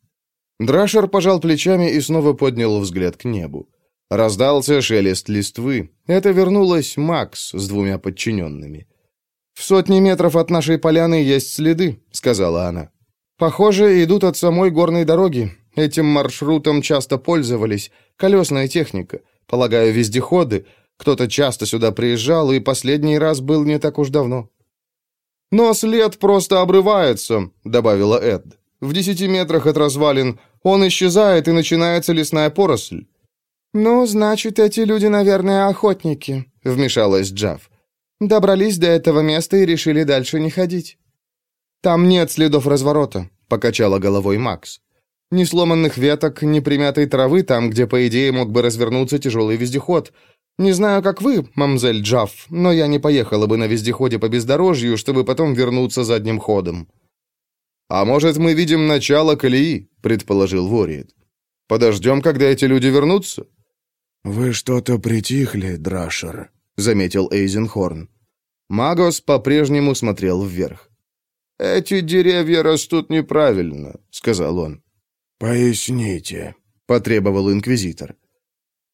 Драшер пожал плечами и снова поднял взгляд к небу. Раздался шелест листвы. Это вернулась Макс с двумя подчиненными. «В сотни метров от нашей поляны есть следы», — сказала она. «Похоже, идут от самой горной дороги. Этим маршрутом часто пользовались. Колесная техника. Полагаю, вездеходы. Кто-то часто сюда приезжал, и последний раз был не так уж давно». «Но след просто обрывается», — добавила Эд. «В десяти метрах от развалин он исчезает, и начинается лесная поросль. «Ну, значит, эти люди, наверное, охотники», — вмешалась Джав. «Добрались до этого места и решили дальше не ходить». «Там нет следов разворота», — покачала головой Макс. «Ни сломанных веток, ни примятой травы там, где, по идее, мог бы развернуться тяжелый вездеход. Не знаю, как вы, мамзель Джав, но я не поехала бы на вездеходе по бездорожью, чтобы потом вернуться задним ходом». «А может, мы видим начало колеи?» — предположил Вориет. «Подождем, когда эти люди вернутся?» «Вы что-то притихли, Драшер», — заметил Эйзенхорн. Магос по-прежнему смотрел вверх. «Эти деревья растут неправильно», — сказал он. «Поясните», — потребовал инквизитор.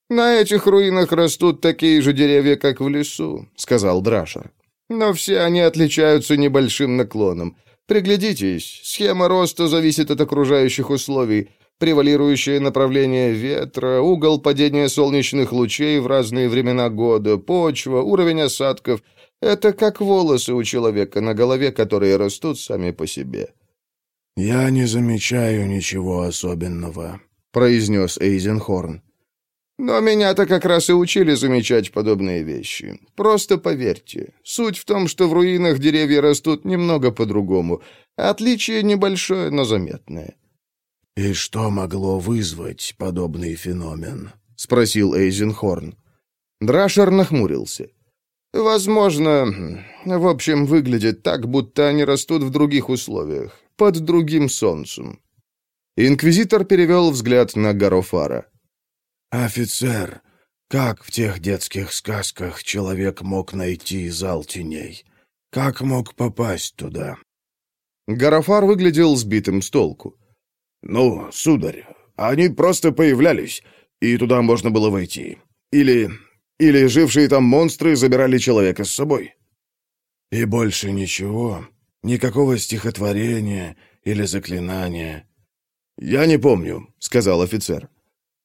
«На этих руинах растут такие же деревья, как в лесу», — сказал Драшер. «Но все они отличаются небольшим наклоном. Приглядитесь, схема роста зависит от окружающих условий превалирующее направление ветра, угол падения солнечных лучей в разные времена года, почва, уровень осадков — это как волосы у человека на голове, которые растут сами по себе. «Я не замечаю ничего особенного», — произнес Эйзенхорн. «Но меня-то как раз и учили замечать подобные вещи. Просто поверьте. Суть в том, что в руинах деревья растут немного по-другому. Отличие небольшое, но заметное. «И что могло вызвать подобный феномен?» — спросил Эйзенхорн. Драшер нахмурился. «Возможно, в общем, выглядит так, будто они растут в других условиях, под другим солнцем». Инквизитор перевел взгляд на Гарофара. «Офицер, как в тех детских сказках человек мог найти зал теней? Как мог попасть туда?» Гарофар выглядел сбитым с толку. «Ну, сударь, они просто появлялись, и туда можно было войти. Или... или жившие там монстры забирали человека с собой». «И больше ничего? Никакого стихотворения или заклинания?» «Я не помню», — сказал офицер.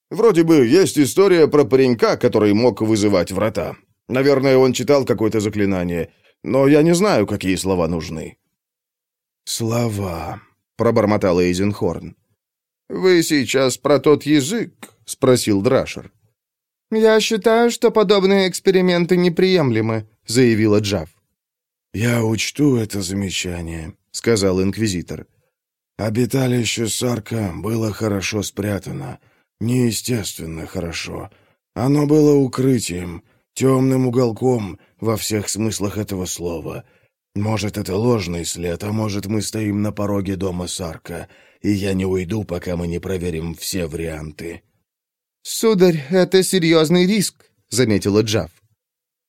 «Вроде бы есть история про паренька, который мог вызывать врата. Наверное, он читал какое-то заклинание, но я не знаю, какие слова нужны». «Слова», — пробормотал Эйзенхорн. «Вы сейчас про тот язык?» — спросил Драшер. «Я считаю, что подобные эксперименты неприемлемы», — заявила Джав. «Я учту это замечание», — сказал инквизитор. «Обиталище Сарка было хорошо спрятано. Неестественно хорошо. Оно было укрытием, темным уголком во всех смыслах этого слова. Может, это ложный след, а может, мы стоим на пороге дома Сарка, и я не уйду, пока мы не проверим все варианты». «Сударь, это серьезный риск», — заметила Джав.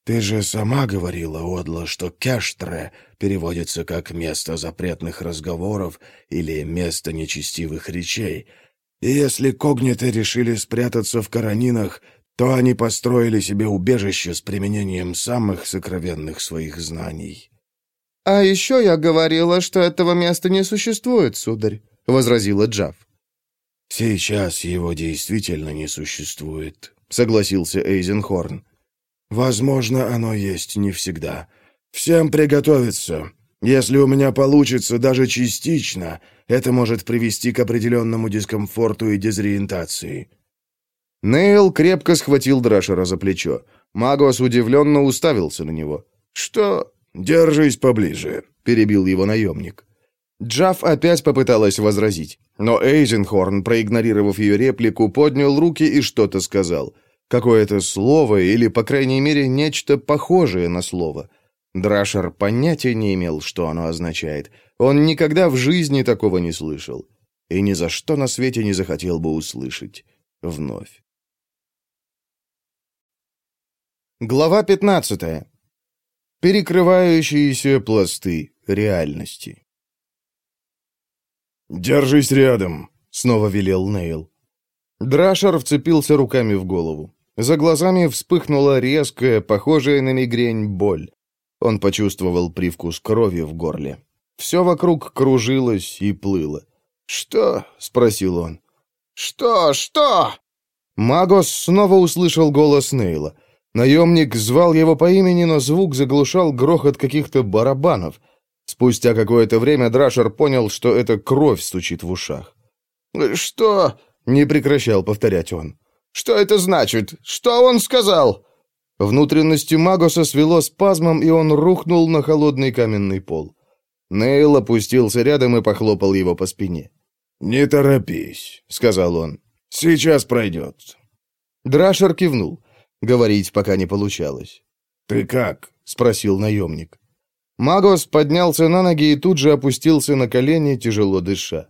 «Ты же сама говорила, Одла, что Кештре переводится как «место запретных разговоров» или «место нечестивых речей». И если когниты решили спрятаться в Каранинах, то они построили себе убежище с применением самых сокровенных своих знаний». «А еще я говорила, что этого места не существует, сударь», — возразила Джав. «Сейчас его действительно не существует», — согласился Эйзенхорн. «Возможно, оно есть не всегда. Всем приготовиться. Если у меня получится даже частично, это может привести к определенному дискомфорту и дезориентации». Нейл крепко схватил Драшера за плечо. Магос удивленно уставился на него. «Что?» «Держись поближе», — перебил его наемник. Джаф опять попыталась возразить, но Эйзенхорн, проигнорировав ее реплику, поднял руки и что-то сказал. Какое-то слово или, по крайней мере, нечто похожее на слово. Драшер понятия не имел, что оно означает. Он никогда в жизни такого не слышал. И ни за что на свете не захотел бы услышать. Вновь. Глава пятнадцатая перекрывающиеся пласты реальности. «Держись рядом», — снова велел Нейл. Драшер вцепился руками в голову. За глазами вспыхнула резкая, похожая на мигрень, боль. Он почувствовал привкус крови в горле. Все вокруг кружилось и плыло. «Что?» — спросил он. «Что? Что?» Магос снова услышал голос Нейла. Наемник звал его по имени, но звук заглушал грохот каких-то барабанов. Спустя какое-то время Драшер понял, что это кровь стучит в ушах. «Что?» — не прекращал повторять он. Что это значит? Что он сказал?» Внутренности Магоса свело спазмом, и он рухнул на холодный каменный пол. Нейл опустился рядом и похлопал его по спине. «Не торопись», — сказал он. «Сейчас пройдет». Драшер кивнул. Говорить пока не получалось. «Ты как?» — спросил наемник. Магос поднялся на ноги и тут же опустился на колени, тяжело дыша.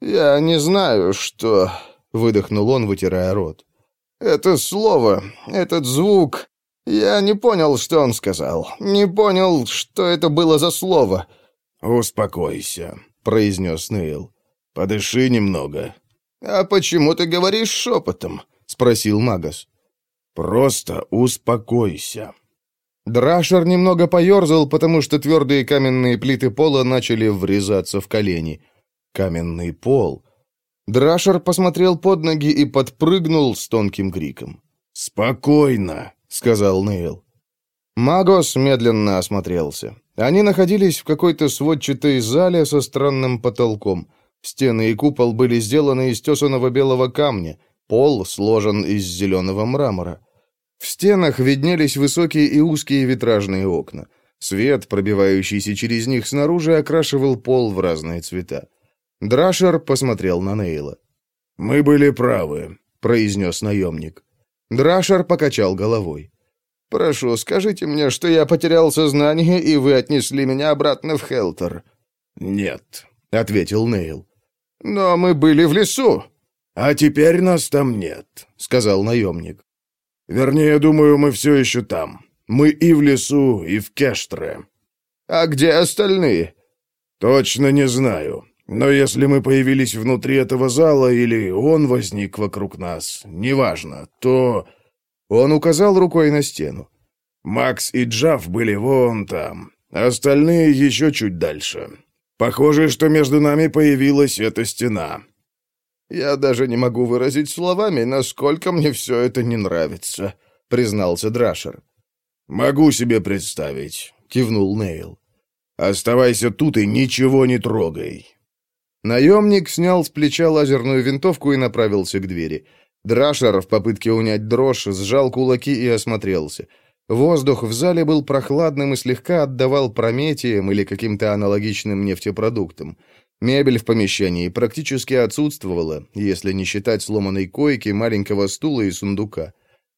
«Я не знаю, что...» — выдохнул он, вытирая рот. «Это слово, этот звук... Я не понял, что он сказал. Не понял, что это было за слово». «Успокойся», — произнес Нейл. «Подыши немного». «А почему ты говоришь шепотом?» — спросил Магос. «Просто успокойся». Драшер немного поерзал, потому что твердые каменные плиты пола начали врезаться в колени. Каменный пол. Драшер посмотрел под ноги и подпрыгнул с тонким криком. «Спокойно», — сказал Нейл. Магос медленно осмотрелся. Они находились в какой-то сводчатой зале со странным потолком. Стены и купол были сделаны из тесаного белого камня, пол сложен из зеленого мрамора. В стенах виднелись высокие и узкие витражные окна. Свет, пробивающийся через них снаружи, окрашивал пол в разные цвета. Драшер посмотрел на Нейла. «Мы были правы», — произнес наемник. Драшер покачал головой. «Прошу, скажите мне, что я потерял сознание, и вы отнесли меня обратно в Хелтер». «Нет», — ответил Нейл. «Но мы были в лесу». «А теперь нас там нет», — сказал наемник. Вернее, думаю, мы все еще там. Мы и в лесу, и в Кештре. А где остальные? Точно не знаю. Но если мы появились внутри этого зала или он возник вокруг нас, неважно, то... Он указал рукой на стену. Макс и Джав были вон там, остальные еще чуть дальше. Похоже, что между нами появилась эта стена. «Я даже не могу выразить словами, насколько мне все это не нравится», — признался Драшер. «Могу себе представить», — кивнул Нейл. «Оставайся тут и ничего не трогай». Наемник снял с плеча лазерную винтовку и направился к двери. Драшер в попытке унять дрожь сжал кулаки и осмотрелся. Воздух в зале был прохладным и слегка отдавал прометием или каким-то аналогичным нефтепродуктам. Мебель в помещении практически отсутствовала, если не считать сломанной койки, маленького стула и сундука.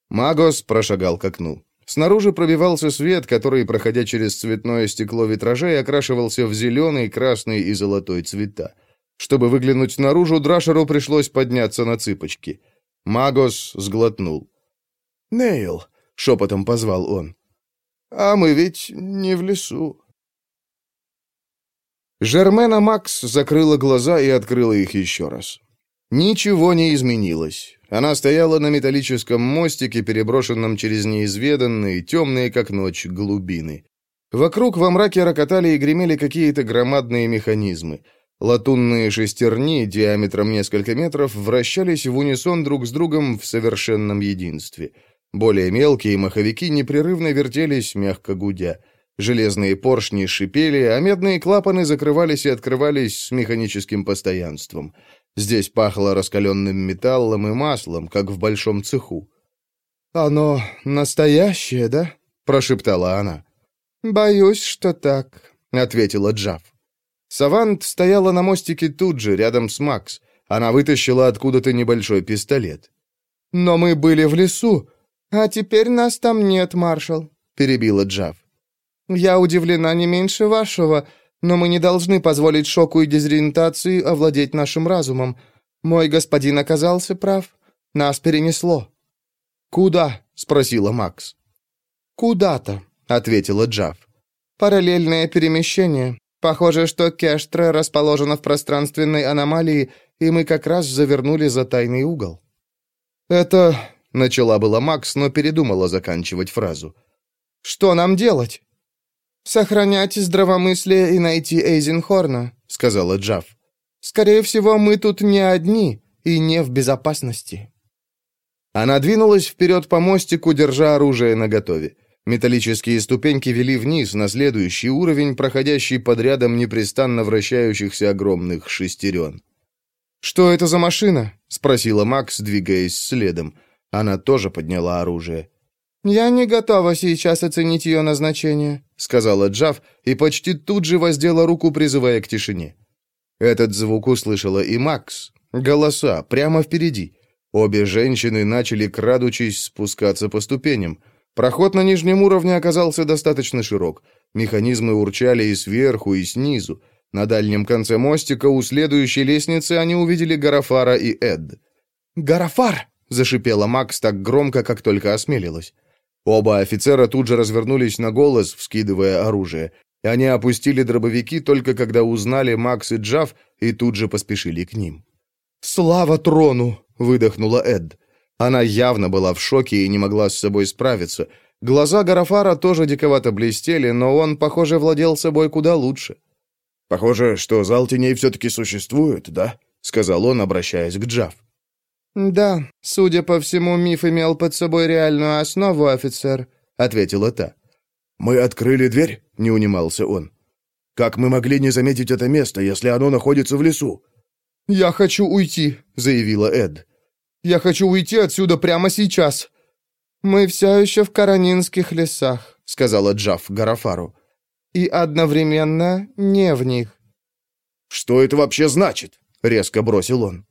Магос прошагал к окну. Снаружи пробивался свет, который, проходя через цветное стекло витражей, окрашивался в зеленый, красный и золотой цвета. Чтобы выглянуть наружу, Драшеру пришлось подняться на цыпочки. Магос сглотнул. «Нейл», — шепотом позвал он. «А мы ведь не в лесу». Жермена Макс закрыла глаза и открыла их еще раз. Ничего не изменилось. Она стояла на металлическом мостике, переброшенном через неизведанные, темные, как ночь, глубины. Вокруг во мраке рокотали и гремели какие-то громадные механизмы. Латунные шестерни диаметром несколько метров вращались в унисон друг с другом в совершенном единстве. Более мелкие маховики непрерывно вертелись, мягко гудя. Железные поршни шипели, а медные клапаны закрывались и открывались с механическим постоянством. Здесь пахло раскаленным металлом и маслом, как в большом цеху. «Оно настоящее, да?» — прошептала она. «Боюсь, что так», — ответила Джав. Савант стояла на мостике тут же, рядом с Макс. Она вытащила откуда-то небольшой пистолет. «Но мы были в лесу, а теперь нас там нет, маршал», — перебила Джав. Я удивлена не меньше вашего, но мы не должны позволить шоку и дезориентации овладеть нашим разумом. Мой господин оказался прав. Нас перенесло». «Куда?» — спросила Макс. «Куда-то», — ответила Джав. «Параллельное перемещение. Похоже, что Кештра расположена в пространственной аномалии, и мы как раз завернули за тайный угол». «Это...» — начала была Макс, но передумала заканчивать фразу. «Что нам делать?» «Сохранять здравомыслие и найти Эйзенхорна», — сказала Джав. «Скорее всего, мы тут не одни и не в безопасности». Она двинулась вперед по мостику, держа оружие наготове. Металлические ступеньки вели вниз на следующий уровень, проходящий под рядом непрестанно вращающихся огромных шестерен. «Что это за машина?» — спросила Макс, двигаясь следом. Она тоже подняла оружие. «Я не готова сейчас оценить ее назначение», — сказала Джав и почти тут же воздела руку, призывая к тишине. Этот звук услышала и Макс. Голоса прямо впереди. Обе женщины начали, крадучись, спускаться по ступеням. Проход на нижнем уровне оказался достаточно широк. Механизмы урчали и сверху, и снизу. На дальнем конце мостика у следующей лестницы они увидели Гарафара и Эд. «Гарафар!» — зашипела Макс так громко, как только осмелилась. Оба офицера тут же развернулись на голос, вскидывая оружие. Они опустили дробовики только когда узнали Макс и Джав и тут же поспешили к ним. «Слава трону!» — выдохнула Эд. Она явно была в шоке и не могла с собой справиться. Глаза Гарафара тоже диковато блестели, но он, похоже, владел собой куда лучше. «Похоже, что зал теней все-таки существует, да?» — сказал он, обращаясь к Джав. «Да, судя по всему, миф имел под собой реальную основу, офицер», — ответила та. «Мы открыли дверь?» — не унимался он. «Как мы могли не заметить это место, если оно находится в лесу?» «Я хочу уйти», — заявила Эд. «Я хочу уйти отсюда прямо сейчас». «Мы все еще в Каранинских лесах», — сказала Джаф Гарафару. «И одновременно не в них». «Что это вообще значит?» — резко бросил он.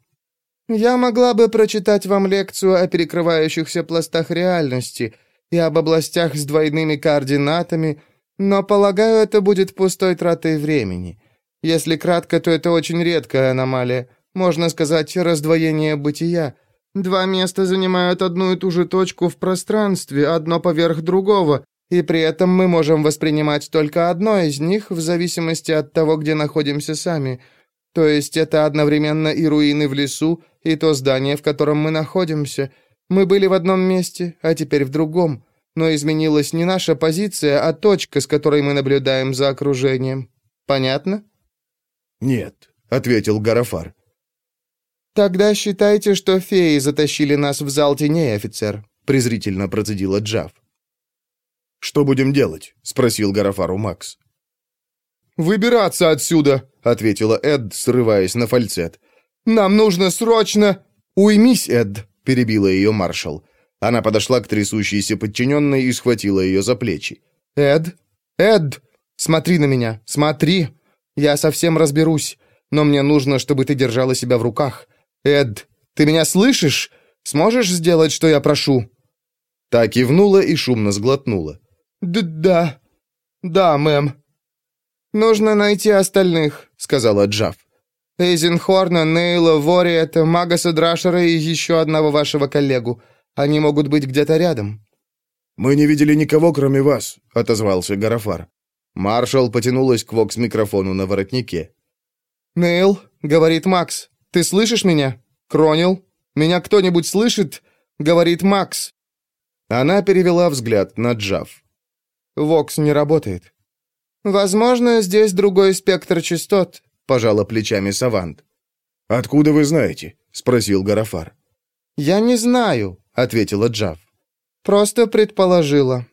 Я могла бы прочитать вам лекцию о перекрывающихся пластах реальности и об областях с двойными координатами, но, полагаю, это будет пустой тратой времени. Если кратко, то это очень редкая аномалия, можно сказать, раздвоение бытия. Два места занимают одну и ту же точку в пространстве, одно поверх другого, и при этом мы можем воспринимать только одно из них в зависимости от того, где находимся сами. То есть это одновременно и руины в лесу, и то здание, в котором мы находимся. Мы были в одном месте, а теперь в другом. Но изменилась не наша позиция, а точка, с которой мы наблюдаем за окружением. Понятно? Нет, ответил Гарафар. Тогда считайте, что феи затащили нас в зал теней, офицер, презрительно процедила Джав. Что будем делать? спросил Гарафару Макс. «Выбираться отсюда!» — ответила Эд, срываясь на фальцет. Нам нужно срочно...» «Уймись, Эд», — перебила ее маршал. Она подошла к трясущейся подчиненной и схватила ее за плечи. «Эд? Эд! Смотри на меня, смотри! Я совсем разберусь, но мне нужно, чтобы ты держала себя в руках. Эд, ты меня слышишь? Сможешь сделать, что я прошу?» Та кивнула и шумно сглотнула. «Да, да, мэм». «Нужно найти остальных», — сказала Джав. Эйзенхорна, Нейла, Вориэта, Магаса Драшера и еще одного вашего коллегу. Они могут быть где-то рядом». «Мы не видели никого, кроме вас», — отозвался Гарафар. Маршал потянулась к вокс-микрофону на воротнике. «Нейл», — говорит Макс, — «ты слышишь меня? Кронил? Меня кто-нибудь слышит?» — говорит Макс. Она перевела взгляд на Джав. «Вокс не работает». «Возможно, здесь другой спектр частот», — пожала плечами Савант. «Откуда вы знаете?» — спросил Гарафар. «Я не знаю», — ответила Джав. «Просто предположила».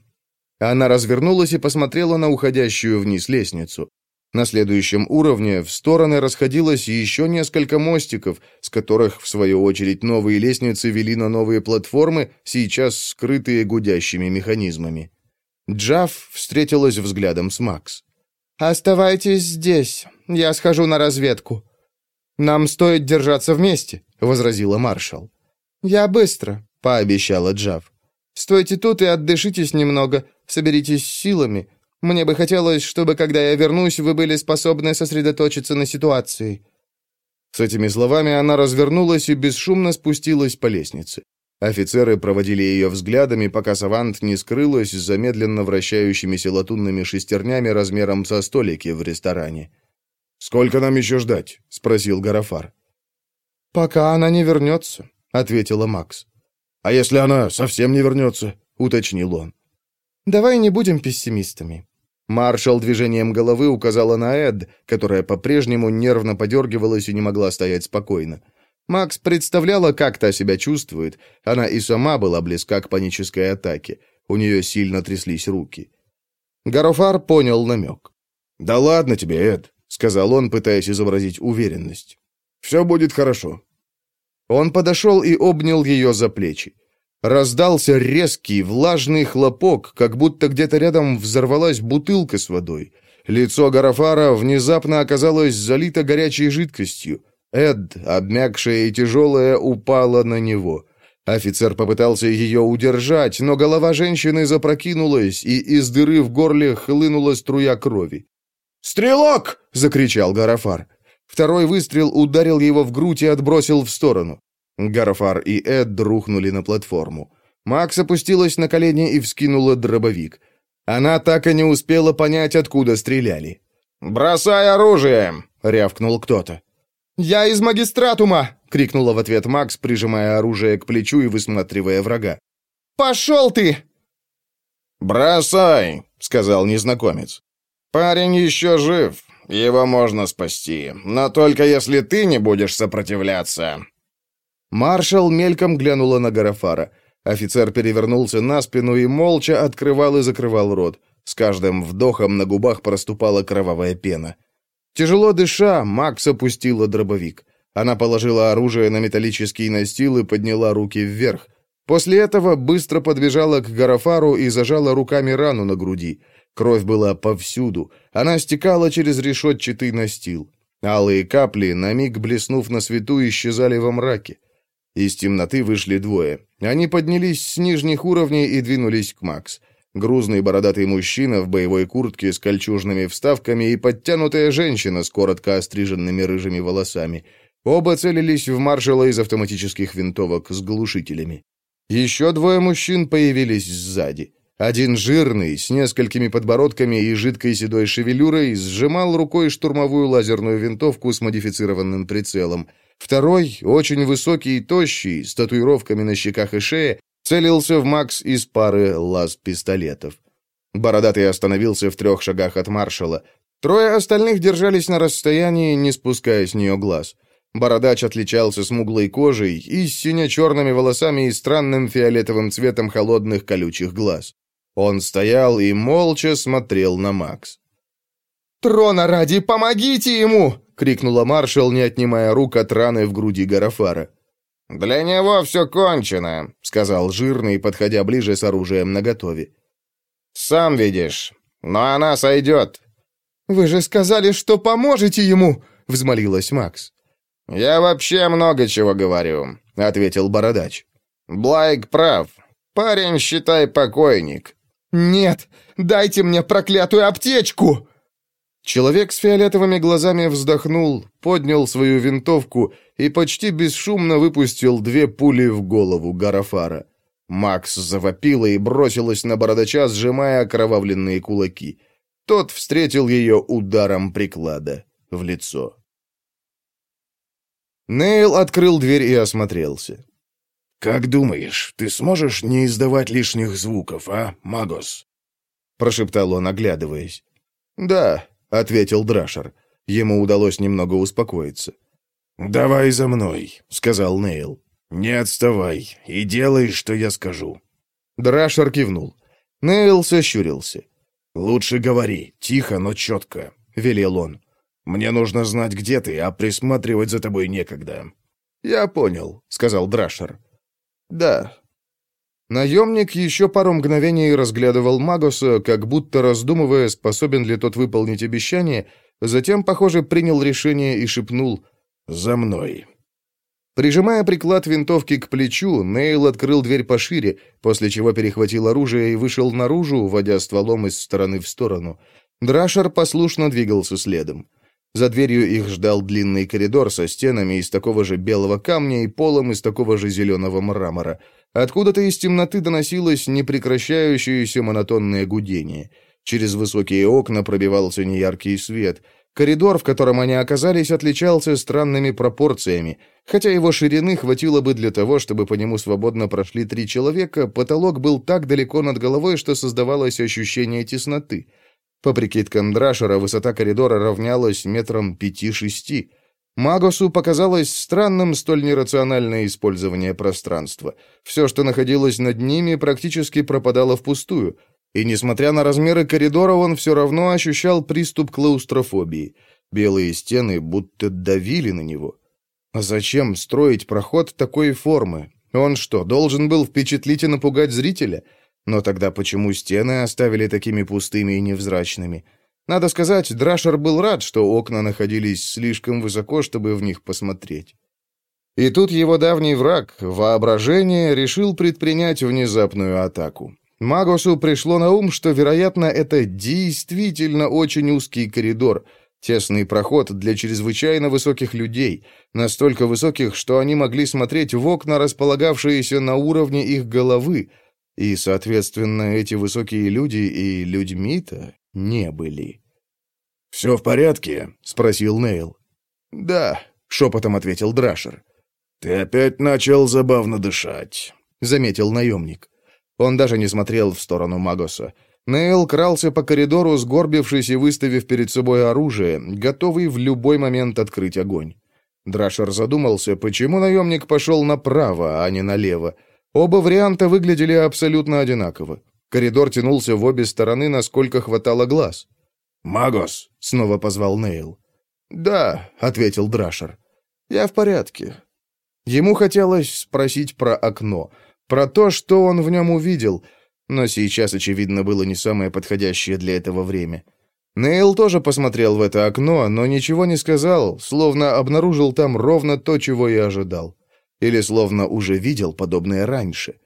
Она развернулась и посмотрела на уходящую вниз лестницу. На следующем уровне в стороны расходилось еще несколько мостиков, с которых, в свою очередь, новые лестницы вели на новые платформы, сейчас скрытые гудящими механизмами. Джав встретилась взглядом с Макс. «Оставайтесь здесь. Я схожу на разведку». «Нам стоит держаться вместе», — возразила маршал. «Я быстро», — пообещала Джав. «Стойте тут и отдышитесь немного, соберитесь силами. Мне бы хотелось, чтобы, когда я вернусь, вы были способны сосредоточиться на ситуации». С этими словами она развернулась и бесшумно спустилась по лестнице. Офицеры проводили ее взглядами, пока Савант не скрылась за медленно вращающимися латунными шестернями размером со столики в ресторане. «Сколько нам еще ждать?» — спросил Гарафар. «Пока она не вернется», — ответила Макс. «А если она совсем не вернется?» — уточнил он. «Давай не будем пессимистами». Маршал движением головы указала на Эд, которая по-прежнему нервно подергивалась и не могла стоять спокойно. Макс представляла, как та себя чувствует. Она и сама была близка к панической атаке. У нее сильно тряслись руки. Гарофар понял намек. «Да ладно тебе, Эд», — сказал он, пытаясь изобразить уверенность. «Все будет хорошо». Он подошел и обнял ее за плечи. Раздался резкий, влажный хлопок, как будто где-то рядом взорвалась бутылка с водой. Лицо Гарафара внезапно оказалось залито горячей жидкостью. Эд, обмякшая и тяжелая, упала на него. Офицер попытался ее удержать, но голова женщины запрокинулась, и из дыры в горле хлынула струя крови. «Стрелок!» — закричал Гарафар. Второй выстрел ударил его в грудь и отбросил в сторону. Гарафар и Эд рухнули на платформу. Макс опустилась на колени и вскинула дробовик. Она так и не успела понять, откуда стреляли. «Бросай оружие!» — рявкнул кто-то. «Я из магистратума!» — крикнула в ответ Макс, прижимая оружие к плечу и высматривая врага. «Пошел ты!» «Бросай!» — сказал незнакомец. «Парень еще жив. Его можно спасти. Но только если ты не будешь сопротивляться». Маршал мельком глянула на Гарафара. Офицер перевернулся на спину и молча открывал и закрывал рот. С каждым вдохом на губах проступала кровавая пена. Тяжело дыша, Макс опустила дробовик. Она положила оружие на металлический настил и подняла руки вверх. После этого быстро подбежала к Гарафару и зажала руками рану на груди. Кровь была повсюду. Она стекала через решетчатый настил. Алые капли, на миг блеснув на свету, исчезали во мраке. Из темноты вышли двое. Они поднялись с нижних уровней и двинулись к Макс. Грузный бородатый мужчина в боевой куртке с кольчужными вставками и подтянутая женщина с коротко остриженными рыжими волосами. Оба целились в маршала из автоматических винтовок с глушителями. Еще двое мужчин появились сзади. Один жирный, с несколькими подбородками и жидкой седой шевелюрой, сжимал рукой штурмовую лазерную винтовку с модифицированным прицелом – Второй, очень высокий и тощий, с татуировками на щеках и шее, целился в Макс из пары лаз-пистолетов. Бородатый остановился в трех шагах от маршала. Трое остальных держались на расстоянии, не спуская с нее глаз. Бородач отличался смуглой кожей и сине-черными волосами и странным фиолетовым цветом холодных колючих глаз. Он стоял и молча смотрел на Макс. «Трона ради, помогите ему!» крикнула маршал, не отнимая рук от раны в груди Гарафара. «Для него все кончено», — сказал жирный, подходя ближе с оружием наготове. «Сам видишь, но она сойдет». «Вы же сказали, что поможете ему!» — взмолилась Макс. «Я вообще много чего говорю», — ответил Бородач. «Блайк прав. Парень, считай, покойник». «Нет, дайте мне проклятую аптечку!» Человек с фиолетовыми глазами вздохнул, поднял свою винтовку и почти бесшумно выпустил две пули в голову Гарафара. Макс завопила и бросилась на бородача, сжимая окровавленные кулаки. Тот встретил ее ударом приклада в лицо. Нейл открыл дверь и осмотрелся. «Как думаешь, ты сможешь не издавать лишних звуков, а, Магос?» Прошептал он, оглядываясь. «Да, — ответил Драшер. Ему удалось немного успокоиться. «Давай за мной», — сказал Нейл. «Не отставай и делай, что я скажу». Драшер кивнул. Нейл сощурился. «Лучше говори, тихо, но четко», — велел он. «Мне нужно знать, где ты, а присматривать за тобой некогда». «Я понял», — сказал Драшер. «Да, Наемник еще пару мгновений разглядывал Магоса, как будто раздумывая, способен ли тот выполнить обещание, затем, похоже, принял решение и шепнул «За мной». Прижимая приклад винтовки к плечу, Нейл открыл дверь пошире, после чего перехватил оружие и вышел наружу, водя стволом из стороны в сторону. Драшер послушно двигался следом. За дверью их ждал длинный коридор со стенами из такого же белого камня и полом из такого же зеленого мрамора — Откуда-то из темноты доносилось непрекращающееся монотонное гудение. Через высокие окна пробивался неяркий свет. Коридор, в котором они оказались, отличался странными пропорциями. Хотя его ширины хватило бы для того, чтобы по нему свободно прошли три человека, потолок был так далеко над головой, что создавалось ощущение тесноты. По прикидкам Драшера, высота коридора равнялась метрам пяти-шести. Магосу показалось странным столь нерациональное использование пространства. Все, что находилось над ними, практически пропадало впустую. И несмотря на размеры коридора, он все равно ощущал приступ клаустрофобии. Белые стены будто давили на него. А зачем строить проход такой формы? Он что, должен был впечатлить и напугать зрителя? Но тогда почему стены оставили такими пустыми и невзрачными? Надо сказать, Драшер был рад, что окна находились слишком высоко, чтобы в них посмотреть. И тут его давний враг, воображение, решил предпринять внезапную атаку. Магосу пришло на ум, что, вероятно, это действительно очень узкий коридор, тесный проход для чрезвычайно высоких людей, настолько высоких, что они могли смотреть в окна, располагавшиеся на уровне их головы, и, соответственно, эти высокие люди и людьми-то не были. «Все в порядке?» — спросил Нейл. «Да», — шепотом ответил Драшер. «Ты опять начал забавно дышать», — заметил наемник. Он даже не смотрел в сторону Магоса. Нейл крался по коридору, сгорбившись и выставив перед собой оружие, готовый в любой момент открыть огонь. Драшер задумался, почему наемник пошел направо, а не налево. Оба варианта выглядели абсолютно одинаково. Коридор тянулся в обе стороны, насколько хватало глаз. «Магос!» — снова позвал Нейл. «Да», — ответил Драшер. «Я в порядке». Ему хотелось спросить про окно, про то, что он в нем увидел, но сейчас, очевидно, было не самое подходящее для этого время. Нейл тоже посмотрел в это окно, но ничего не сказал, словно обнаружил там ровно то, чего и ожидал. Или словно уже видел подобное раньше.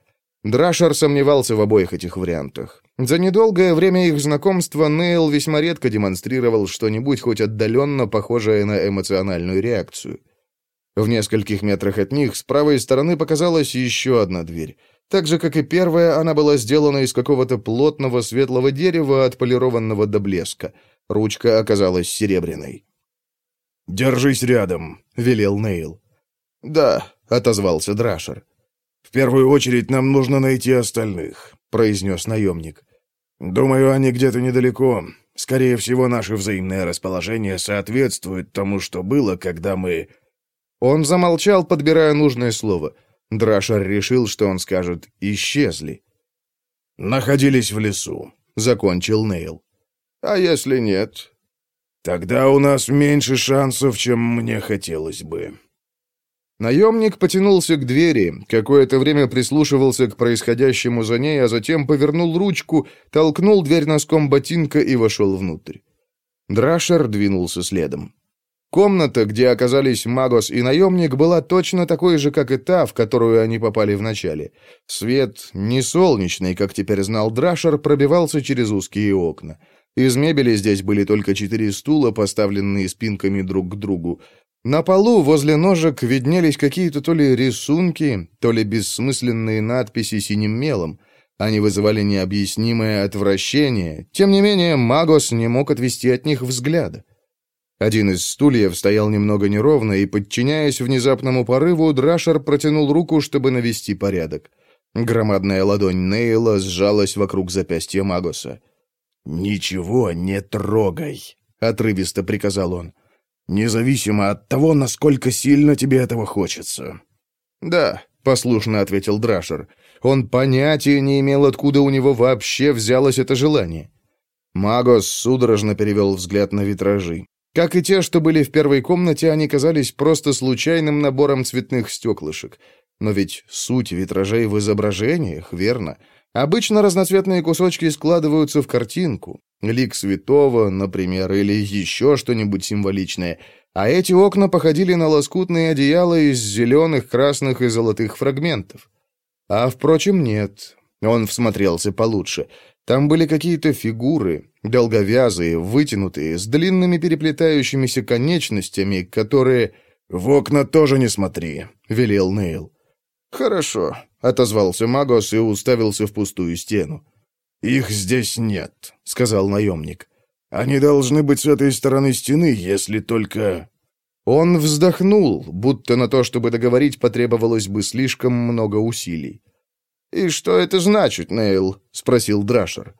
Драшер сомневался в обоих этих вариантах. За недолгое время их знакомства Нейл весьма редко демонстрировал что-нибудь хоть отдаленно похожее на эмоциональную реакцию. В нескольких метрах от них с правой стороны показалась еще одна дверь. Так же, как и первая, она была сделана из какого-то плотного светлого дерева, отполированного до блеска. Ручка оказалась серебряной. «Держись рядом», — велел Нейл. «Да», — отозвался Драшер. «В первую очередь нам нужно найти остальных», — произнес наемник. «Думаю, они где-то недалеко. Скорее всего, наше взаимное расположение соответствует тому, что было, когда мы...» Он замолчал, подбирая нужное слово. Драшер решил, что он скажет «исчезли». «Находились в лесу», — закончил Нейл. «А если нет?» «Тогда у нас меньше шансов, чем мне хотелось бы». Наемник потянулся к двери, какое-то время прислушивался к происходящему за ней, а затем повернул ручку, толкнул дверь носком ботинка и вошел внутрь. Драшер двинулся следом. Комната, где оказались Магос и наемник, была точно такой же, как и та, в которую они попали вначале. Свет, не солнечный, как теперь знал Драшер, пробивался через узкие окна. Из мебели здесь были только четыре стула, поставленные спинками друг к другу. На полу возле ножек виднелись какие-то то ли рисунки, то ли бессмысленные надписи синим мелом. Они вызывали необъяснимое отвращение. Тем не менее, Магос не мог отвести от них взгляда. Один из стульев стоял немного неровно, и, подчиняясь внезапному порыву, Драшер протянул руку, чтобы навести порядок. Громадная ладонь Нейла сжалась вокруг запястья Магоса. «Ничего не трогай», — отрывисто приказал он независимо от того, насколько сильно тебе этого хочется». «Да», — послушно ответил Драшер. Он понятия не имел, откуда у него вообще взялось это желание. Магос судорожно перевел взгляд на витражи. Как и те, что были в первой комнате, они казались просто случайным набором цветных стеклышек. Но ведь суть витражей в изображениях, верно? Обычно разноцветные кусочки складываются в картинку. Лик святого, например, или еще что-нибудь символичное. А эти окна походили на лоскутные одеяла из зеленых, красных и золотых фрагментов. А, впрочем, нет. Он всмотрелся получше. Там были какие-то фигуры, долговязые, вытянутые, с длинными переплетающимися конечностями, которые... «В окна тоже не смотри», — велел Нейл. «Хорошо», — отозвался Магос и уставился в пустую стену. «Их здесь нет», — сказал наемник. «Они должны быть с этой стороны стены, если только...» Он вздохнул, будто на то, чтобы договорить, потребовалось бы слишком много усилий. «И что это значит, Нейл?» — спросил Драшер.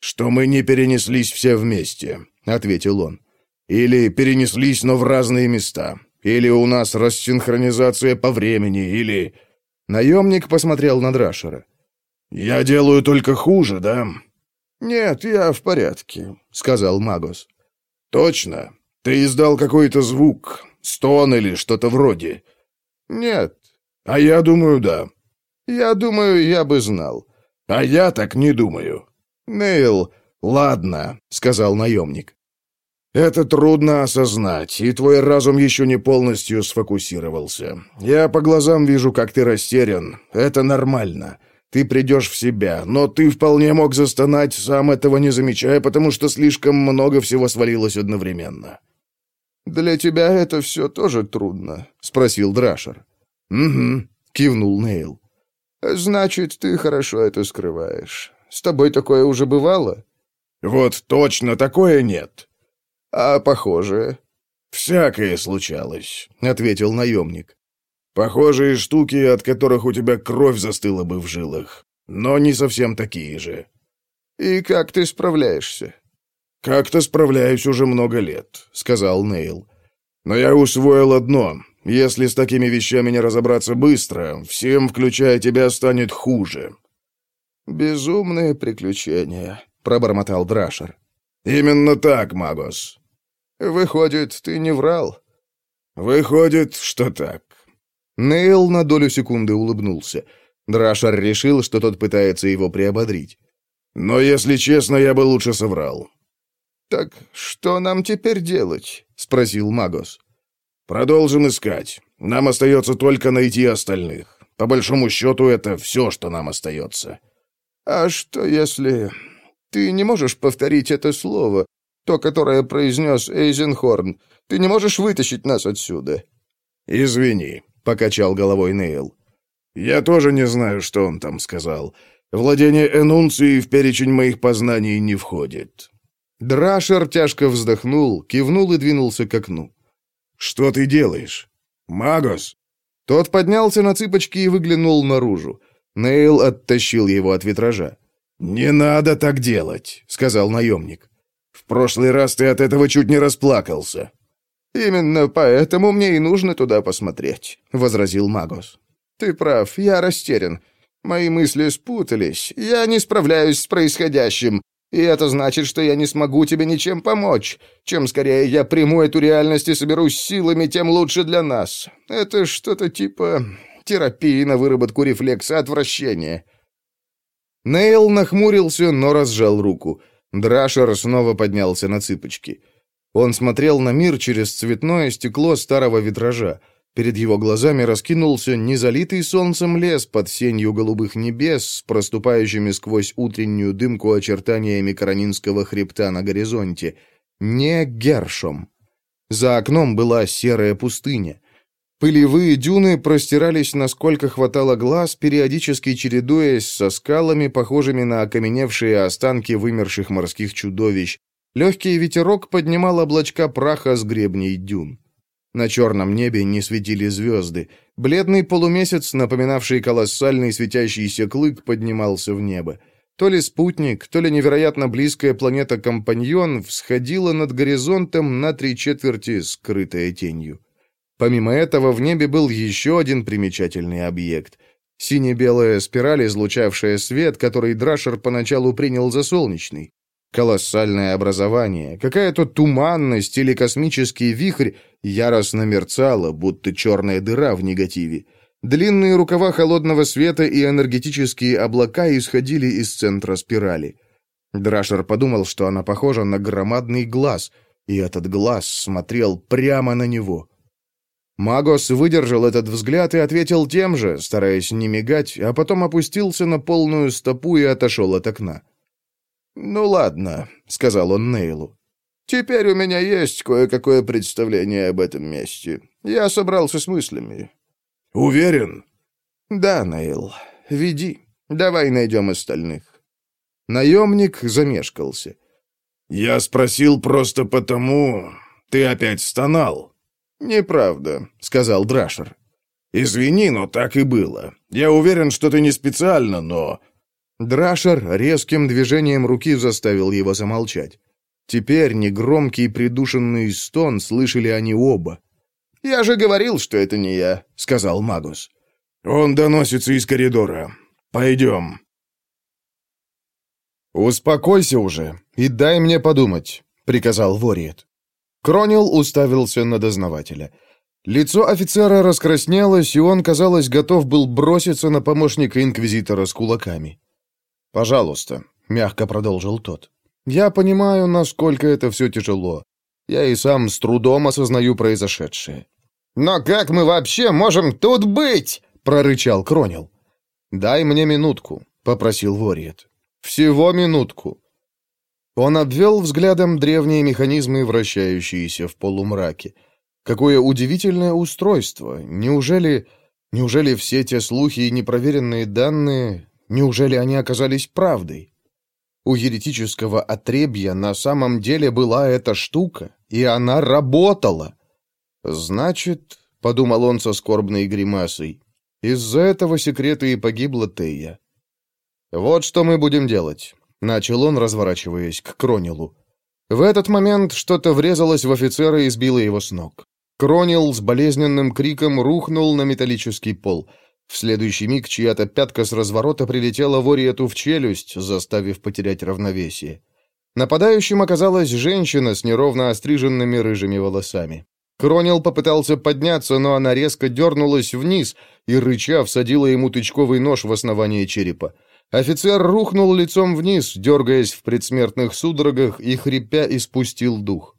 «Что мы не перенеслись все вместе», — ответил он. «Или перенеслись, но в разные места. Или у нас рассинхронизация по времени, или...» Наемник посмотрел на Драшера. «Я делаю только хуже, да?» «Нет, я в порядке», — сказал Магос. «Точно? Ты издал какой-то звук, стон или что-то вроде?» «Нет». «А я думаю, да. Я думаю, я бы знал». «А я так не думаю». «Нейл, ладно», — сказал наемник. «Это трудно осознать, и твой разум еще не полностью сфокусировался. Я по глазам вижу, как ты растерян. Это нормально. Ты придешь в себя, но ты вполне мог застонать, сам этого не замечая, потому что слишком много всего свалилось одновременно». «Для тебя это все тоже трудно?» — спросил Драшер. «Угу», — кивнул Нейл. «Значит, ты хорошо это скрываешь. С тобой такое уже бывало?» «Вот точно такое нет». «А похожее?» «Всякое случалось», — ответил наемник. «Похожие штуки, от которых у тебя кровь застыла бы в жилах, но не совсем такие же». «И как ты справляешься?» «Как-то справляюсь уже много лет», — сказал Нейл. «Но я усвоил одно. Если с такими вещами не разобраться быстро, всем, включая тебя, станет хуже». «Безумные приключения», — пробормотал Драшер. «Именно так, Магос». «Выходит, ты не врал?» «Выходит, что так». Нейл на долю секунды улыбнулся. Драшер решил, что тот пытается его приободрить. «Но, если честно, я бы лучше соврал. «Так что нам теперь делать?» — спросил Магос. «Продолжим искать. Нам остается только найти остальных. По большому счету, это все, что нам остается». «А что если... Ты не можешь повторить это слово, то, которое произнес Эйзенхорн? Ты не можешь вытащить нас отсюда?» «Извини», — покачал головой Нейл. «Я тоже не знаю, что он там сказал. Владение Энунции в перечень моих познаний не входит. Драшер тяжко вздохнул, кивнул и двинулся к окну. «Что ты делаешь? Магос!» Тот поднялся на цыпочки и выглянул наружу. Нейл оттащил его от витража. «Не надо так делать», — сказал наемник. «В прошлый раз ты от этого чуть не расплакался». «Именно поэтому мне и нужно туда посмотреть», — возразил Магос. «Ты прав, я растерян. Мои мысли спутались. Я не справляюсь с происходящим. И это значит, что я не смогу тебе ничем помочь. Чем скорее я приму эту реальность и соберусь силами, тем лучше для нас. Это что-то типа терапии на выработку рефлекса отвращения». Нейл нахмурился, но разжал руку. Драшер снова поднялся на цыпочки. Он смотрел на мир через цветное стекло старого витража. Перед его глазами раскинулся незалитый солнцем лес под сенью голубых небес с проступающими сквозь утреннюю дымку очертаниями Каранинского хребта на горизонте. Не Гершом. За окном была серая пустыня. Пылевые дюны простирались, насколько хватало глаз, периодически чередуясь со скалами, похожими на окаменевшие останки вымерших морских чудовищ. Легкий ветерок поднимал облачка праха с гребней дюн. На черном небе не светили звезды. Бледный полумесяц, напоминавший колоссальный светящийся клык, поднимался в небо. То ли спутник, то ли невероятно близкая планета-компаньон всходила над горизонтом на три четверти, скрытая тенью. Помимо этого, в небе был еще один примечательный объект. Сине-белая спираль, излучавшая свет, который Драшер поначалу принял за солнечный. Колоссальное образование, какая-то туманность или космический вихрь яростно мерцала, будто черная дыра в негативе. Длинные рукава холодного света и энергетические облака исходили из центра спирали. Драшер подумал, что она похожа на громадный глаз, и этот глаз смотрел прямо на него. Магос выдержал этот взгляд и ответил тем же, стараясь не мигать, а потом опустился на полную стопу и отошел от окна. «Ну ладно», — сказал он Нейлу. «Теперь у меня есть кое-какое представление об этом месте. Я собрался с мыслями». «Уверен?» «Да, Нейл. Веди. Давай найдем остальных». Наемник замешкался. «Я спросил просто потому... Ты опять стонал». «Неправда», — сказал Драшер. «Извини, но так и было. Я уверен, что ты не специально, но...» Драшер резким движением руки заставил его замолчать. Теперь негромкий придушенный стон слышали они оба. «Я же говорил, что это не я», — сказал Магус. «Он доносится из коридора. Пойдем». «Успокойся уже и дай мне подумать», — приказал Вориет. Кронил уставился на дознавателя. Лицо офицера раскраснелось, и он, казалось, готов был броситься на помощника инквизитора с кулаками. «Пожалуйста», — мягко продолжил тот. «Я понимаю, насколько это все тяжело. Я и сам с трудом осознаю произошедшее». «Но как мы вообще можем тут быть?» — прорычал Кронил. «Дай мне минутку», — попросил Вориет. «Всего минутку». Он обвел взглядом древние механизмы, вращающиеся в полумраке. Какое удивительное устройство! Неужели... Неужели все те слухи и непроверенные данные... Неужели они оказались правдой? У еретического отребья на самом деле была эта штука, и она работала. Значит, — подумал он со скорбной гримасой, — из-за этого секрета и погибла Тея. «Вот что мы будем делать», — начал он, разворачиваясь к Кронилу. В этот момент что-то врезалось в офицера и сбило его с ног. Кронил с болезненным криком рухнул на металлический пол — в следующий миг чья-то пятка с разворота прилетела Вориету в челюсть, заставив потерять равновесие. Нападающим оказалась женщина с неровно остриженными рыжими волосами. Кронил попытался подняться, но она резко дернулась вниз и, рыча, всадила ему тычковый нож в основание черепа. Офицер рухнул лицом вниз, дергаясь в предсмертных судорогах и, хрипя, испустил дух.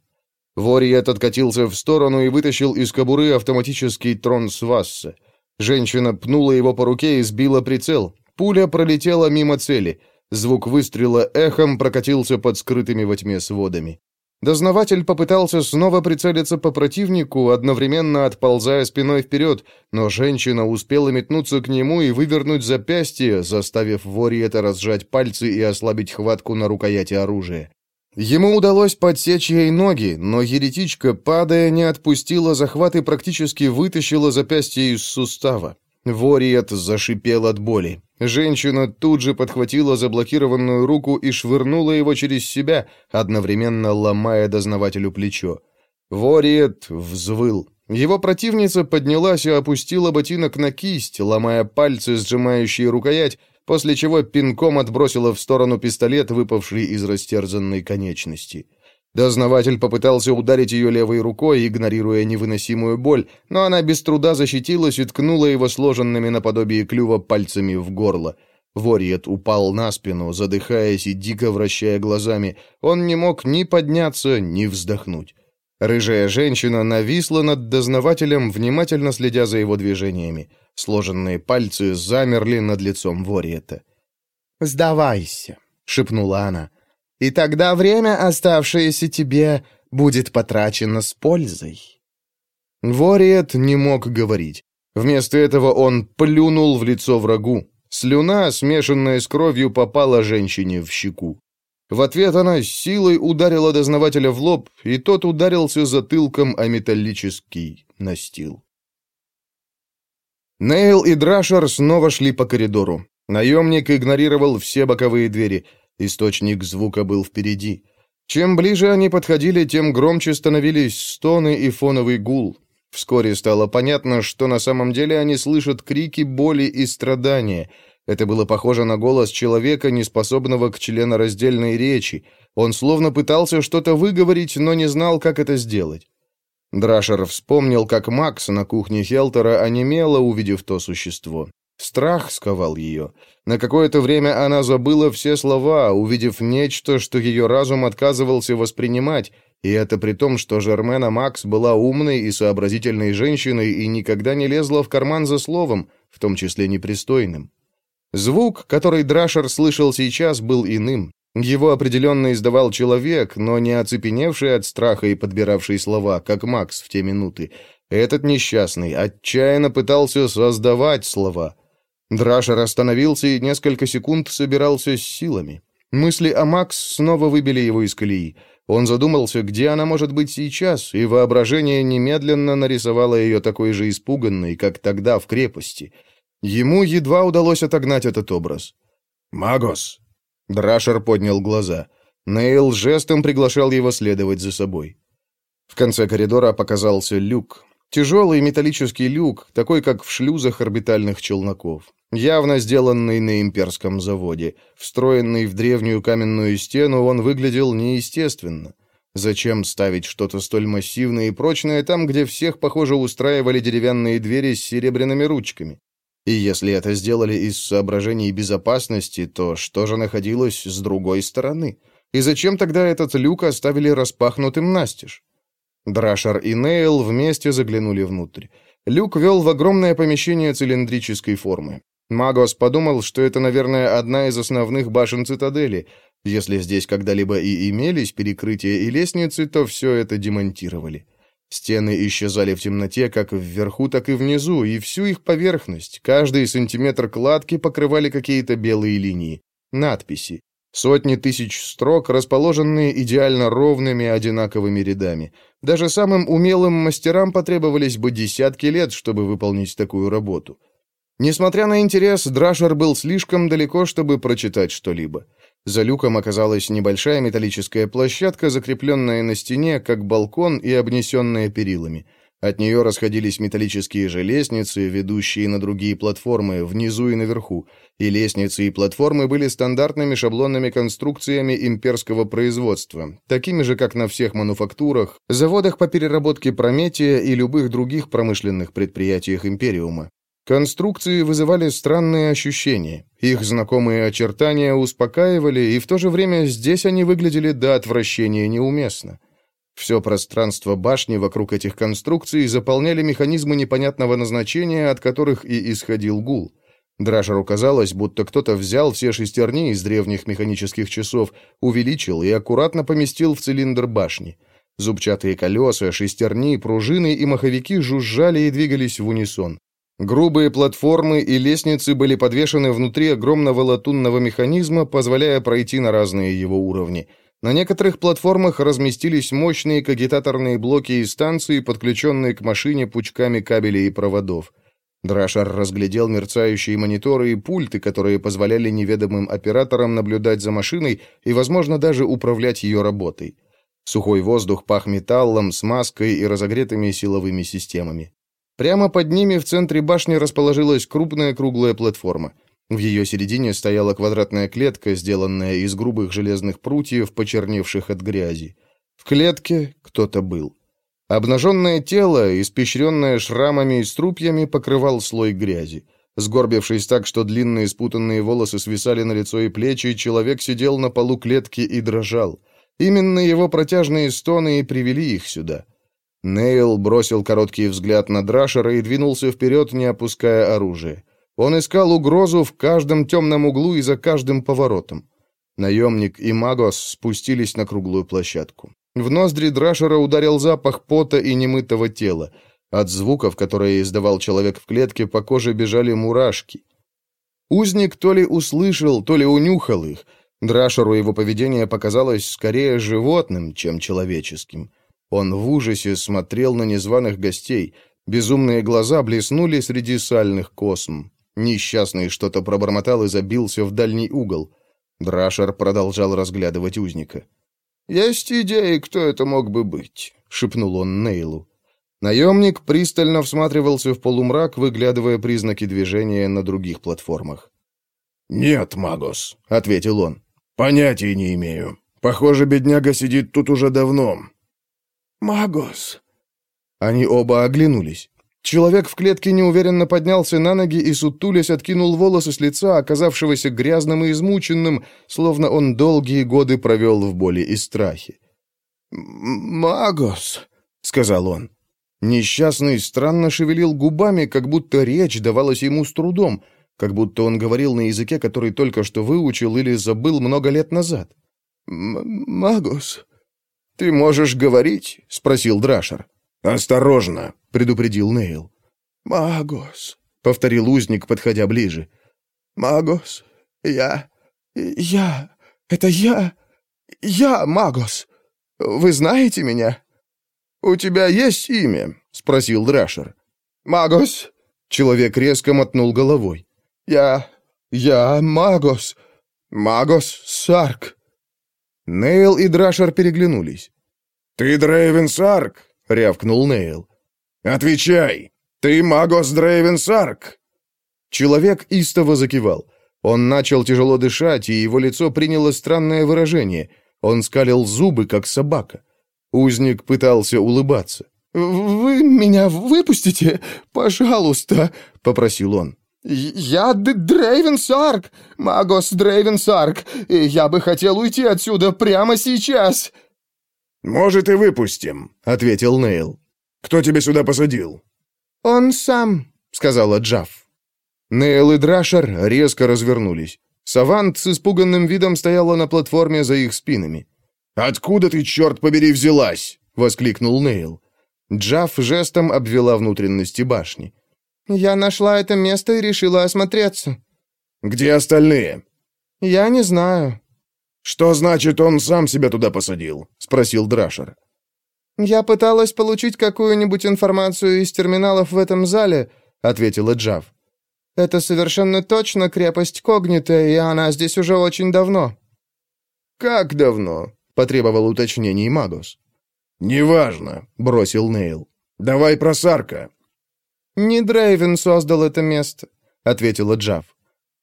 Вориет откатился в сторону и вытащил из кобуры автоматический трон Свасса. Женщина пнула его по руке и сбила прицел. Пуля пролетела мимо цели. Звук выстрела эхом прокатился под скрытыми во тьме сводами. Дознаватель попытался снова прицелиться по противнику, одновременно отползая спиной вперед, но женщина успела метнуться к нему и вывернуть запястье, заставив Вориета разжать пальцы и ослабить хватку на рукояти оружия. Ему удалось подсечь ей ноги, но еретичка, падая, не отпустила захват и практически вытащила запястье из сустава. Вориет зашипел от боли. Женщина тут же подхватила заблокированную руку и швырнула его через себя, одновременно ломая дознавателю плечо. Вориет взвыл. Его противница поднялась и опустила ботинок на кисть, ломая пальцы, сжимающие рукоять, после чего пинком отбросила в сторону пистолет, выпавший из растерзанной конечности. Дознаватель попытался ударить ее левой рукой, игнорируя невыносимую боль, но она без труда защитилась и ткнула его сложенными наподобие клюва пальцами в горло. Вориет упал на спину, задыхаясь и дико вращая глазами. Он не мог ни подняться, ни вздохнуть. Рыжая женщина нависла над дознавателем, внимательно следя за его движениями. Сложенные пальцы замерли над лицом Вориета. «Сдавайся», — шепнула она. «И тогда время, оставшееся тебе, будет потрачено с пользой». Вориет не мог говорить. Вместо этого он плюнул в лицо врагу. Слюна, смешанная с кровью, попала женщине в щеку. В ответ она с силой ударила дознавателя в лоб, и тот ударился затылком о металлический настил. Нейл и Драшер снова шли по коридору. Наемник игнорировал все боковые двери. Источник звука был впереди. Чем ближе они подходили, тем громче становились стоны и фоновый гул. Вскоре стало понятно, что на самом деле они слышат крики боли и страдания. Это было похоже на голос человека, неспособного к членораздельной речи. Он словно пытался что-то выговорить, но не знал, как это сделать. Драшер вспомнил, как Макс на кухне Хелтера онемела, увидев то существо. Страх сковал ее. На какое-то время она забыла все слова, увидев нечто, что ее разум отказывался воспринимать, и это при том, что Жермена Макс была умной и сообразительной женщиной и никогда не лезла в карман за словом, в том числе непристойным. Звук, который Драшер слышал сейчас, был иным. Его определенно издавал человек, но не оцепеневший от страха и подбиравший слова, как Макс в те минуты. Этот несчастный отчаянно пытался создавать слова. Драшер остановился и несколько секунд собирался с силами. Мысли о Макс снова выбили его из колеи. Он задумался, где она может быть сейчас, и воображение немедленно нарисовало ее такой же испуганной, как тогда в крепости. Ему едва удалось отогнать этот образ. «Магос!» Драшер поднял глаза. Нейл жестом приглашал его следовать за собой. В конце коридора показался люк. Тяжелый металлический люк, такой, как в шлюзах орбитальных челноков. Явно сделанный на имперском заводе. Встроенный в древнюю каменную стену, он выглядел неестественно. Зачем ставить что-то столь массивное и прочное там, где всех, похоже, устраивали деревянные двери с серебряными ручками? И если это сделали из соображений безопасности, то что же находилось с другой стороны? И зачем тогда этот люк оставили распахнутым настежь? Драшер и Нейл вместе заглянули внутрь. Люк вел в огромное помещение цилиндрической формы. Магос подумал, что это, наверное, одна из основных башен цитадели. Если здесь когда-либо и имелись перекрытия и лестницы, то все это демонтировали. Стены исчезали в темноте как вверху, так и внизу, и всю их поверхность, каждый сантиметр кладки покрывали какие-то белые линии, надписи. Сотни тысяч строк, расположенные идеально ровными одинаковыми рядами. Даже самым умелым мастерам потребовались бы десятки лет, чтобы выполнить такую работу. Несмотря на интерес, Драшер был слишком далеко, чтобы прочитать что-либо. За люком оказалась небольшая металлическая площадка, закрепленная на стене, как балкон и обнесенная перилами. От нее расходились металлические же лестницы, ведущие на другие платформы, внизу и наверху. И лестницы и платформы были стандартными шаблонными конструкциями имперского производства, такими же, как на всех мануфактурах, заводах по переработке прометия и любых других промышленных предприятиях Империума. Конструкции вызывали странные ощущения. Их знакомые очертания успокаивали, и в то же время здесь они выглядели до отвращения неуместно. Все пространство башни вокруг этих конструкций заполняли механизмы непонятного назначения, от которых и исходил гул. Драшеру казалось, будто кто-то взял все шестерни из древних механических часов, увеличил и аккуратно поместил в цилиндр башни. Зубчатые колеса, шестерни, пружины и маховики жужжали и двигались в унисон. Грубые платформы и лестницы были подвешены внутри огромного латунного механизма, позволяя пройти на разные его уровни. На некоторых платформах разместились мощные кагитаторные блоки и станции, подключенные к машине пучками кабелей и проводов. Драшар разглядел мерцающие мониторы и пульты, которые позволяли неведомым операторам наблюдать за машиной и, возможно, даже управлять ее работой. Сухой воздух пах металлом, смазкой и разогретыми силовыми системами. Прямо под ними в центре башни расположилась крупная круглая платформа. В ее середине стояла квадратная клетка, сделанная из грубых железных прутьев, почерневших от грязи. В клетке кто-то был. Обнаженное тело, испещренное шрамами и струпьями, покрывал слой грязи. Сгорбившись так, что длинные спутанные волосы свисали на лицо и плечи, человек сидел на полу клетки и дрожал. Именно его протяжные стоны и привели их сюда. Нейл бросил короткий взгляд на Драшера и двинулся вперед, не опуская оружие. Он искал угрозу в каждом темном углу и за каждым поворотом. Наемник и Магос спустились на круглую площадку. В ноздри Драшера ударил запах пота и немытого тела. От звуков, которые издавал человек в клетке, по коже бежали мурашки. Узник то ли услышал, то ли унюхал их. Драшеру его поведение показалось скорее животным, чем человеческим. Он в ужасе смотрел на незваных гостей. Безумные глаза блеснули среди сальных косм. Несчастный что-то пробормотал и забился в дальний угол. Драшер продолжал разглядывать узника. «Есть идеи, кто это мог бы быть», — шепнул он Нейлу. Наемник пристально всматривался в полумрак, выглядывая признаки движения на других платформах. «Нет, Магос», — ответил он. «Понятия не имею. Похоже, бедняга сидит тут уже давно. «Магос!» Они оба оглянулись. Человек в клетке неуверенно поднялся на ноги и, сутулясь, откинул волосы с лица, оказавшегося грязным и измученным, словно он долгие годы провел в боли и страхе. «Магос!» — сказал он. Несчастный странно шевелил губами, как будто речь давалась ему с трудом, как будто он говорил на языке, который только что выучил или забыл много лет назад. «Магос!» «Ты можешь говорить?» — спросил Драшер. «Осторожно!» — предупредил Нейл. «Магос!» — повторил узник, подходя ближе. «Магос! Я... я... это я... я Магос! Вы знаете меня?» «У тебя есть имя?» — спросил Драшер. «Магос!» — человек резко мотнул головой. «Я... я Магос! Магос Сарк!» Нейл и Драшер переглянулись. «Ты Дрейвен Сарк?» — рявкнул Нейл. «Отвечай! Ты Магос Дрейвен Сарк?» Человек истово закивал. Он начал тяжело дышать, и его лицо приняло странное выражение. Он скалил зубы, как собака. Узник пытался улыбаться. «Вы меня выпустите? Пожалуйста!» — попросил он. «Я Дрейвен Сарк, Магос Дрейвен Сарк, и я бы хотел уйти отсюда прямо сейчас!» «Может, и выпустим», — ответил Нейл. «Кто тебя сюда посадил?» «Он сам», — сказала Джафф. Нейл и Драшер резко развернулись. Савант с испуганным видом стояла на платформе за их спинами. «Откуда ты, черт побери, взялась?» — воскликнул Нейл. Джафф жестом обвела внутренности башни. «Я нашла это место и решила осмотреться». «Где остальные?» «Я не знаю». «Что значит, он сам себя туда посадил?» — спросил Драшер. «Я пыталась получить какую-нибудь информацию из терминалов в этом зале», — ответила Джав. «Это совершенно точно крепость Когнита, и она здесь уже очень давно». «Как давно?» — потребовал уточнений Магус. «Неважно», — бросил Нейл. «Давай про Сарка». «Не Дрейвен создал это место», — ответила Джав.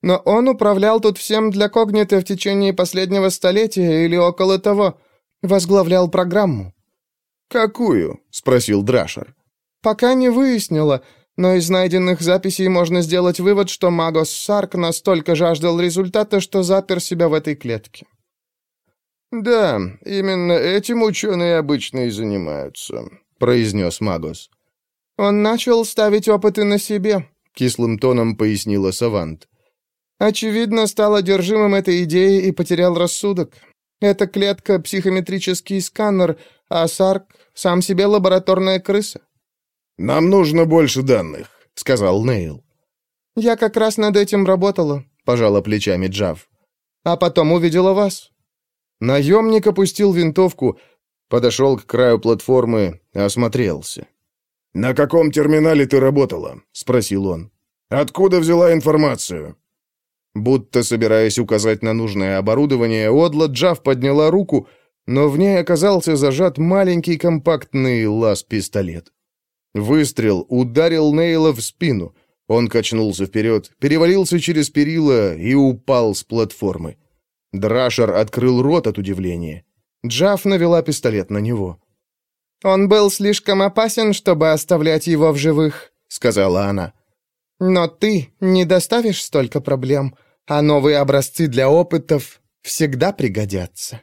«Но он управлял тут всем для Когнита в течение последнего столетия или около того. Возглавлял программу». «Какую?» — спросил Драшер. «Пока не выяснила, но из найденных записей можно сделать вывод, что Магос Сарк настолько жаждал результата, что запер себя в этой клетке». «Да, именно этим ученые обычно и занимаются», — произнес Магос. «Он начал ставить опыты на себе», — кислым тоном пояснила Савант. «Очевидно, стал одержимым этой идеей и потерял рассудок. Эта клетка — психометрический сканер, а Сарк — сам себе лабораторная крыса». «Нам нужно больше данных», — сказал Нейл. «Я как раз над этим работала», — пожала плечами Джав. «А потом увидела вас». Наемник опустил винтовку, подошел к краю платформы, осмотрелся. «На каком терминале ты работала?» — спросил он. «Откуда взяла информацию?» Будто собираясь указать на нужное оборудование, Одла Джав подняла руку, но в ней оказался зажат маленький компактный лаз-пистолет. Выстрел ударил Нейла в спину. Он качнулся вперед, перевалился через перила и упал с платформы. Драшер открыл рот от удивления. Джаф навела пистолет на него. «Он был слишком опасен, чтобы оставлять его в живых», — сказала она. «Но ты не доставишь столько проблем, а новые образцы для опытов всегда пригодятся».